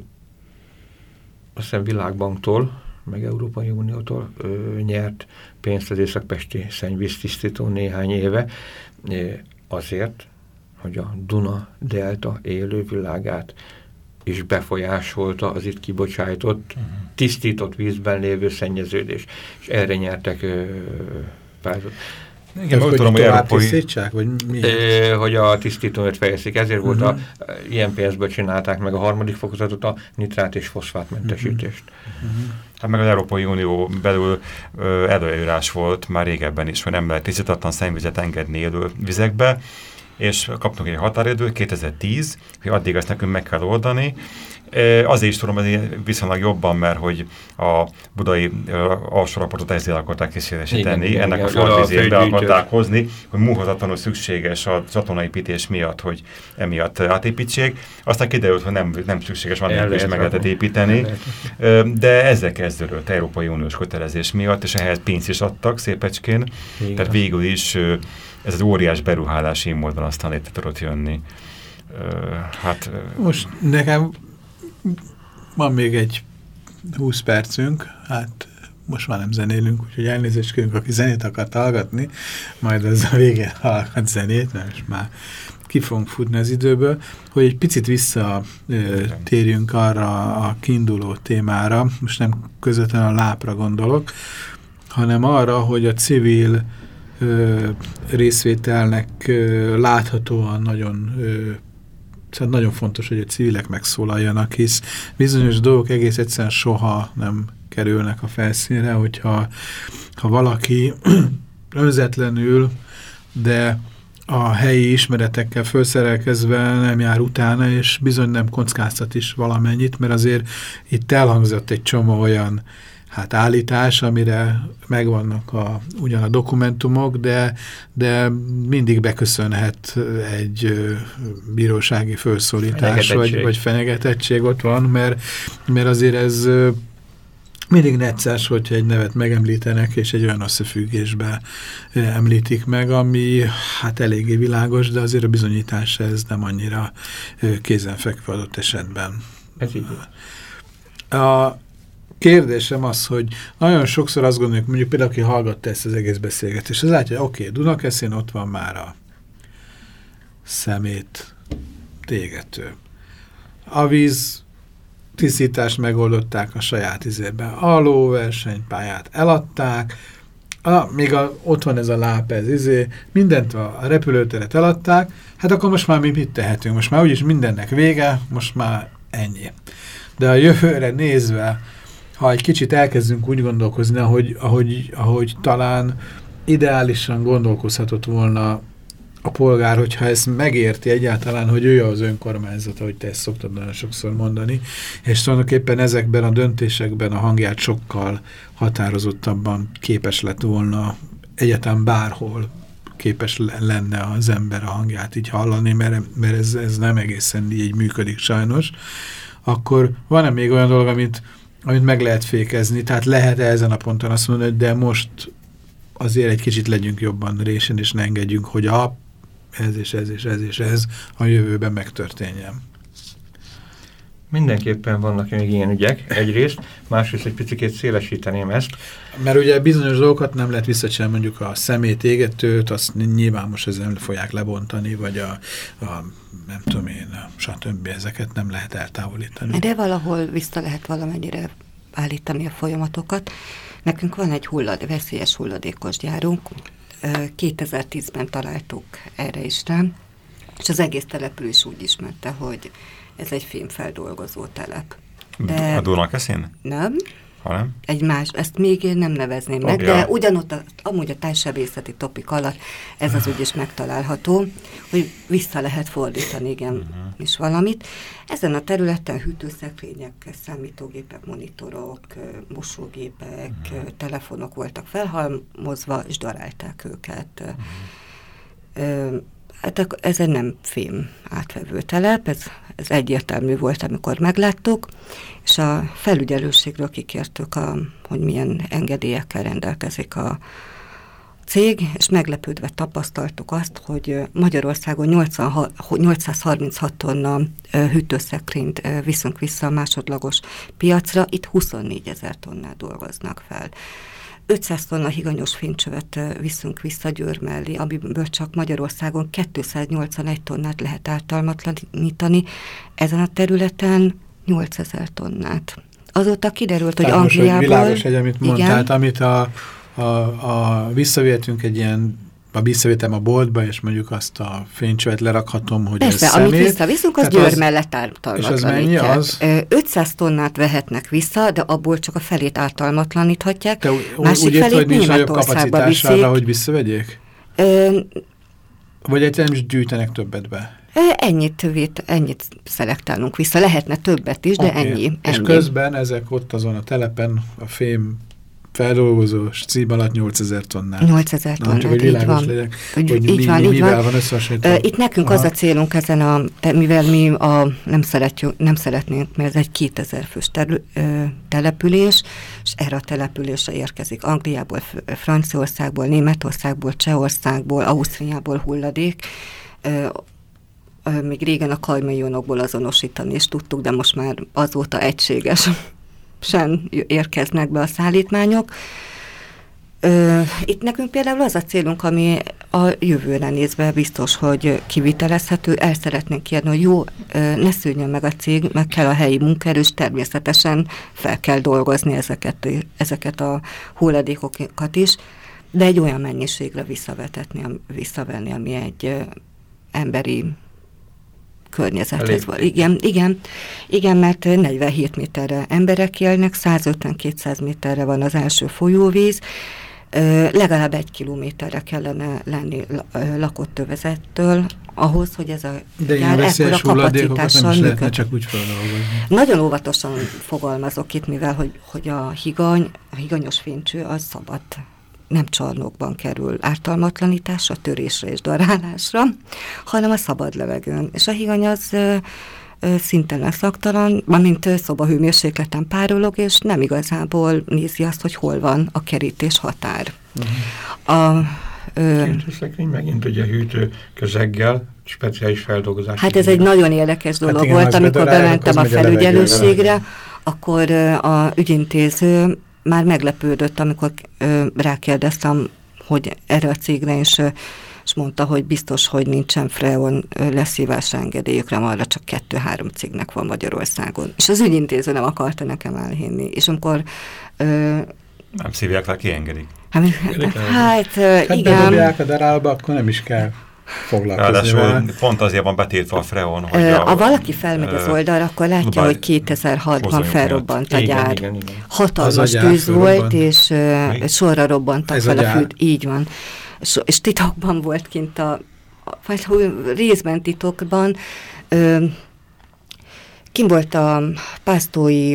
hiszem Világbanktól, meg Európai Uniótól ö, nyert pénzt az Északpesti szennyvíztisztító néhány éve, azért, hogy a Duna delta élővilágát is befolyásolta az itt kibocsájtott, uh mhm. -huh. tisztított vízben lévő szennyeződés. És erre nyertek ö, pázot. Igen, hogy tudom, hogy európai... vagy mi? É, hogy a tisztítót fejezik. Ezért uh -huh. volt a, mhm. ilyen pénzből csinálták meg a harmadik fokozatot, a nitrát és foszfátmentesítést. Uh -huh. Hát meg az Európai Unió belül előírás volt már régebben is, hogy nem lehet tisztítatlan szennyvizet engedni élő vizekbe, és kaptunk egy határidőt, 2010, hogy addig ezt nekünk meg kell oldani. Azért is tudom hogy viszonylag jobban, mert hogy a budai alsó raportot ezzel akarták kísérletesíteni, ennek igen, a farvizét be akarták hozni, hogy múlhatatlanul szükséges a csatornaépítés miatt, hogy emiatt átépítsék. Aztán kiderült, hogy nem, nem szükséges, van is meg lehetett építeni. De ezzel kezdődött Európai Uniós kötelezés miatt, és ehhez pénzt is adtak szépecskén. Igen. Tehát végül is ez az óriás beruhálási módban aztán létre tudott jönni. Hát, Most nekem van még egy 20 percünk, hát most már nem zenélünk, úgyhogy elnézést kérünk, aki zenét akart hallgatni, majd ez a vége hallgat zenét, mert most már ki fogunk futni az időből, hogy egy picit visszatérjünk arra a kiinduló témára, most nem közvetlenül a lápra gondolok, hanem arra, hogy a civil ö, részvételnek ö, láthatóan nagyon ö, szóval nagyon fontos, hogy a civilek megszólaljanak, hisz bizonyos dolgok egész egyszerűen soha nem kerülnek a felszínre, hogyha ha valaki önzetlenül, de a helyi ismeretekkel felszerelkezve nem jár utána, és bizony nem kockáztat is valamennyit, mert azért itt elhangzott egy csomó olyan hát állítás, amire megvannak a, ugyan a dokumentumok, de, de mindig beköszönhet egy bírósági felszólítás, vagy, vagy fenyegetettség ott van, mert, mert azért ez mindig necces, hogyha egy nevet megemlítenek, és egy olyan összefüggésbe említik meg, ami hát eléggé világos, de azért a bizonyítás ez nem annyira kézenfekvő adott esetben. Ez így. A, kérdésem az, hogy nagyon sokszor azt gondoljuk, mondjuk például, aki hallgatta ezt az egész beszélgetést, az látja, oké, okay, Dunakeszén ott van már a szemét tégető. A víz tisztítást megoldották a saját izében. A lóversenypályát eladták, a, még a, ott van ez a láp, ez izé, mindent a, a repülőteret eladták, hát akkor most már mi mit tehetünk? Most már úgyis mindennek vége, most már ennyi. De a jövőre nézve, ha egy kicsit elkezdünk úgy gondolkozni, ahogy, ahogy, ahogy talán ideálisan gondolkozhatott volna a polgár, hogyha ezt megérti egyáltalán, hogy ő az önkormányzat, ahogy te ezt szoktad nagyon sokszor mondani, és tulajdonképpen ezekben a döntésekben a hangját sokkal határozottabban képes lett volna egyetem bárhol képes lenne az ember a hangját így hallani, mert, mert ez, ez nem egészen így működik sajnos, akkor van-e még olyan dolog, amit amit meg lehet fékezni, tehát lehet -e ezen a ponton azt mondani, de most azért egy kicsit legyünk jobban résen, és ne engedjünk, hogy a ez és ez és ez és ez a jövőben megtörténjen. Mindenképpen vannak még ilyen ügyek, egyrészt, másrészt egy picit szélesíteném ezt. Mert ugye bizonyos dolgokat nem lehet visszacsinálni, mondjuk a szemét égetőt, azt nyilván most ezen folyák lebontani, vagy a, a nem tudom én, stb. ezeket nem lehet eltávolítani. De valahol vissza lehet valamennyire állítani a folyamatokat. Nekünk van egy hullad, veszélyes hulladékos gyárunk, 2010-ben találtuk erre is rám, és az egész település úgy ismerte, hogy ez egy fémfeldolgozó telep. De a Dunakeszin? Nem. Hanem? Egy más, ezt még én nem nevezném meg, de ugyanott a, amúgy a társadalmi topik alatt ez az úgy is megtalálható, hogy vissza lehet fordítani, igen, uh mhm. -huh. is valamit. Ezen a területen hűtőszekrények, számítógépek, monitorok, mosógépek, uh mhm. -huh. telefonok voltak felhalmozva, és darálták őket. Uh -huh. Hát ez egy nem fém átvevő telep, ez, ez egyértelmű volt, amikor megláttuk, és a felügyelőségről kikértük, a, hogy milyen engedélyekkel rendelkezik a, cég, és meglepődve tapasztaltuk azt, hogy Magyarországon 80, 836 tonna hűtőszekrényt viszünk vissza a másodlagos piacra, itt 24 ezer tonnát dolgoznak fel. 500 tonna higanyos fénycsövet viszünk vissza Győr mellé, amiből csak Magyarországon 281 tonnát lehet ártalmatlanítani, ezen a területen 8000 tonnát. Azóta kiderült, hogy Angliából... Világos egy, amit mondtál, amit a a, a visszavihetünk egy ilyen a visszavétem a boltba, és mondjuk azt a fénycsövet lerakhatom, hogy Persze, ez amit szemét. visszaviszunk, az Győr az, mellett ártalmatlanítják. És az mennyi? Az? 500 tonnát vehetnek vissza, de abból csak a felét ártalmatlaníthatják. Te Másik úgy felét nagyobb kapacitása arra, hogy visszavegyék? Ö, Vagy egyszerűen is gyűjtenek többet be? Ennyit, vét, ennyit szelektálunk vissza. Lehetne többet is, de okay. ennyi, ennyi. És közben ezek ott azon a telepen, a fém feldolgozós cím alatt 8000 tonnát. 8000 tonnát, csak, hogy így van. Legyek, hogy így mi, van, mi, így van. van uh, Itt nekünk Aha. az a célunk ezen a, mivel mi a, nem, szeretjük, nem szeretnénk, mert ez egy 2000 fős terül, uh, település, és erre a településre érkezik Angliából, Franciaországból, Németországból, Csehországból, Ausztriából hulladék, uh, még régen a kajmaionokból azonosítani is tudtuk, de most már azóta egységes sem érkeznek be a szállítmányok. Itt nekünk például az a célunk, ami a jövőre nézve biztos, hogy kivitelezhető, el szeretnénk kérni, hogy jó, ne szűnjön meg a cég, meg kell a helyi munkaerő, és természetesen fel kell dolgozni ezeket, ezeket a hulladékokat is, de egy olyan mennyiségre visszavetetni, visszavenni, ami egy emberi környezethez van. Igen, igen, igen, mert 47 méterre emberek élnek, 150-200 méterre van az első folyóvíz, legalább egy kilométerre kellene lenni lakott övezettől, ahhoz, hogy ez a De gyár ekkora kapacitással működ. csak úgy Nagyon óvatosan fogalmazok itt, mivel hogy, hogy a higany, a higanyos fénycső az szabad nem csarnokban kerül ártalmatlanításra, törésre és darálásra, hanem a szabad levegőn. És a higany az ö, ö, szintelen szaktalan, mint szobahőmérsékleten párolog, és nem igazából nézi azt, hogy hol van a kerítés határ. Uh-huh. A Hűtőszekrény megint ugye hűtő közeggel, speciális feldolgozás. Hát ez egy nagyon érdekes dolog hát igen, volt, amikor bementem a felügyelőségre, akkor a ügyintéző már meglepődött, amikor ö, rákérdeztem, hogy erre a cégre is, és mondta, hogy biztos, hogy nincsen Freon leszívás engedélyükre, arra csak kettő-három cégnek van Magyarországon. És az ügyintéző nem akarta nekem elhinni. És amikor... Ö, nem szívják le, kiengedik. Hát, hát, hát igen. a darálba, akkor nem is kell foglalkozni vele. pont azért van betétve a Freon, hogy a... Ha valaki felmegy az oldalra, akkor látja, hogy 2006-ban felrobbant a gyár. Igen, igen, igen. Hatalmas tűz volt, és uh, sorra robbantak fel a fűt. Így van. És, és titokban volt kint a, vagy részben titokban, uh, Kim volt a pásztói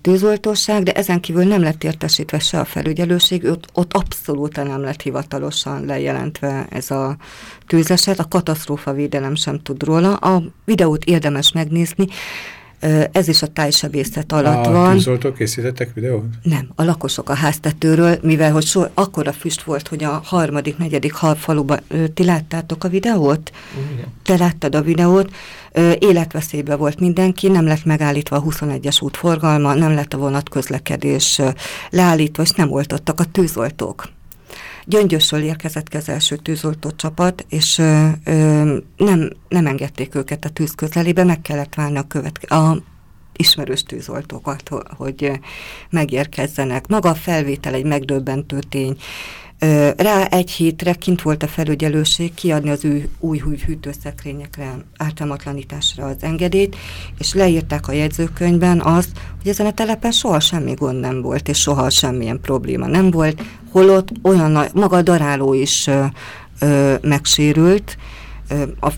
tűzoltóság, de ezen kívül nem lett értesítve se a felügyelőség, ott, ott abszolút nem lett hivatalosan lejelentve ez a tűzeset, a katasztrófa védelem sem tud róla. A videót érdemes megnézni, ez is a tájsebészet alatt a van. A tűzoltók készítettek videót? Nem, a lakosok a háztetőről, mivel hogy so, akkora füst volt, hogy a harmadik, negyedik faluban, ti láttátok a videót? Igen. Te láttad a videót, életveszélybe volt mindenki, nem lett megállítva a 21-es út forgalma, nem lett a vonatközlekedés leállítva, és nem oltottak a tűzoltók. Gyöngyösről érkezett az első tűzoltó csapat, és ö, ö, nem, nem engedték őket a tűz közelébe, meg kellett várni a, követke, a ismerős tűzoltókat, hogy megérkezzenek. Maga a felvétel egy megdöbbentő tény. Rá egy hétre kint volt a felügyelőség kiadni az új, új hűtőszekrényekre, ártalmatlanításra az engedélyt, és leírták a jegyzőkönyvben azt, hogy ezen a telepen soha semmi gond nem volt, és soha semmilyen probléma nem volt, holott olyan maga a daráló is ö, ö, megsérült, ö, a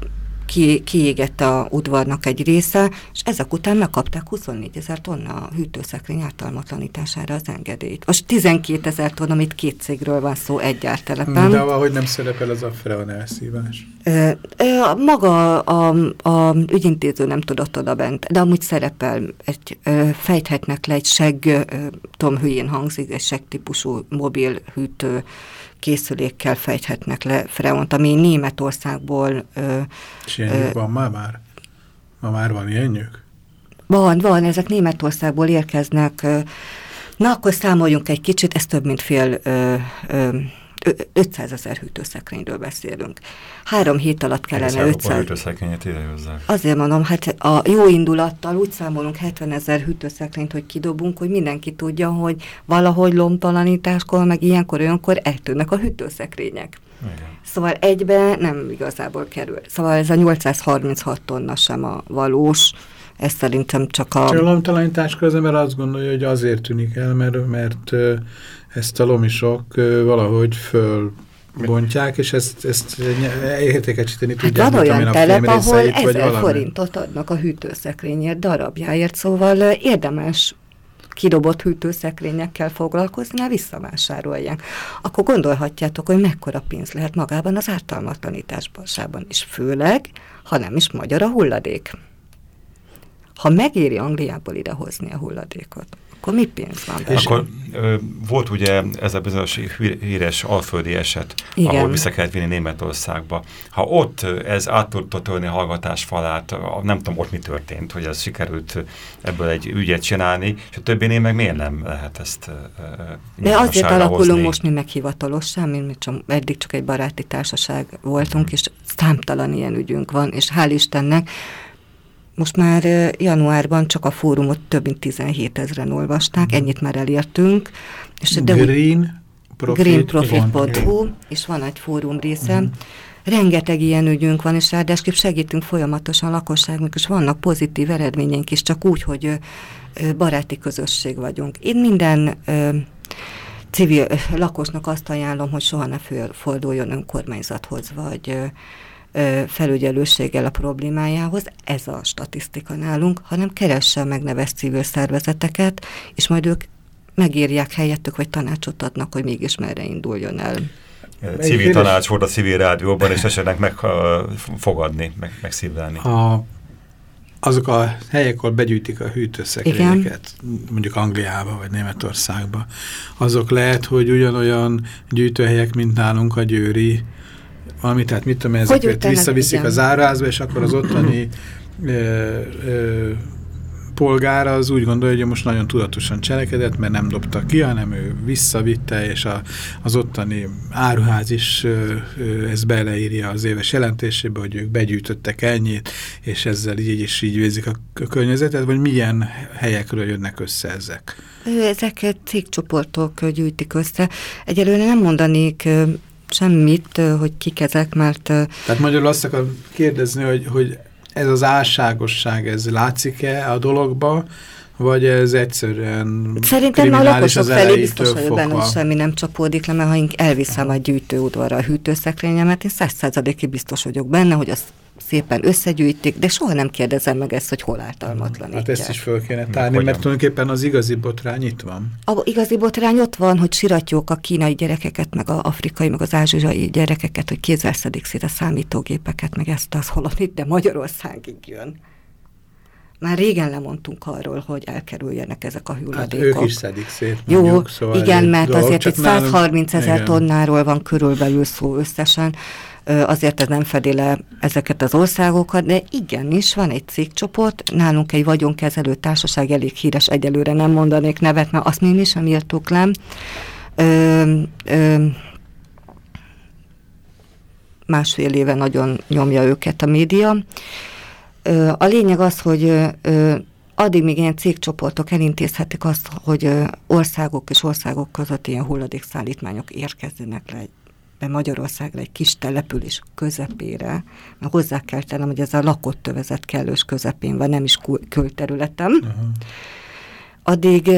ki, kiégett a udvarnak egy része, és ezek után megkapták 24 ezer tonna hűtőszekrény ártalmatlanítására az engedélyt. Most 12 ezer tonna, amit két cégről van szó egy ártelepen. De ahogy nem szerepel az a freon elszívás? Ö, ö, maga a, a ügyintéző nem tudott oda bent, de amúgy szerepel, egy, ö, fejthetnek le egy seg, ö, tom hülyén hangzik, egy seg típusú mobil hűtő készülékkel fejthetnek le freont, ami Németországból... Ö, És ilyenjük van már már? Ma már van ilyenjük? Van, van, ezek Németországból érkeznek. Ö, na, akkor számoljunk egy kicsit, ez több mint fél... Ö, ö, 500 ezer hűtőszekrényről beszélünk. Három hét alatt kellene 500... hűtőszekrényet idehozzák. Azért mondom, hát a jó indulattal úgy számolunk 70 ezer hűtőszekrényt, hogy kidobunk, hogy mindenki tudja, hogy valahogy lomtalanításkor, meg ilyenkor, olyankor eltűnnek a hűtőszekrények. Igen. Szóval egybe nem igazából kerül. Szóval ez a 836 tonna sem a valós, ez szerintem csak a... Csak a lomtalanítás közben, mert azt gondolja, hogy azért tűnik el, mert, mert ezt a lomisok valahogy föl bontják, és ezt, ezt értékesíteni hát tudják. Van olyan telep, ahol ezer forintot adnak a hűtőszekrényért darabjáért, szóval érdemes kidobott hűtőszekrényekkel foglalkozni, mert visszavásárolják. Akkor gondolhatjátok, hogy mekkora pénz lehet magában az ártalmatlanításban is, főleg, ha nem is magyar a hulladék. Ha megéri Angliából idehozni a hulladékot, akkor mi pénz van benne? Akkor ö, volt ugye ez a bizonyos híres alföldi eset, Igen. ahol vissza kellett vinni Németországba. Ha ott ez át tudta törni a hallgatás falát, nem tudom ott mi történt, hogy ez sikerült ebből egy ügyet csinálni, és a többi meg miért nem lehet ezt De azért alakulunk hozni? most mi meghivatalosan, mi csak, eddig csak egy baráti társaság voltunk, és számtalan ilyen ügyünk van, és hál' Istennek, most már januárban csak a fórumot több mint 17 ezeren olvasták, mm. ennyit már elértünk. És de Green Profit. Greenprofit.hu, és van egy fórum része. Mm. Rengeteg ilyen ügyünk van, és ráadásul segítünk folyamatosan a lakosságnak, és vannak pozitív eredményeink is, csak úgy, hogy baráti közösség vagyunk. Én minden civil lakosnak azt ajánlom, hogy soha ne forduljon önkormányzathoz, vagy felügyelőséggel a problémájához, ez a statisztika nálunk, hanem keressen meg neves civil szervezeteket, és majd ők megírják helyettük, vagy tanácsot adnak, hogy mégis merre induljon el. Civil tanács volt a civil rádióban, és esetleg megfogadni, meg, megszívlelni. A, azok a helyek, ahol begyűjtik a hűtőszekrényeket, mondjuk Angliába vagy Németországba, azok lehet, hogy ugyanolyan gyűjtőhelyek, mint nálunk a Győri valami, tehát mit tudom, ezeket visszaviszik igen. az árházba, és akkor az ottani ö, ö, polgára az úgy gondolja, hogy most nagyon tudatosan cselekedett, mert nem dobta ki, hanem ő visszavitte, és a, az ottani áruház is ö, ö, ezt beleírja az éves jelentésébe, hogy ők begyűjtöttek ennyit, és ezzel így is így vézik a, környezetet, vagy milyen helyekről jönnek össze ezek? Ezek cégcsoportok gyűjtik össze. Egyelőre nem mondanék semmit, hogy kik ezek, mert... Tehát magyarul azt akarom kérdezni, hogy, hogy ez az álságosság, ez látszik-e a dologba, vagy ez egyszerűen Szerintem a lakosok felé biztos vagyok benne, hogy semmi nem csapódik le, mert ha elviszem a gyűjtőudvarra a hűtőszekrényemet, én százszázalékig biztos vagyok benne, hogy azt szépen összegyűjtik, de soha nem kérdezem meg ezt, hogy hol ártalmatlanítják. Hát ezt is föl kéne tárni, mert tulajdonképpen az igazi botrány itt van. A igazi botrány ott van, hogy siratjuk a kínai gyerekeket, meg az afrikai, meg az ázsiai gyerekeket, hogy kézzel szedik szét a számítógépeket, meg ezt az holott itt, de Magyarországig jön. Már régen lemondtunk arról, hogy elkerüljenek ezek a hulladékok. Hát ők is szedik szét. Jó, mondjuk, szóval igen, mert dolog, azért itt 130 ezer tonnáról van körülbelül szó összesen, azért ez nem fedi le ezeket az országokat, de igenis van egy cégcsoport, nálunk egy vagyonkezelő társaság elég híres, egyelőre nem mondanék nevet, mert azt mi sem írtuk le. Ö, ö, másfél éve nagyon nyomja őket a média. A lényeg az, hogy addig még ilyen cégcsoportok elintézhetik azt, hogy országok és országok között ilyen hulladékszállítmányok érkezzenek le be Magyarországra egy kis település közepére, mert hozzá kell tennem, hogy ez a lakott tövezet kellős közepén van, nem is külterületem. Uh -huh. Addig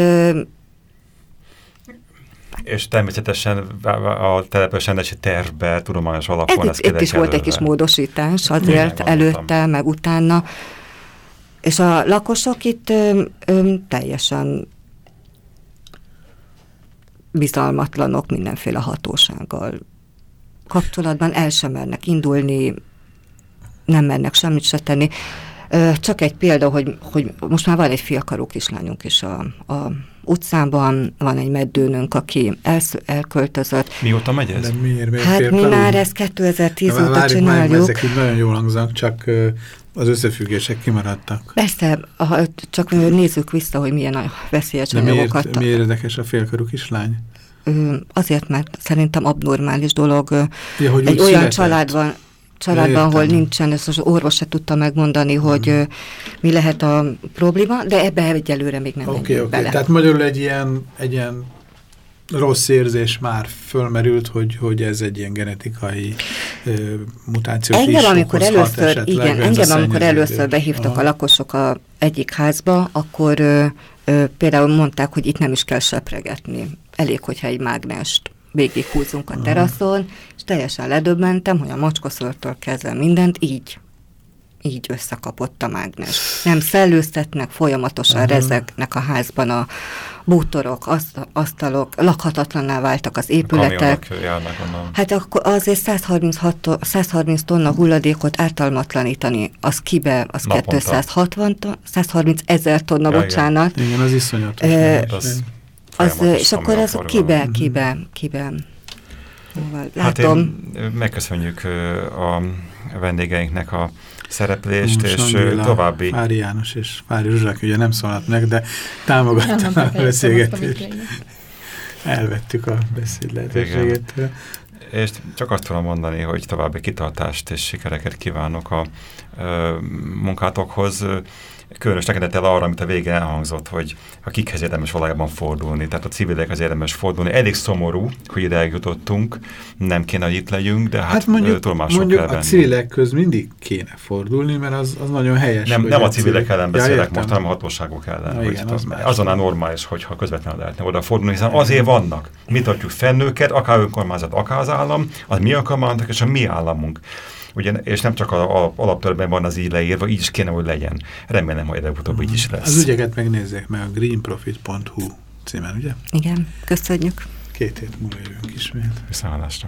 és természetesen a telepes rendesi tervbe, tudományos alapon ez Itt is volt egy kis módosítás azért Igen, előtte, meg utána. És a lakosok itt ö, ö, teljesen bizalmatlanok mindenféle hatósággal kapcsolatban, el sem mernek indulni, nem mernek semmit se tenni. Csak egy példa, hogy, hogy most már van egy fiakaró kislányunk is a, a utcában, van egy meddőnünk, aki elsz, elköltözött. Mióta megy ez? De miért, miért hát mi már ezt 2010 óta várjuk, csináljuk. Már, ezek így nagyon jól hangzanak, csak az összefüggések kimaradtak. Persze, ha, csak nézzük vissza, hogy milyen a veszélyes De anyagokat. Miért, miért érdekes a félkarú kislány? Azért, mert szerintem abnormális dolog. Ja, hogy egy olyan született. családban, családban, ahol nincsen, ezt az orvos se tudta megmondani, hogy hmm. mi lehet a probléma, de ebbe egyelőre még nem okay, oké. Okay. Tehát magyarul egy ilyen, egy ilyen rossz érzés már fölmerült, hogy, hogy ez egy ilyen genetikai ö, mutációs engem, amikor először, igen, engem, amikor először behívtak Aha. a lakosok a egyik házba, akkor ö, ö, például mondták, hogy itt nem is kell sepregetni. Elég, hogyha egy mágnest végighúzunk a teraszon, és teljesen ledöbbentem, hogy a macskaszörtől kezdve mindent így így összekapott a mágnes. Nem szellőztetnek, folyamatosan uh-huh. rezegnek a házban a bútorok, asztalok, lakhatatlanná váltak az épületek. hát akkor azért 136, 130 tonna hulladékot ártalmatlanítani, az kibe, az Naponta. 260, 130 ezer tonna, ja, bocsánat. Igen, igen az iszonyatos. E, az, az, és akkor ez kibe, kibe, kibe. Látom. Hát én megköszönjük a vendégeinknek a szereplést, Most és Angéla, további... Fári János és Fári Zsuzsák ugye nem szólalt meg, de támogatta a beszélgetést. Elvettük a beszéd lehetőséget. És csak azt tudom mondani, hogy további kitartást és sikereket kívánok a ö, munkátokhoz különös tekintettel arra, amit a végén elhangzott, hogy a kikhez érdemes valójában fordulni, tehát a civilekhez érdemes fordulni. Elég szomorú, hogy ide eljutottunk, nem kéne, hogy itt legyünk, de hát, hát mondjuk, mondjuk kell a civilek köz mindig kéne fordulni, mert az, az nagyon helyes. Nem, nem a civilek ellen beszélek ja, most, hanem a hatóságok ellen. Ja, igen, az azon a normális, hogyha közvetlenül lehetne oda fordulni, hiszen azért vannak. Mi tartjuk fenn őket, akár önkormányzat, akár az állam, az mi önkormányzatok és a mi államunk. Ugye, és nem csak a, a alaptörben van az így leírva, így is kéne, hogy legyen. Remélem, hogy előbb-utóbb így is lesz. Az ügyeket megnézzék meg a greenprofit.hu címen, ugye? Igen, köszönjük. Két hét múlva jövünk ismét. Viszontlátásra.